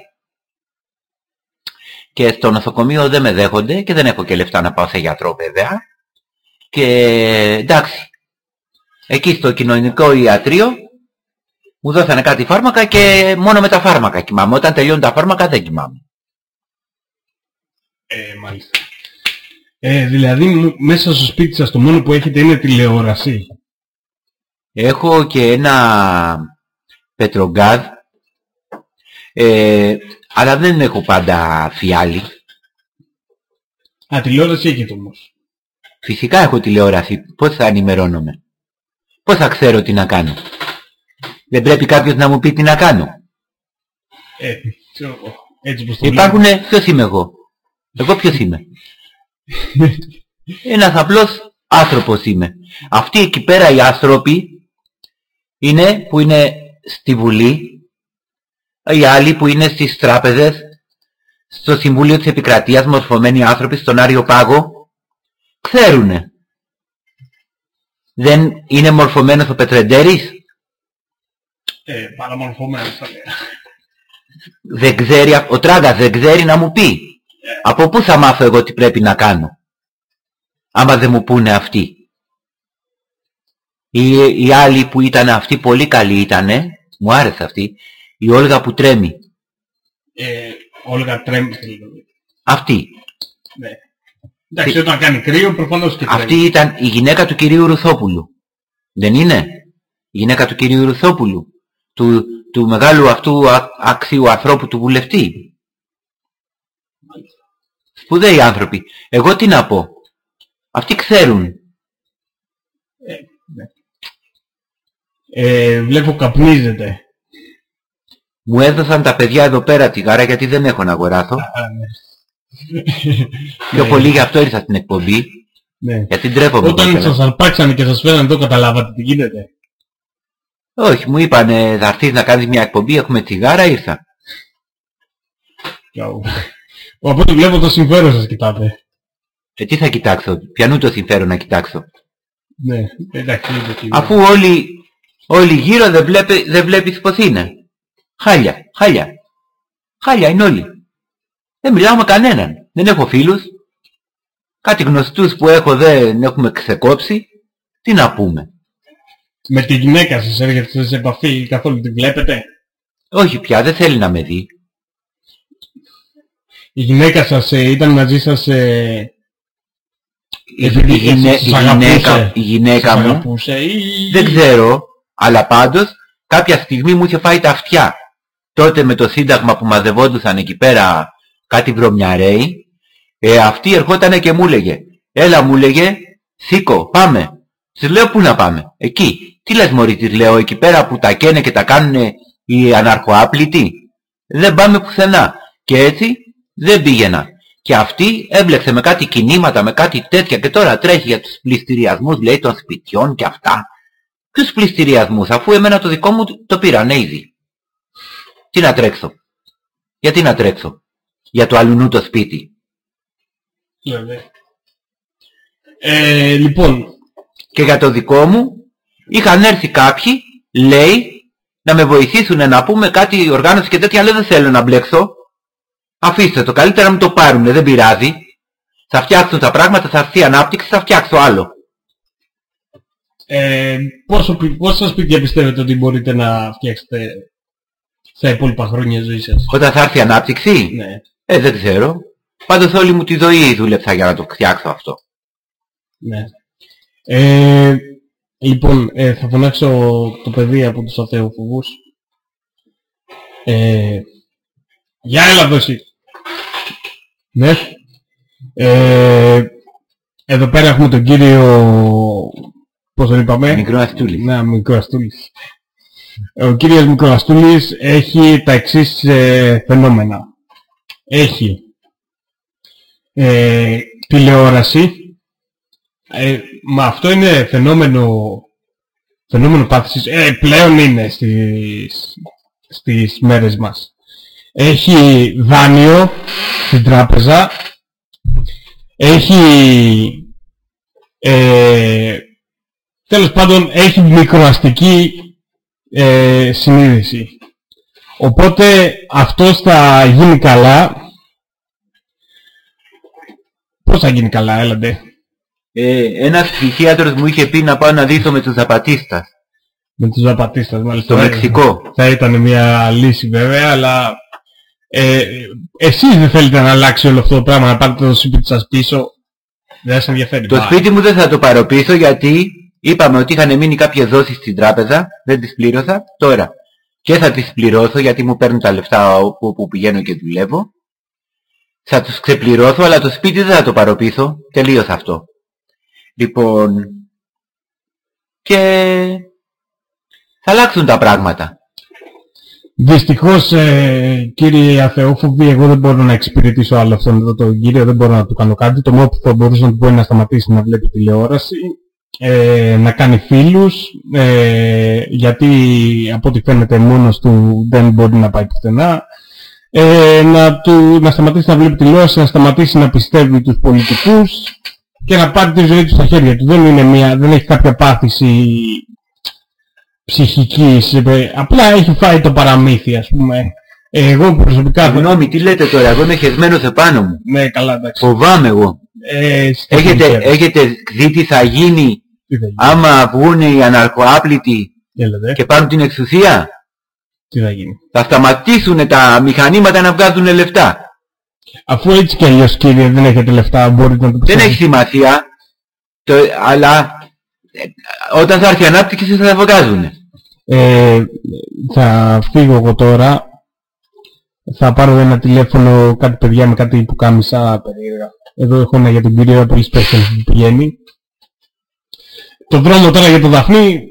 και στο νοσοκομείο δεν με δέχονται και δεν έχω και λεφτά να πάω σε γιατρό βέβαια. Και εντάξει, εκεί στο κοινωνικό ιατρείο μου δώσανε κάτι φάρμακα και μόνο με τα φάρμακα κοιμάμαι. Όταν τελειώνουν τα φάρμακα δεν κοιμάμαι. Ε, μάλιστα. Ε, δηλαδή μου- μέσα στο σπίτι σας το μόνο που έχετε είναι τηλεόραση; Έχω και ένα πετρογκάζ, ε, αλλά δεν έχω πάντα φιάλι. Α, τηλεόραση έχετε όμως. Φυσικά έχω τηλεόραση. Πώς θα ενημερώνομαι; Πώς θα ξέρω τι να κάνω; Δεν πρέπει κάποιος να μου πει τι να κάνω. Ε, ξέρω εγώ. έτσι πως το Υπάρχουν, ποιος είμαι εγώ; Εγώ ποιος είμαι; Ένας απλός άνθρωπος είμαι. Αυτοί εκεί πέρα οι άνθρωποι είναι που είναι στη Βουλή, οι άλλοι που είναι στις τράπεζες, στο Συμβούλιο της Επικρατείας, μορφωμένοι άνθρωποι στον Άριο Πάγο, ξέρουνε. Δεν είναι μορφωμένος ο Πετρεντέρης, Ε, παραμορφωμένος θα λέω. δεν ξέρει, ο Τράγκας δεν ξέρει να μου πει. Από πού θα μάθω εγώ τι πρέπει να κάνω. Άμα δεν μου πούνε αυτοί; Οι, οι άλλοι που ήταν αυτοί πολύ καλοί ήτανε, μου άρεσε αυτή, η Όλγα που τρέμει. Ε, Όλγα τρέμει δηλαδή. Αυτή. Ναι. Εντάξει, όταν κάνει κρύο προφανώς και τρέμει. Αυτή ήταν η γυναίκα του κυρίου Ρουθόπουλου. Δεν είναι; Η γυναίκα του κυρίου Ρουθόπουλου. Του, του μεγάλου αυτού α- αξίου ανθρώπου του βουλευτή. Σπουδαίοι άνθρωποι. Εγώ τι να πω. Αυτοί ξέρουν. Ε, βλέπω καπνίζεται. Μου έδωσαν τα παιδιά εδώ πέρα τσιγάρα γιατί δεν έχω να αγοράσω. Πιο Ναι. πολύ γι' αυτό ήρθα στην εκπομπή. Ναι. Γιατί ντρέπομαι. εδώ Όταν πέρα. σας αρπάξανε και σας φέρανε εδώ καταλάβατε τι γίνεται. Όχι, μου είπανε θα έρθεις να κάνεις μια εκπομπή, έχουμε τσιγάρα, ήρθα. Καου. Οπότε βλέπω το συμφέρον σας κοιτάτε. Ε, τι θα κοιτάξω, πιανού το συμφέρον να κοιτάξω. Ναι, εντάξει, είναι το Αφού όλοι, όλοι γύρω δεν, βλέπει, δεν βλέπεις πως είναι. Χάλια, χάλια. Χάλια είναι όλοι. Δεν μιλάω με κανέναν. Δεν έχω φίλους. Κάτι γνωστούς που έχω δεν έχουμε ξεκόψει. Τι να πούμε. Με τη γυναίκα σας έρχεται σε επαφή καθόλου τη βλέπετε; Όχι πια, δεν θέλει να με δει. Η γυναίκα σας ε, ήταν μαζί σας ε, Η, επειδή η γυναί- σας η αγαπούσε. γυναίκα, η γυναίκα Σας μου αγαπούσε ή... δεν ξέρω, αλλά πάντως κάποια στιγμή μου είχε φάει τα αυτιά. Τότε με το σύνταγμα που μαζευόντουσαν εκεί πέρα κάτι βρωμιαρέοι, ε, αυτή ερχότανε και μου έλεγε, έλα μου έλεγε, σήκω, πάμε. Της λέω πού να πάμε, εκεί. Τι λες μωρή, της λέω, εκεί πέρα που τα καίνε και τα κάνουν οι αναρχοάπλητοι. Δεν πάμε πουθενά. Και έτσι δεν πήγαινα. Και αυτή έμπλεξε με κάτι κινήματα, με κάτι τέτοια και τώρα τρέχει για τους πληστηριασμούς, λέει, των σπιτιών και αυτά. Ποιους πληστηριασμούς, αφού εμένα το δικό μου το πήρανε ήδη. Τι να τρέξω; Γιατί να τρέξω; Για το αλουνού το σπίτι. Βέβαια. Ε, λοιπόν, Και για το δικό μου είχαν έρθει κάποιοι, λέει, να με βοηθήσουν να πούμε κάτι οργάνωση και τέτοια, αλλά δεν θέλω να μπλέξω. Αφήστε το, καλύτερα να μην το πάρουν, δεν πειράζει. Θα φτιάξουν τα πράγματα, θα έρθει η ανάπτυξη, θα φτιάξω άλλο. Ε, πόσο, πι- πόσα σπίτια πιστεύετε ότι μπορείτε να φτιάξετε στα υπόλοιπα χρόνια ζωής σας. Όταν θα έρθει η ανάπτυξη, Ναι. ε, δεν ξέρω. Πάντως όλη μου τη ζωή δούλεψα για να το φτιάξω αυτό. Ναι. Ε, λοιπόν, ε, θα φωνάξω το παιδί από τους αθεοφοβούς. Ε, για έλα δώσει. Ναι. Ε, εδώ πέρα έχουμε τον κύριο... Πώς τον είπαμε; Μικρό Αστούλης. Ναι, μικρό Αστούλης. Ο κύριος Μικροαστούλης έχει τα εξής ε, φαινόμενα. Έχει ε, τηλεόραση. Ε, μα αυτό είναι φαινόμενο, φαινόμενο πάθησης. Ε, πλέον είναι στις, στις μέρες μας. Έχει δάνειο στην τράπεζα. Έχει ε, τέλος πάντων έχει μικροαστική ε, συνείδηση. Οπότε αυτός θα γίνει καλά. Πώς θα γίνει καλά, έλατε; Ε, ένας ψυχίατρος μου είχε πει να πάω να δείσω με τους Ζαπατίστας. Με τους Ζαπατίστας, μάλιστα. Στο Μεξικό. Θα ήταν μια λύση βέβαια, αλλά ε, εσείς δεν θέλετε να αλλάξει όλο αυτό το πράγμα, να πάρετε το σπίτι σας πίσω. Δεν σας ενδιαφέρει. Το Μπα. σπίτι μου δεν θα το πάρω πίσω γιατί είπαμε ότι είχαν μείνει κάποιες δόσεις στην τράπεζα, δεν τις πλήρωσα, τώρα. Και θα τις πληρώσω γιατί μου παίρνουν τα λεφτά όπου, όπου πηγαίνω και δουλεύω. Θα τους ξεπληρώσω, αλλά το σπίτι δεν θα το πάρω πίσω. Τελείως αυτό. Λοιπόν... Και... Θα αλλάξουν τα πράγματα. Δυστυχώς ε, κύριε Αθεόφοβη, εγώ δεν μπορώ να εξυπηρετήσω άλλο αυτόν εδώ τον κύριο, δεν μπορώ να του κάνω κάτι. Το μόνο που θα μπορούσα να του πω είναι να σταματήσει να βλέπει τηλεόραση, ε, να κάνει φίλους, ε, γιατί από ό,τι φαίνεται μόνος του δεν μπορεί να πάει πουθενά. Ε, να, του, να σταματήσει να βλέπει τηλεόραση, να σταματήσει να πιστεύει τους πολιτικούς και να πάρει τη ζωή του στα χέρια του. Δεν, είναι μια, δεν έχει κάποια πάθηση ψυχικής, ε, απλά έχει φάει το παραμύθι ας πούμε. Ε, Εγώ προσωπικά... Συγγνώμη, τι λέτε τώρα, εγώ είμαι χεσμένος επάνω μου. Ναι, καλά, εντάξει. Φοβάμαι εγώ. Ε, Έχετε, σκέφτομαι. έχετε δει τι θα γίνει Τι θα γίνει. άμα βγουν οι αναρχοάπλητοι Τι λέτε, και πάρουν την εξουσία; τι θα γίνει. Θα σταματήσουν τα μηχανήματα να βγάζουν λεφτά. Αφού έτσι κι αλλιώς κύριε δεν έχετε λεφτά, μπορείτε να το Δεν έχει σημασία, το, αλλά ε, όταν θα έρθει η ανάπτυξη θα τα βγάζουν. Ε, θα φύγω εγώ τώρα. Θα πάρω ένα τηλέφωνο κάτι παιδιά με κάτι που κάμισα περίεργα. Εδώ έχω ένα για τον κύριο πολύ special που πηγαίνει. Το δρόμο τώρα για το Δαφνί,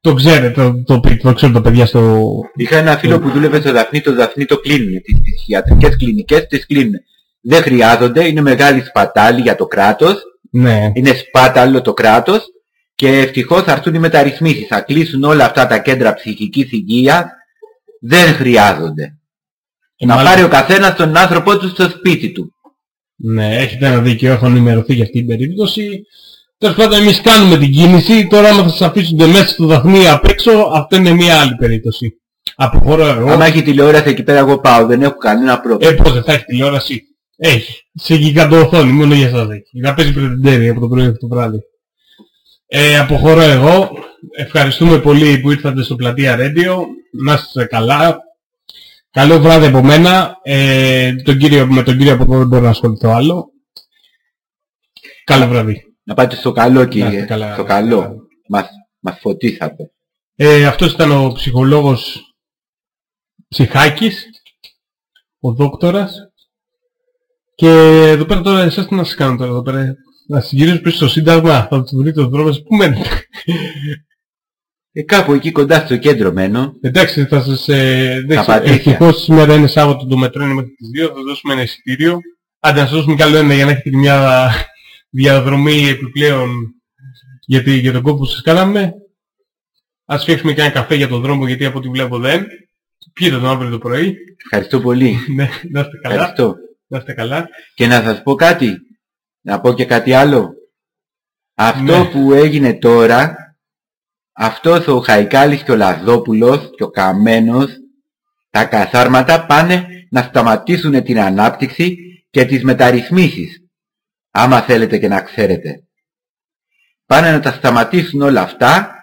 το ξέρετε, το, το, το, το ξέρουν τα παιδιά στο... Είχα ένα φίλο που δούλευε στο Δαφνί, το Δαφνί το κλείνουν. Τις ψυχιατρικές κλινικές τις κλείνουν. Δεν χρειάζονται, είναι μεγάλη σπατάλη για το κράτος. Ναι. Είναι σπάταλο το κράτος και ευτυχώς θα έρθουν οι μεταρρυθμίσεις. Θα κλείσουν όλα αυτά τα κέντρα ψυχικής υγείας. Δεν χρειάζονται. Ε, να μάλιστα. πάρει ο καθένας τον άνθρωπό του στο σπίτι του. Ναι, έχετε ένα δίκιο, έχω ενημερωθεί για αυτή την περίπτωση. Τέλος πάντων εμείς κάνουμε την κίνηση, τώρα άμα θα σας αφήσουν μέσα στο δαθμί απ' έξω, αυτό είναι μια άλλη περίπτωση. Αποχωρώ εγώ. Άμα έχει τηλεόραση εκεί πέρα εγώ πάω, δεν έχω κανένα πρόβλημα. Ε, πώς δεν θα έχει τηλεόραση; Έχει. Σε γιγαντό οθόνη, μόνο για σας έχει. Να παίζει πρετεντέρι από το πρωί μέχρι το βράδυ. Ε, αποχωρώ εγώ. Ευχαριστούμε πολύ που ήρθατε στο Πλατεία Radio. Να είστε καλά. Καλό βράδυ από μένα. Ε, τον κύριο, με τον κύριο από εδώ δεν μπορώ να ασχοληθώ άλλο. Καλό βράδυ. Να πάτε στο καλό κύριε. είστε καλά, στο να είστε καλό. καλά. Μας, μας φωτίσατε. Ε, αυτός ήταν ο ψυχολόγος Ψυχάκης, ο δόκτορας. Και εδώ πέρα τώρα εσάς τι να σας κάνω τώρα εδώ πέρα; Να συγκυρίσω πίσω στο Σύνταγμα, θα του βρείτε το δρόμος σας. Πού μένετε; Ε, κάπου εκεί κοντά στο κέντρο μένω. Εντάξει, θα σας... Ε, δεν Τα ξέρω, πατήσια. ευτυχώς σήμερα είναι Σάββατο το μετρό είναι μέχρι τις 2, θα σας δώσουμε ένα εισιτήριο. Άντε να σας δώσουμε κι άλλο ένα για να έχετε μια διαδρομή επιπλέον για, τη- για τον κόπο που σας κάναμε. Ας φτιάξουμε και ένα καφέ για τον δρόμο γιατί από ό,τι βλέπω δεν. Πιείτε τον αύριο το πρωί. Ευχαριστώ πολύ. ναι, να είστε καλά. Ευχαριστώ. Να είστε καλά. Και να σας πω κάτι. Να πω και κάτι άλλο. Αυτό Ναι. που έγινε τώρα, αυτός ο Χαϊκάλης και ο Λαζόπουλος και ο Καμένος Τα καθάρματα πάνε να σταματήσουν την ανάπτυξη και τις μεταρρυθμίσεις. Άμα θέλετε και να ξέρετε. Πάνε να τα σταματήσουν όλα αυτά,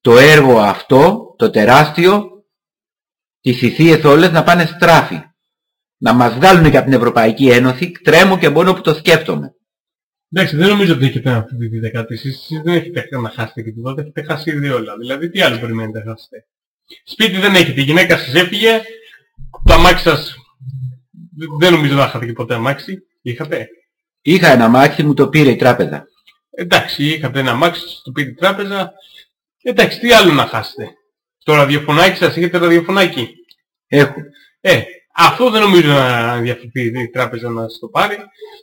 το έργο αυτό, το τεράστιο, τις θυσίες όλες να πάνε στράφη. Να μας βγάλουν και από την Ευρωπαϊκή Ένωση, τρέμω και μόνο που το σκέφτομαι. Εντάξει, δεν νομίζω ότι έχετε αυτή τη δεκάτη. Εσείς δεν έχετε να χάσετε και τίποτα, έχετε χάσει ήδη όλα. Δηλαδή, τι άλλο περιμένετε να χάσετε. Σπίτι δεν έχετε, η γυναίκα σας έφυγε, το αμάξι σας δεν νομίζω να είχατε και ποτέ αμάξι. Είχατε; Είχα ένα αμάξι, μου το πήρε η τράπεζα. Εντάξει, είχατε ένα αμάξι, το πήρε η τράπεζα. Εντάξει, τι άλλο να χάσετε. Το ραδιοφωνάκι σας, έχετε ραδιοφωνάκι; Έχω. Ε, αυτό δεν νομίζω να ενδιαφερθεί η τράπεζα να σας το πάρει.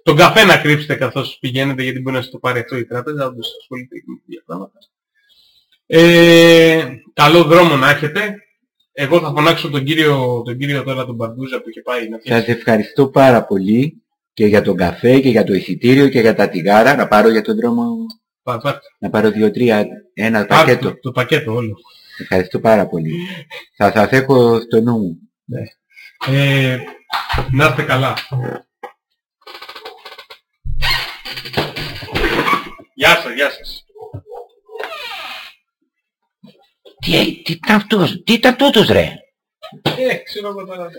Τον καφέ να κρύψετε καθώς πηγαίνετε γιατί μπορεί να σας το πάρει αυτό η τράπεζα, όντως ασχολείται με τέτοια πράγματα. Ε, καλό δρόμο να έχετε. Εγώ θα φωνάξω τον κύριο, τον κύριο τώρα τον Μπαρντούζα που είχε πάει να Σας ευχαριστώ πάρα πολύ και για τον καφέ και για το εισιτήριο και για τα τυγάρα. Να πάρω για τον δρόμο... Πά, πά. Να πάρω δύο-τρία, ένα πακέτο. Το, το, πακέτο όλο. Ευχαριστώ πάρα πολύ. θα σας έχω στο νου μου. Ναι. Ε, να είστε καλά. Γεια σας, γεια σας. Τι, τι ήταν αυτός, τι ήταν τούτος ρε; Ε, ξέρω εγώ τώρα.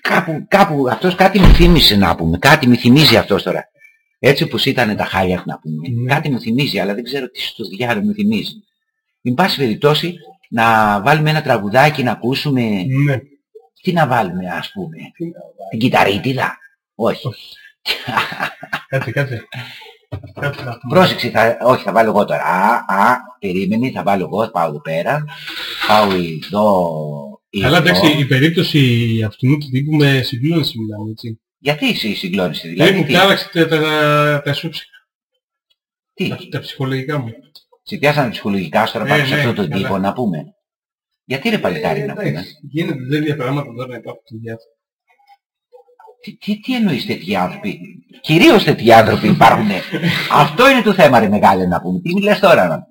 Κάπου, κάπου, αυτός κάτι μου θύμισε να πούμε, κάτι μου θυμίζει αυτός τώρα. Έτσι όπως ήταν τα χάλια να πούμε. Ναι. Κάτι μου θυμίζει, αλλά δεν ξέρω τι στο διάλογο μου θυμίζει. Εν πάση περιπτώσει, να βάλουμε ένα τραγουδάκι να ακούσουμε... Ναι. Τι να βάλουμε ας πούμε. Την κυταρίτιδα; Όχι. Κάτσε, κάτσε. Κάτσε να πούμε. Πρόσεξε, θα, όχι θα βάλω εγώ τώρα. Α, α, περίμενε, θα βάλω εγώ, θα πάω εδώ πέρα. Πάω εδώ, Καλά, εδώ. εντάξει, η περίπτωση αυτού του τύπου με συγκλώνηση μιλάμε, έτσι. Γιατί εσύ συγκλώνεσαι, Δηλαδή δηλαδή. μου τι, κλάραξε τα, τα, τα σούψικα, τι, τα, τα ψυχολογικά μου. σε πιάσανε ψυχολογικά σου τώρα Ε, πάνω σε ναι, αυτόν τον καλά. τύπο να πούμε. Γιατί ρε παλικάρι Ε, να εντάξει, πούμε; Γίνεται τέτοια πράγματα τώρα να υπάρχουν στη διάθεση. Τι, τι, τι εννοείς τέτοιοι άνθρωποι; Κυρίως τέτοιοι άνθρωποι υπάρχουν. Αυτό είναι το θέμα ρε μεγάλε να πούμε. Τι μιλάς τώρα να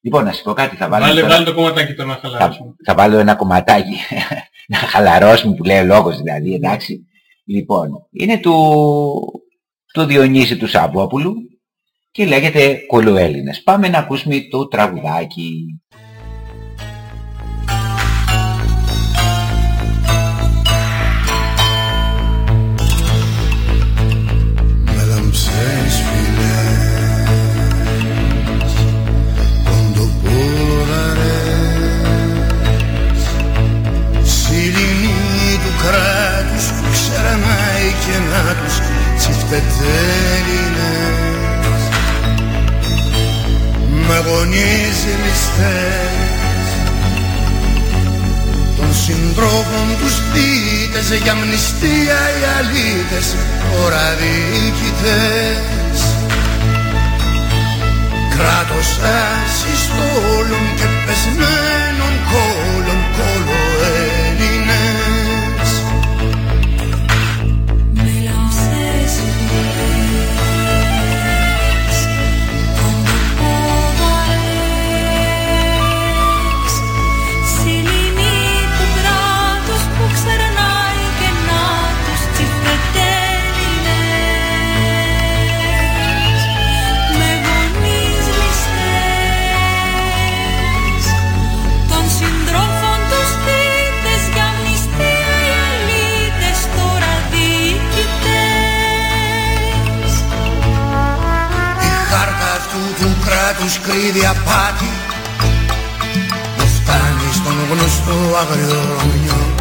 Λοιπόν, να σου πω κάτι, θα βάλω, Βάλε, τώρα- βάλε το κομματάκι το να θα, χαλαρώσουμε. θα βάλω ένα κομματάκι να χαλαρώσουμε που λέει ο λόγος δηλαδή, εντάξει. Λοιπόν, είναι του, του Διονύση του Σαββόπουλου και λέγεται Κολοέλληνες. Πάμε να ακούσουμε το τραγουδάκι. Δίτες για αμνηστία οι αλήτες τώρα διοικητές κράτος ασυστόλων και πεσμένων κόλων τους κράτους κρύβει απάτη. Που φτάνει στον γνωστό αγριορομιό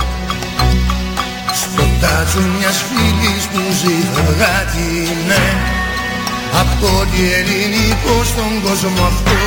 στο τάτσο μιας φίλης που ζει φευγάτη ναι. Απ' το ότι ελληνικό στον κόσμο αυτό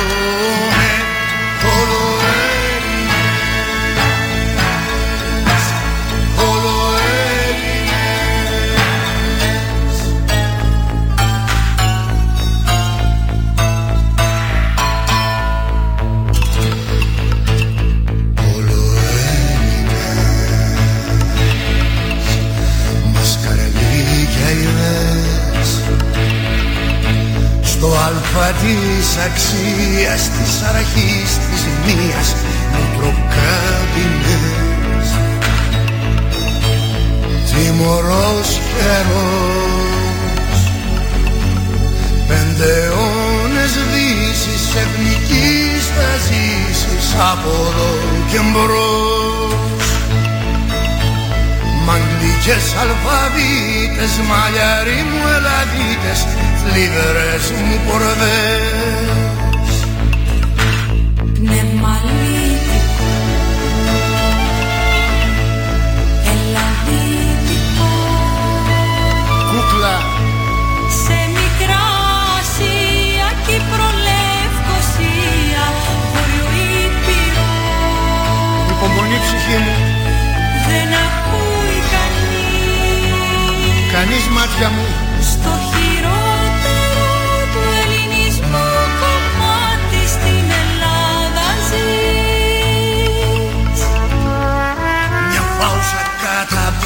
της αξίας της αρχής της μίας μικροκάπινες τιμωρός καιρός πέντε αιώνες δύσης εθνικής θα ζήσεις από εδώ και μπρος. Μ' αλφαβήτες μαλλιαροί μου ελαδίτες θλιβερές μου πορδές. Πνευματικό Ελλαδίτικο Κούκλα. Σε μικρά Ασία Κύπρο Λευκοσία Βόρειο Ήπειρο. Υπομονή ψυχή μου, Δεν ακούει κανείς. Κανείς μάτια μου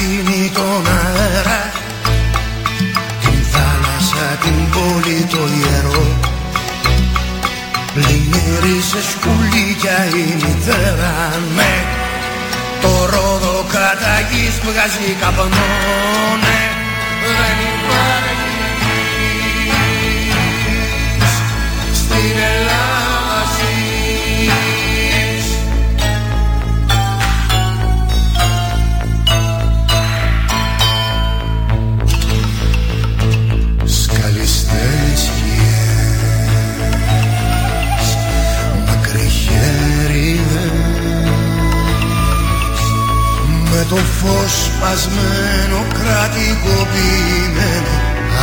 καταπίνει τον αέρα Την θάλασσα, την πόλη, το ιερό. Πλημμύρι σε σκουλίκια η μητέρα ναι Το ρόδο κατά γης βγάζει καπνό ναι Δεν υπάρχει γης. Στην Ελλάδα το φως σπασμένο κρατικοποιημένο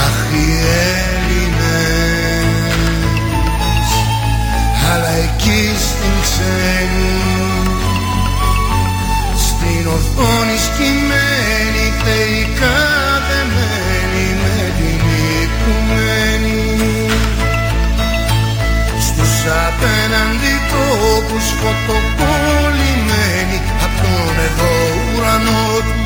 Αχ οι Έλληνες Αλλά εκεί στην ξένη Στην οθόνη σκυμμένη θεϊκά δεμένη με την οικουμένη Στους απέναντι τόπους φωτοπολιμένοι απ'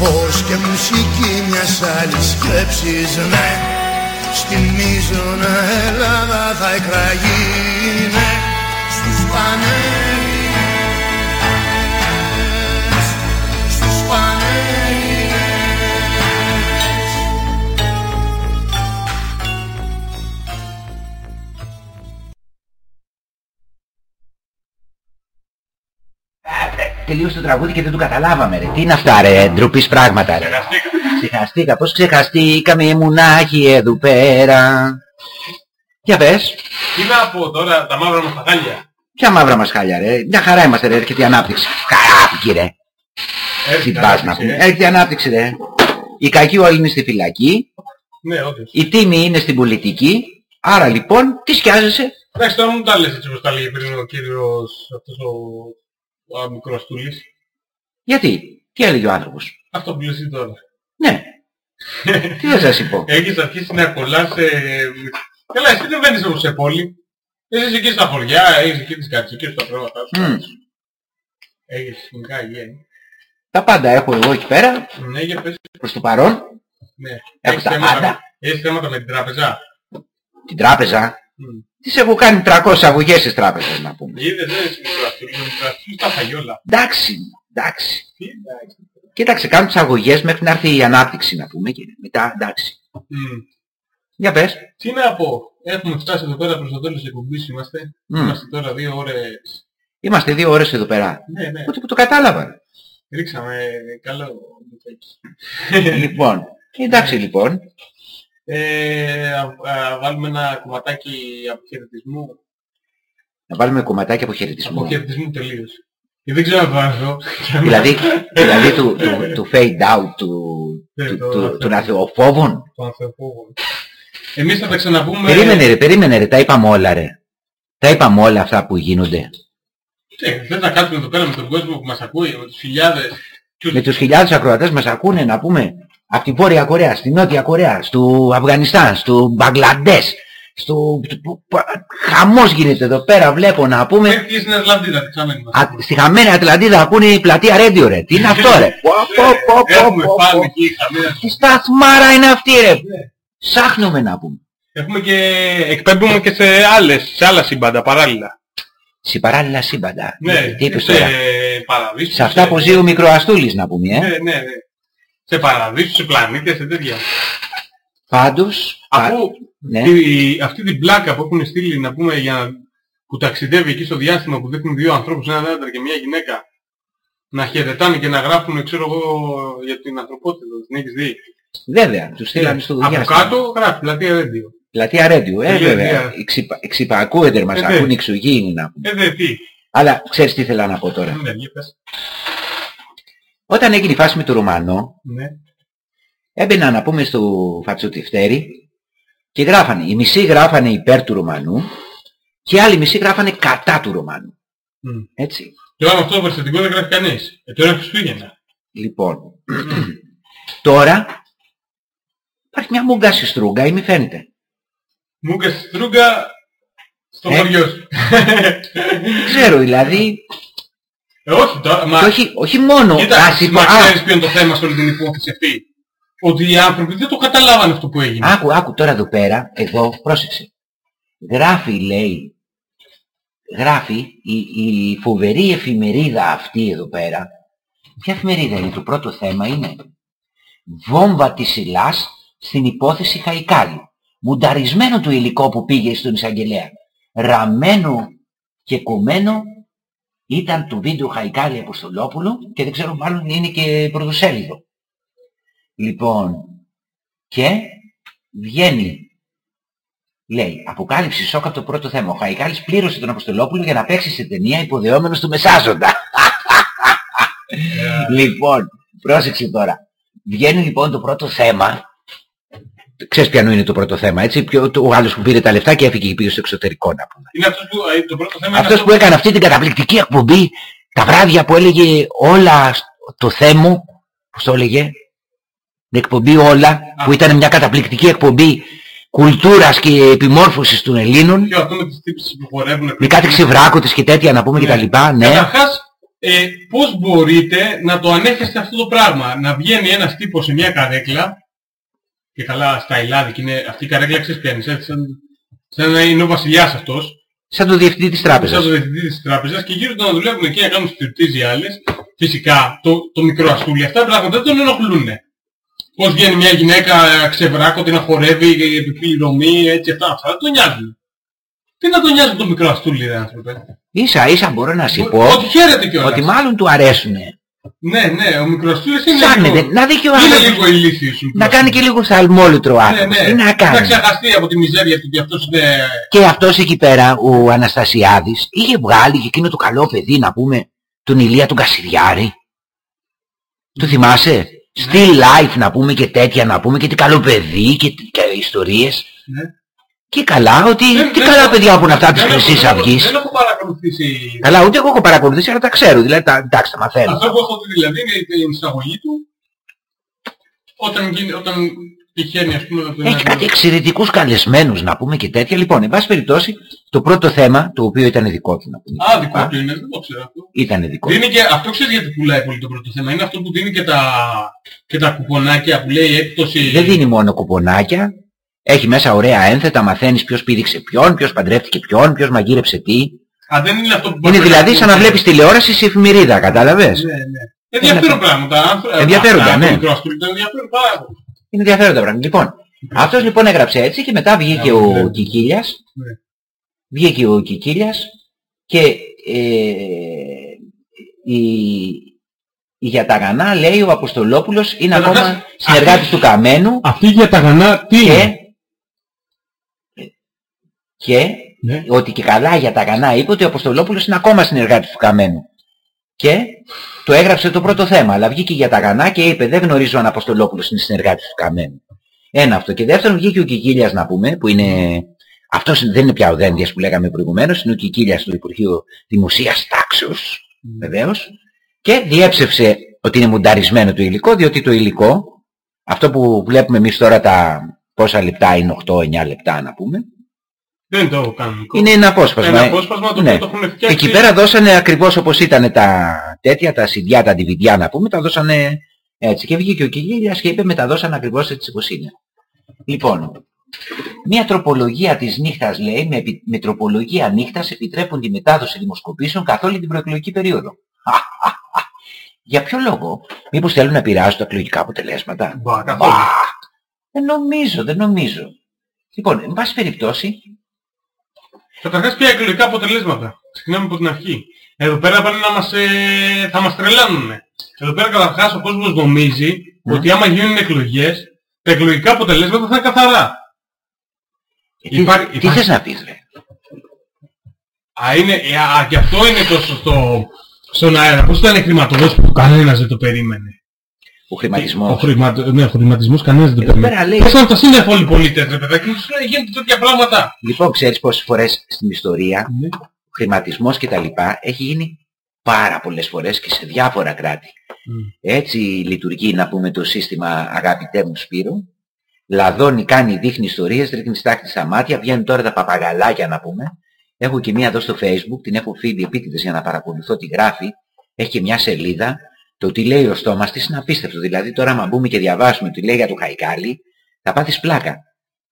φως και μουσική μιας άλλης σκέψης Ναι, στη μείζωνα Ελλάδα θα εκραγεί Ναι, στους Πανέλληνες Στους Πανέλληνες Τελείωσε το τραγούδι και δεν το καταλάβαμε ρε. Τι είναι αυτά ρε, ντροπής πράγματα ρε. Ξεχαστήκα, πώς ξεχαστήκαμε η μουνάχη εδώ πέρα. Για πες, Τι να πω τώρα, τα μαύρα μας τα χάλια. ποια μαύρα μας χάλια ρε. Μια χαρά είμαστε ρε, έρχεται η ανάπτυξη. Χαράπηκε ρε. Έρχεται Τι πας να ανάπτυξη, πούμε. ε. Έρχεται η ανάπτυξη ρε. Οι κακοί όλοι είναι στη φυλακή. Ναι, όντως. Οι τίμοι είναι στην πολιτική. Άρα λοιπόν, τι σκιάζεσαι; Εντάξει, τώρα μου τα λες έτσι όπως τα λέγει πριν ο κύριος, αυτός ο, ο μικρός τούλης. Γιατί, τι έλεγε ο άνθρωπος; Αυτό που λες εσύ τώρα. Ναι. τι θα σας πω; Έχεις αρχίσει να κολλάς σε... Καλά, εσύ δεν βαίνεις όμως σε πόλη. Είσαι εκεί στα χωριά, έχεις εκεί τις κατσικές, τα πράγματα σου. Μμ. Έχεις γενικά γέννη. Τα πάντα έχω εγώ εκεί πέρα, Ναι, για πες. προς το παρόν. Ναι. Έχω Έχεις τα θέματα- πάντα. Έχεις θέματα με την τράπεζα; Την τράπεζα. Τις έχω κάνει 300 αγωγές στις τράπεζες να πούμε. Είδες, δεν είσαι μικραστούλης, ο μικραστούλης τα φαγεί όλα. Εντάξει, εντάξει. Τι εντάξει. Κοίταξε, κάνω τις αγωγές μέχρι να έρθει η ανάπτυξη να πούμε και μετά εντάξει. Μμ. Για πες. Τι να πω, έχουμε φτάσει εδώ πέρα προς το τέλος της εκπομπής είμαστε. Μμ. Είμαστε τώρα δύο ώρες. Είμαστε δύο ώρες εδώ πέρα. Ναι, ναι. Ούτε που το κατάλαβα. ρε. Ρίξαμε καλό μπουφέκι. λοιπόν, εντάξει λοιπόν. Ε, α, α, βάλουμε ένα κομματάκι αποχαιρετισμού. Να βάλουμε κομματάκι αποχαιρετισμού. Αποχαιρετισμού τελείως. Και δεν ξέρω να βάζω. δηλαδή, δηλαδή του, του, του fade out, του, Ναι, του, το- του, των αθεοφόβων. Το ανθεοπόγον. Εμείς θα τα ξαναπούμε... Περίμενε ρε, περίμενε ρε, τα είπαμε όλα ρε. Τα είπαμε όλα αυτά που γίνονται. Ε, δεν θα κάτσουμε εδώ πέρα με τον κόσμο που μας ακούει, με τους χιλιάδες. Με τους χιλιάδες ακροατές μας ακούνε να πούμε από την Βόρεια Κορέα, στη Νότια Κορέα, στο Αφγανιστάν, στο Μπαγκλαντές, στο... Χαμός γίνεται εδώ πέρα, βλέπω να πούμε... Εκεί στην Ατλαντίδα, τη χαμένη μας. Α, στη χαμένη Ατλαντίδα ακούνε η πλατεία Ρέντιο ρε. Τι είναι αυτό ρε; Πω, πω, πω, πω, Έχουμε πω, πάνω πω. εκεί χαμένα. Τι σταθμάρα είναι αυτή ρε. Ψάχνουμε να πούμε. Έχουμε και εκπέμπουμε και σε άλλες, σε άλλα σύμπαντα παράλληλα. Σε παράλληλα σύμπαντα. Ναι, Τι είπες σε τώρα; παραδείσους. Σε αυτά που ζει ο μικροαστούλης να πούμε, ε. Ναι, ναι, ναι. Σε παραδείσους, σε πλανήτες, σε τέτοια. Πάντως, Αφού ναι. τη- αυτή την πλάκα που έχουν στείλει να πούμε για να- που ταξιδεύει εκεί στο διάστημα που δείχνουν δύο ανθρώπους, έναν άντρα και μια γυναίκα να χαιρετάνε και να γράφουν ξέρω εγώ για την ανθρωπότητα, την έχεις δει; βέβαια, τους στείλανε στο Από διάστημα. κάτω γράφει πλατεία ρέντιο. Πλατεία Ρέντιου, ε, Τελεία, βέβαια. τελεία. Εξυπα- Εξυπακούεται, μας Ε, ναι. ακούν εξωγήινοι να πούμε. Ε, δε, τι. Αλλά ξέρεις τι ήθελα να πω τώρα. Ναι, για πες. Όταν έγινε η φάση με το Ρουμανό, Ναι. έμπαιναν να πούμε στο φατσοτιφτέρι και γράφανε. Οι μισοί γράφανε υπέρ του Ρουμανού και οι άλλοι μισοί γράφανε κατά του Ρουμανού. Μμ. Έτσι. Και όταν αυτό το περιστατικό δεν γράφει κανείς. Ε, τώρα είναι Χριστούγεννα. Λοιπόν, τώρα υπάρχει μια μούγκα στη στρούγκα ή μη φαίνεται; Μούγκα στη στρούγκα στο Ε. χωριό σου. Δεν ξέρω δηλαδή, Ε, όχι τώρα, μα... και όχι, όχι μόνο... Κοίτα, ας είπα- μα α, ξέρεις ποιο είναι το θέμα σε όλη την υπόθεση αυτή. Ότι οι άνθρωποι δεν το καταλάβανε αυτό που έγινε. Άκου, άκου τώρα εδώ πέρα, εδώ, πρόσεξε. Γράφει, λέει, γράφει η, η φοβερή εφημερίδα αυτή εδώ πέρα. Ποια εφημερίδα είναι, το πρώτο θέμα είναι; Βόμβα της Ιλάς στην υπόθεση Χαϊκάλη. Μουνταρισμένο το υλικό που πήγε στον εισαγγελέα. Ραμμένο και κομμένο ήταν το βίντεο Χαϊκάλη Αποστολόπουλου και δεν ξέρω μάλλον είναι και πρωτοσέλιδο. Λοιπόν, και βγαίνει, λέει, αποκάλυψη σοκ από το πρώτο θέμα. Ο Χαϊκάλης πλήρωσε τον Αποστολόπουλο για να παίξει σε ταινία υποδεόμενος του Μεσάζοντα. λοιπόν, πρόσεξε τώρα. Βγαίνει λοιπόν το πρώτο θέμα. Ξέρεις ποιανού είναι το πρώτο θέμα, έτσι; Ποιο, το- ο άλλος που πήρε τα λεφτά και έφυγε και πήγε στο εξωτερικό να πούμε. Είναι αυτός που, ε, το πρώτο θέμα είναι Αυτός που έκανε αυτή την καταπληκτική εκπομπή τα βράδια που έλεγε όλα το θέμα, πώς το έλεγε, την εκπομπή όλα, που ήταν μια καταπληκτική εκπομπή κουλτούρας και επιμόρφωσης των Ελλήνων, Και αυτό με τις τύψεις που χορεύουν. με κάτι ξεβράκωτες και τέτοια να πούμε και τα λοιπά, ναι. Καταρχάς, ε, πώς μπορείτε να το ανέχεστε αυτό το πράγμα; Να βγαίνει ένας τύπος σε μια καρέκλα και καλά στα Ελλάδη είναι αυτή η καρέκλα ξέρεις ποια είναι, σαν, σαν, σαν να είναι ο βασιλιάς αυτός. Σαν το διευθυντή της Σαν τράπεζας. το διευθυντή της τράπεζας και γύρω του να δουλεύουν εκεί να κάνουν στριπτίζ οι άλλες. Φυσικά το, το μικρό αστούλι αυτά πράγματα δεν τον ενοχλούν. Πώς βγαίνει μια γυναίκα ξεβράκωτη να χορεύει, επιπληρωμή, έτσι αυτά, αυτά δεν τον νοιάζουν. Τι να τον νοιάζουν το μικρό αστούλι ρε άνθρωπε; Ίσα ίσα μπορώ να σου πω Ότι χαίρεται κιόλας. ότι μάλλον του αρέσουνε. Ναι, ναι, ο μικρόστούλης είναι Ψάχνεται, λίγο... να δει και ο είναι άνθρωπος. λίγο ηλίθιος. ο Να κάνει και λίγο σαλμόλουτρο Ναι, άνθρωπος. ναι. Τι να Να κάνει; ξεχαστεί από τη μιζέρια του και αυτός είναι... Και αυτός εκεί πέρα, ο Αναστασιάδης, είχε βγάλει και εκείνο το καλό παιδί, να πούμε, τον Ηλία τον Κασιδιάρη. Το θυμάσαι; Still life να πούμε και τέτοια να πούμε και τι καλό παιδί και, και ιστορίες. Ναι. Και καλά ότι Δεν- τι δεν καλά έχω- παιδιά που είναι αυτά της δεν έχω- Χρυσής δεν έχω- Αυγής. Δεν έχω παρακολουθήσει... Καλά ούτε εγώ έχω παρακολουθήσει αλλά τα ξέρω. Δηλαδή τα, εντάξει τα μαθαίνω. Αυτό που έχω δει δηλαδή είναι η εισαγωγή του όταν, γίνει, όταν τυχαίνει ας πούμε να τον Έχει κάτι εξαιρετικούς καλεσμένους να πούμε και τέτοια. Λοιπόν, εν πάση περιπτώσει, το πρώτο θέμα, το οποίο ήταν δικό του να πούμε. Α, δικό του είναι, δεν το ξέρω αυτό. Ήταν δικό του. Δίνει και, αυτό ξέρεις γιατί πουλάει πολύ το πρώτο θέμα. Είναι αυτό που δίνει και τα, και τα κουπονάκια που λέει έκπτωση... Δεν δίνει μόνο κουπονάκια. Έχει μέσα ωραία ένθετα, μαθαίνεις ποιος πήδηξε ποιον, ποιος παντρεύτηκε ποιον, ποιος μαγείρεψε τι. Α, δεν είναι αυτό που... Είναι μας δηλαδή λέει, σαν να βλέπεις τηλεόραση σε εφημερίδα, κατάλαβες; Ναι, ναι. Ενδιαφέρον πράγματα. άνθρω- Ενδιαφέροντα, αυτά, ναι. Το μικρός αστούλι, το ενδιαφέρον πάρα πολύ. Είναι ενδιαφέροντα πράγματα. Λοιπόν, αυτός λοιπόν έγραψε έτσι και μετά βγήκε ο Κικίλιας. Ναι. Βγήκε ο Κικίλιας και ε, η, η Γιαταγανά λέει ο Αποστολόπουλος είναι Καταρχάς, ακόμα συνεργάτης του Καμένου Αυτή για τα γανά τι και, και Ναι. ότι και καλά για τα Γανά είπε ότι ο Αποστολόπουλος είναι ακόμα συνεργάτης του Καμένου. Και το έγραψε το πρώτο θέμα, αλλά βγήκε για τα Γανά και είπε δεν γνωρίζω αν ο Αποστολόπουλος είναι συνεργάτης του Καμένου. Ένα αυτό. Και δεύτερον βγήκε ο Κικίλιας να πούμε, που είναι... Αυτός δεν είναι πια ο Δένδιας που λέγαμε προηγουμένως, είναι ο Κικίλιας του Υπουργείου Δημοσίας Τάξεως, βεβαίως. Και διέψευσε ότι είναι μουνταρισμένο το υλικό, διότι το υλικό, αυτό που βλέπουμε εμείς τώρα τα πόσα λεπτά είναι 8-9 λεπτά να πούμε, Δεν είναι το κανονικό. είναι ένα απόσπασμα. Ένα ε. απόσπασμα το Ναι. οποίο το έχουν φτιάξει. Εκεί πέρα δώσανε ακριβώς όπως ήταν τα τέτοια, τα CD, τα DVD να πούμε, τα δώσανε έτσι. Και βγήκε ο Κιγίλιας και είπε μεταδώσανε ακριβώς έτσι όπως είναι. Λοιπόν, μια τροπολογία της νύχτας λέει, με, επι- με τροπολογία νύχτας επιτρέπουν τη μετάδοση δημοσκοπήσεων καθ' όλη την προεκλογική περίοδο. Για ποιο λόγο, μήπως θέλουν να επηρεάσουν τα εκλογικά αποτελέσματα; Μπα, καθόλου. Μπα. Δεν νομίζω, δεν νομίζω. Λοιπόν, εν πάση περιπτώσει, Καταρχάς ποια εκλογικά αποτελέσματα. Ξεκινάμε από την αρχή. Εδώ πέρα πάνε να μας, ε, θα μας τρελάνουνε. Εδώ πέρα καταρχάς ο κόσμος νομίζει Ναι. ότι άμα γίνουν εκλογές, τα εκλογικά αποτελέσματα θα είναι καθαρά. Ε, τι, Υπάρχει- τι θες να πεις ρε; Α, είναι, ε, α, και αυτό είναι το σωστό στον αέρα. Πώς ήταν η χρηματοδότηση που κανένας δεν το περίμενε; Ο χρηματισμός. Ο, χρηματο... ναι, ο χρηματισμός κανένας δεν το Εδώ περίμενε. πέρα λέει- Πώς ήταν τα σύννεφα όλοι οι πολίτες, ρε παιδάκι, μου, σου λέει γίνονται τέτοια πράγματα. Λοιπόν, ξέρεις πόσες φορές στην ιστορία Ναι. ο χρηματισμός και τα λοιπά έχει γίνει πάρα πολλές φορές και σε διάφορα κράτη. Έτσι λειτουργεί να πούμε το σύστημα αγαπητέ μου Σπύρο. Λαδώνει, κάνει, δείχνει ιστορίες, ρίχνει στάχτη στα μάτια, βγαίνουν τώρα τα παπαγαλάκια να πούμε. Έχω και μία εδώ στο facebook, την έχω φύγει επίτηδες για να παρακολουθώ τι γράφει. Έχει και μια σελίδα. Το τι λέει ο στόμας της είναι απίστευτο. Δηλαδή τώρα άμα μπούμε και διαβάσουμε τι λέει για το Χαϊκάλι, θα πάθεις πλάκα.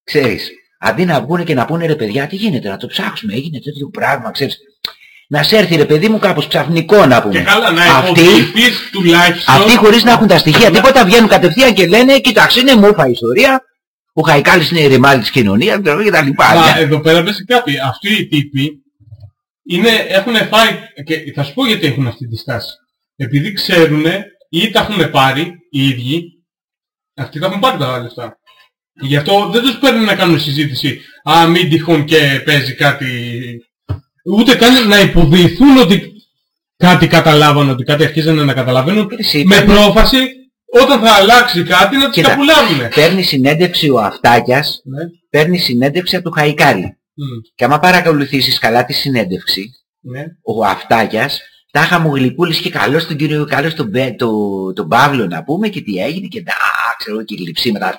Ξέρεις, αντί να βγουν και να πούνε ρε παιδιά τι γίνεται, να το ψάξουμε, έγινε τέτοιο πράγμα, ξέρεις. Να σε έρθει ρε παιδί μου κάπως ξαφνικό να πούμε. Και καλά να Αυτοί- υποδείχθεις τουλάχιστον. αυτοί χωρίς να έχουν τα στοιχεία τίποτα βγαίνουν κατευθείαν και λένε κοίταξε είναι μούφα η ιστορία, ο Χαϊκάλης είναι η ρημάλη της κοινωνίας ξέρω, και τα λοιπά. Μα εδώ πέρα πες κάτι. Αυτοί οι τύποι είναι, έχουν φάει, και θα σου πω γιατί έχουν αυτή τη στάση. Επειδή ξέρουν ή τα έχουν πάρει οι ίδιοι, αυτοί τα έχουν πάρει τα λεφτά. Γι' αυτό δεν τους παίρνουν να κάνουν συζήτηση, α μην τυχόν και παίζει κάτι, ούτε καν να υποδειηθούν ότι κάτι καταλάβανε, ότι κάτι αρχίζανε να καταλαβαίνουν, Εσύ, με παίρνει- πρόφαση όταν θα αλλάξει κάτι να τους Κοίτα, καπουλάβουνε. Παίρνει συνέντευξη ο Αυτάκιας, Ναι. παίρνει συνέντευξη από το Χαϊκάλη. Μμ, Και άμα παρακολουθήσεις καλά τη συνέντευξη, ναι. ο Αυτάκιας τάχα μου γλυκούλης και καλώς τον κύριο, καλώς τον, Μπε- το, τον Παύλο να πούμε και τι έγινε και τα, ξέρω και γλυψίματα.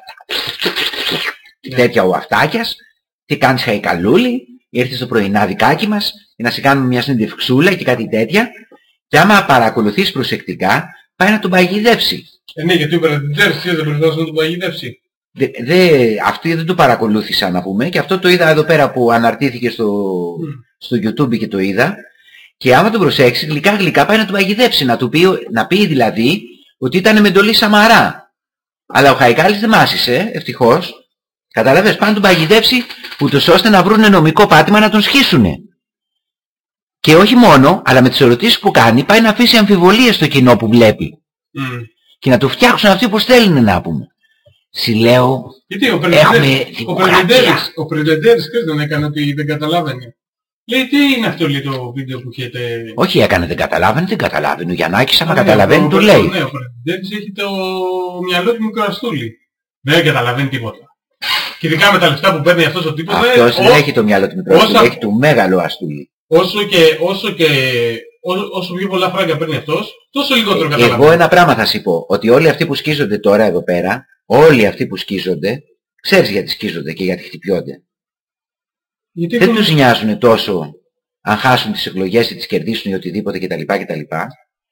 Ναι. Τέτοια ο Αυτάκιας, τι κάνεις Χαϊκαλούλη, ήρθε στο πρωινάδικάκι μας για να σε κάνουμε μια συνεντευξούλα και κάτι τέτοια. Και άμα παρακολουθείς προσεκτικά, πάει να τον παγιδεύσει. Ε, ναι, γιατί ο Περαντιτέρης δεν προσπαθούσε να τον παγιδεύσει. Δε, δε, αυτοί δεν το παρακολούθησα να πούμε και αυτό το είδα εδώ πέρα που αναρτήθηκε στο, στο YouTube και το είδα και άμα τον προσέξει γλυκά γλυκά πάει να τον παγιδεύσει να του πει, να πει δηλαδή ότι ήταν με εντολή Σαμαρά αλλά ο Χαϊκάλης δεν μάσησε ευτυχώς καταλαβες πάει να τον παγιδεύσει ούτως ώστε να βρουν νομικό πάτημα να τον σχίσουνε και όχι μόνο αλλά με τις ερωτήσεις που κάνει πάει να αφήσει αμφιβολίες στο κοινό που βλέπει Μμ. και να το φτιάξουν αυτοί που θέλουν να πούμε Συλλέω Γιατί ο Έχουμε Πρεντεντέρης, ο δημοκρατία. Πρεντεντέρης, ο Πρεντεντέρης ξέρεις δεν έκανε ότι δεν καταλάβαινε. Λέει τι είναι αυτό λέει το βίντεο που έχετε... Όχι έκανε δεν καταλάβαινε, δεν καταλάβαινε. Ο Γιαννάκης άμα Α, ναι, καταλαβαίνει ο- του ο- λέει. Ναι, ο Πρεντεντέρης έχει το μυαλό του μικραστούλη. Δεν καταλαβαίνει τίποτα. Και ειδικά με τα λεφτά που παίρνει αυτός ο τύπος Αυτός δεν- δεν ό- έχει το μυαλό του μικρό, όσα- έχει του μέγαλο αστούλη. Όσο και, όσο και, όσο, όσο πιο πολλά φράγκα παίρνει αυτός, τόσο λιγότερο Εγώ καταλαβαίνει. ένα πράγμα θα σου πω, ότι όλοι αυτοί που σκίζονται τώρα εδώ πέρα, όλοι αυτοί που σκίζονται, ξέρεις γιατί σκίζονται και γιατί χτυπιόνται. Γιατί Δεν έχουν- τους νοιάζουν τόσο αν χάσουν τις εκλογές ή τις κερδίσουν ή οτιδήποτε κτλ. κτλ. Εδώ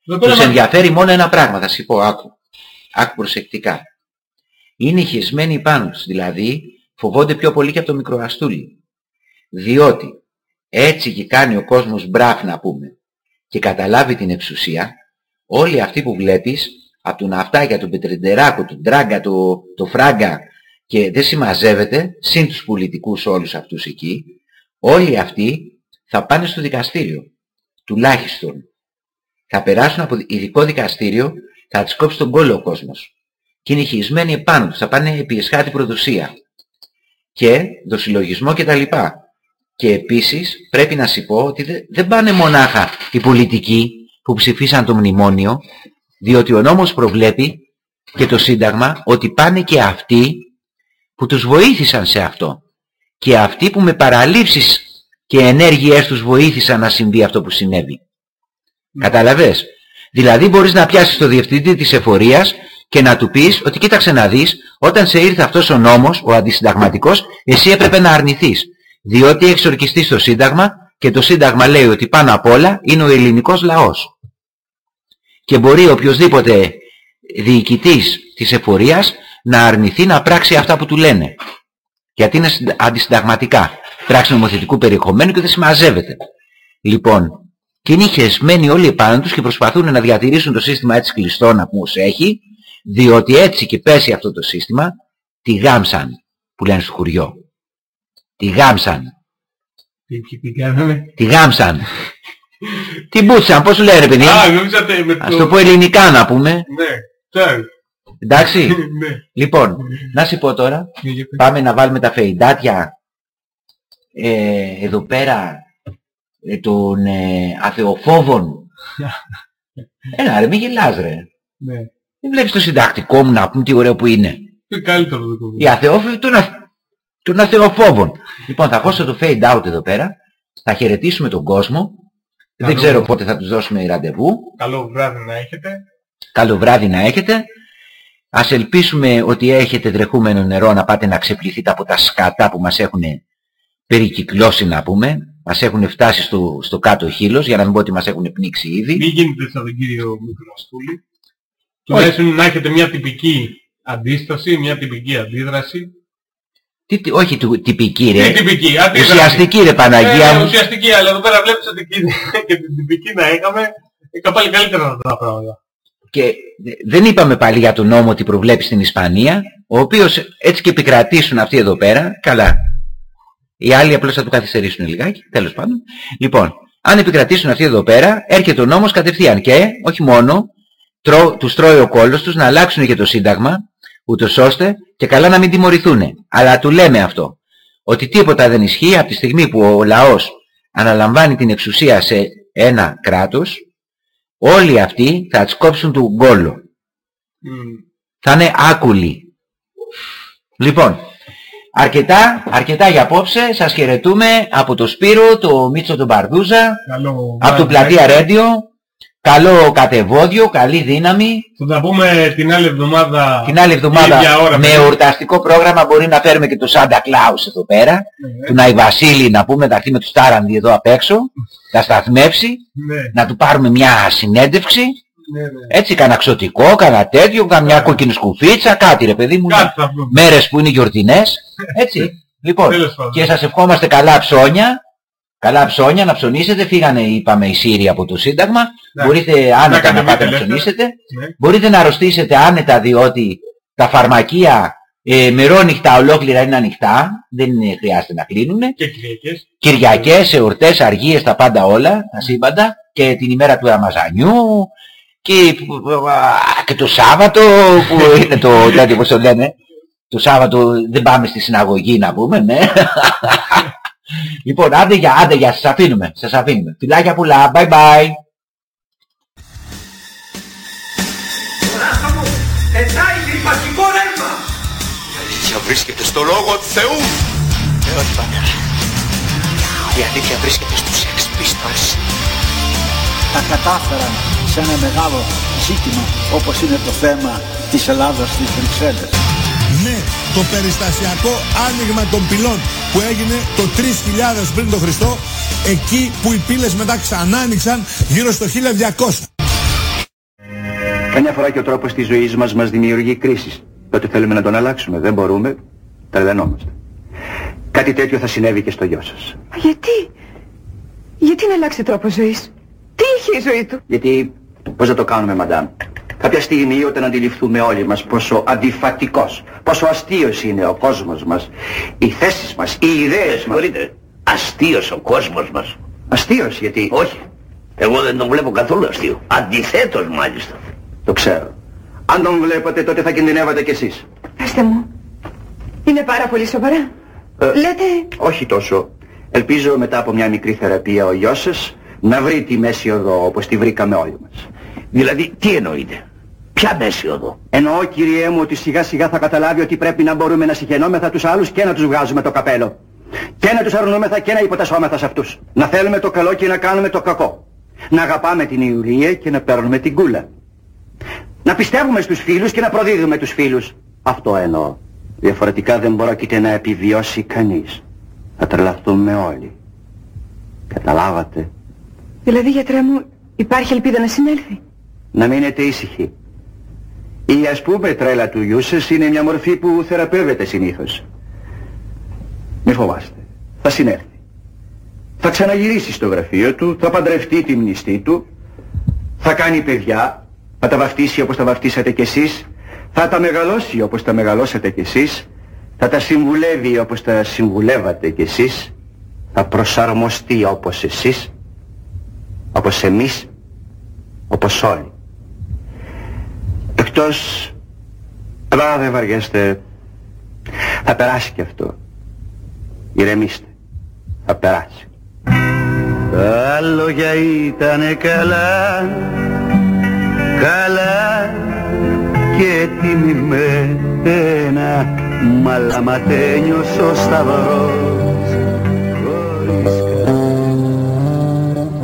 πέρα Τους μα- ενδιαφέρει μόνο ένα πράγμα, θα σου πω, άκου. Άκου προσεκτικά. Είναι χεσμένοι πάνω τους, δηλαδή φοβόνται πιο πολύ και από το μικροαστούλι. Διότι έτσι και κάνει ο κόσμος μπράφ να πούμε και καταλάβει την εξουσία, όλοι αυτοί που βλέπεις, από τον Αυτάκια, τον Πετρεντεράκο, τον Τράγκα, το, το Φράγκα και δεν συμμαζεύεται, συν τους πολιτικούς όλους αυτούς εκεί, όλοι αυτοί θα πάνε στο δικαστήριο. Τουλάχιστον θα περάσουν από ειδικό δικαστήριο, θα τις κόψει τον κόλλο ο κόσμος. Και είναι χειρισμένοι επάνω τους, θα πάνε επί εσχάτη προδοσία. Και δοσυλλογισμό κτλ. Και επίσης πρέπει να σου πω ότι δεν, δεν πάνε μονάχα οι πολιτικοί που ψηφίσαν το μνημόνιο, διότι ο νόμος προβλέπει και το Σύνταγμα ότι πάνε και αυτοί που τους βοήθησαν σε αυτό και αυτοί που με παραλήψεις και ενέργειές τους βοήθησαν να συμβεί αυτό που συνέβη. Καταλαβες; Δηλαδή μπορείς να πιάσεις το διευθυντή της εφορίας και να του πεις ότι κοίταξε να δεις, όταν σε ήρθε αυτός ο νόμος, ο αντισυνταγματικός, εσύ έπρεπε να αρνηθείς. Διότι έχεις ορκιστεί στο Σύνταγμα και το Σύνταγμα λέει ότι πάνω απ' όλα είναι ο ελληνικός λαός. Και μπορεί οποιοδήποτε διοικητής της εφορίας να αρνηθεί να πράξει αυτά που του λένε. Γιατί είναι αντισυνταγματικά. Πράξη νομοθετικού περιεχομένου και δεν συμμαζεύεται. Λοιπόν, και είναι χεσμένοι όλοι επάνω τους και προσπαθούν να διατηρήσουν το σύστημα έτσι κλειστό να πούμε έχει, διότι έτσι και πέσει αυτό το σύστημα, τη γάμψαν, που λένε στο χουριό. Τη γάμψαν. Τι, τι κάναμε; Τη γάμψαν. Την μπούτσαν, πώς σου λέει ρε παιδί. Α, νομίζατε με Ας το πω ελληνικά να πούμε. Ναι, τσάρ. Εντάξει. Ναι. λοιπόν, να σου πω τώρα, πάμε να βάλουμε τα φεϊντάτια ε, εδώ πέρα ε, των ε, αθεοφόβων. Έλα ρε, μην γελάς ρε. Ναι. Δεν βλέπεις το συντακτικό μου να πούμε τι ωραίο που είναι. Τι καλύτερο το κόβω. Οι αθεόφοβοι των, αθ... των αθεοφόβων. λοιπόν, θα χώσω το fade out εδώ πέρα. Θα χαιρετήσουμε τον κόσμο. Δεν Καλό. ξέρω πότε θα τους δώσουμε ραντεβού. Καλό βράδυ να έχετε. Καλό βράδυ να έχετε. Ας ελπίσουμε ότι έχετε τρεχούμενο νερό να πάτε να ξεπληθείτε από τα σκατά που μας έχουν περικυκλώσει να πούμε. Μας έχουν φτάσει στο, στο κάτω χείλος για να μην πω ότι μας έχουν πνίξει ήδη. Μην γίνετε σαν τον κύριο Μικραστούλη. Τουλάχιστον να έχετε μια τυπική αντίσταση, μια τυπική αντίδραση. Τι, τι- όχι του- τυπική ρε. Τι τυπική, αντίδραση. Ουσιαστική ρε Παναγία Ε, μου. ουσιαστική, αλλά εδώ πέρα βλέπεις ότι και, και την τυπική να είχαμε, είχα πάλι καλύτερα τα πράγματα. Και δεν είπαμε πάλι για τον νόμο ότι προβλέπει στην Ισπανία, ο οποίος έτσι και επικρατήσουν αυτοί εδώ πέρα, καλά. Οι άλλοι απλώς θα του καθυστερήσουν λιγάκι, τέλος πάντων. Λοιπόν, αν επικρατήσουν αυτοί εδώ πέρα, έρχεται ο νόμος κατευθείαν και, όχι μόνο, τρώ, τους τρώει ο κόλλος τους να αλλάξουν και το Σύνταγμα, ούτως ώστε και καλά να μην τιμωρηθούν. Αλλά του λέμε αυτό, ότι τίποτα δεν ισχύει από τη στιγμή που ο λαός αναλαμβάνει την εξουσία σε ένα κράτος, όλοι αυτοί θα σκόψουν του γκόλο. Θα είναι άκουλοι. Λοιπόν, αρκετά, αρκετά για απόψε. Σας χαιρετούμε από το Σπύρο, το Μίτσο τον Παρδούζα, Καλό από το βράδυ να Πλατεία έχετε. Ρέντιο. Καλό κατεβόδιο, καλή δύναμη. Θα τα πούμε την άλλη εβδομάδα. Την άλλη εβδομάδα ίδια ώρα, με παιδί. εορταστικό πρόγραμμα μπορεί να φέρουμε και το Σάντα Κλάους εδώ πέρα. Ναι. Του Ναϊ Βασίλη να πούμε, θα έρθει με τους Τάραντι εδώ απ' έξω. Θα σταθμεύσει. Ναι, Να του πάρουμε μια συνέντευξη. ναι, ναι. Έτσι, κανένα ξωτικό, κανένα τέτοιο, καμιά κόκκινη σκουφίτσα, κάτι ρε παιδί μου. Κάτι θα βρούμε. Μέρες που είναι γιορτινές. Έτσι. λοιπόν, Τέλος πάντων. και σας ευχόμαστε καλά ψώνια. Καλά ψώνια να ψωνίσετε. Φύγανε, είπαμε, οι Σύριοι από το Σύνταγμα. Ναι. Μπορείτε Να άνετα να κατεβείτε πάτε να ελεύθερα. ψωνίσετε. Ναι. Μπορείτε να αρρωστήσετε άνετα διότι τα φαρμακεία ε, μερόνυχτα ολόκληρα είναι ανοιχτά. Δεν είναι- χρειάζεται να κλείνουν. Και Κυριακές. Κυριακές, εορτές, αργίες, τα πάντα όλα, τα σύμπαντα και την ημέρα του Ραμαζανιού και, και το Σάββατο που είναι το τέτοιο πώς το λένε το Σάββατο δεν πάμε στη συναγωγή να πούμε, ναι. λοιπόν, άντε για, άντε για, σας αφήνουμε, σας αφήνουμε. Φιλάκια πουλά, bye bye. Μουνάχα μου, πετάει τρυπαστικό ρεύμα. Η αλήθεια βρίσκεται στο λόγο του Θεού. Ε, όχι πατέρα. Η αλήθεια βρίσκεται στους Sex Pistols. τα κατάφεραν σε ένα μεγάλο ζήτημα όπως είναι το θέμα της Ελλάδας στις Βρυξέλλες. Ναι, το περιστασιακό άνοιγμα των πυλών που έγινε το 3000 πριν τον Χριστό, εκεί που οι πύλες μετά ξανά άνοιξαν γύρω στο 1200. Καμιά φορά και ο τρόπος της ζωής μας μας δημιουργεί κρίσεις. Τότε θέλουμε να τον αλλάξουμε. Δεν μπορούμε. Τρελαινόμαστε. Κάτι τέτοιο θα συνέβη και στο γιο σας. Γιατί, γιατί να αλλάξει τρόπος ζωής; Τι είχε η ζωή του; Γιατί, πώς θα το κάνουμε, μαντάμ; Κάποια στιγμή όταν αντιληφθούμε όλοι μας πόσο αντιφατικός, πόσο αστείος είναι ο κόσμος μας, οι θέσεις μας, οι ιδέες μας. Μπορείτε. Αστείος ο κόσμος μας. Αστείος γιατί... Όχι. Εγώ δεν τον βλέπω καθόλου αστείο. Αντιθέτως μάλιστα. Το ξέρω. Αν τον βλέπατε τότε θα κινδυνεύατε κι εσείς. Πεςτε μου, είναι πάρα πολύ σοβαρά. Ε, Λέτε, Όχι τόσο. Ελπίζω μετά από μια μικρή θεραπεία ο γιος σας να βρει τη μέση οδό όπως τη βρήκαμε όλοι μας. Δηλαδή, τι εννοείτε; Ποια μέση οδό; Εννοώ κυριέ μου ότι σιγά σιγά θα καταλάβει ότι πρέπει να μπορούμε να συγχαινόμεθα τους άλλους και να τους βγάζουμε το καπέλο. Και να τους αρνούμεθα και να υποτασσόμεθα σε αυτούς. Να θέλουμε το καλό και να κάνουμε το κακό. Να αγαπάμε την Ιουλία και να παίρνουμε την κούλα. Να πιστεύουμε στους φίλους και να προδίδουμε τους φίλους. Αυτό εννοώ. Διαφορετικά δεν πρόκειται να επιβιώσει κανείς. Θα τρελαθούμε όλοι. Καταλάβατε. Δηλαδή, γιατρέ μου, υπάρχει ελπίδα να συνέλθει; Να μείνετε ήσυχοι. Η ας πούμε τρέλα του γιού σας είναι μια μορφή που θεραπεύεται συνήθως. Μη φοβάστε. Θα συνέρθει. Θα ξαναγυρίσει στο γραφείο του, θα παντρευτεί τη μνηστή του, θα κάνει παιδιά, θα τα βαφτίσει όπως τα βαφτίσατε κι εσείς, θα τα μεγαλώσει όπως τα μεγαλώσατε κι εσείς, θα τα συμβουλεύει όπως τα συμβουλεύατε κι εσείς, θα προσαρμοστεί όπως εσείς, όπως εμείς, όπως όλοι. Εκτός, αλλά δεν βαριέστε, θα περάσει κι αυτό. Ηρεμήστε, θα περάσει. Τα λόγια ήτανε καλά, καλά και τιμημένα, μαλαματένιος ο σταυρός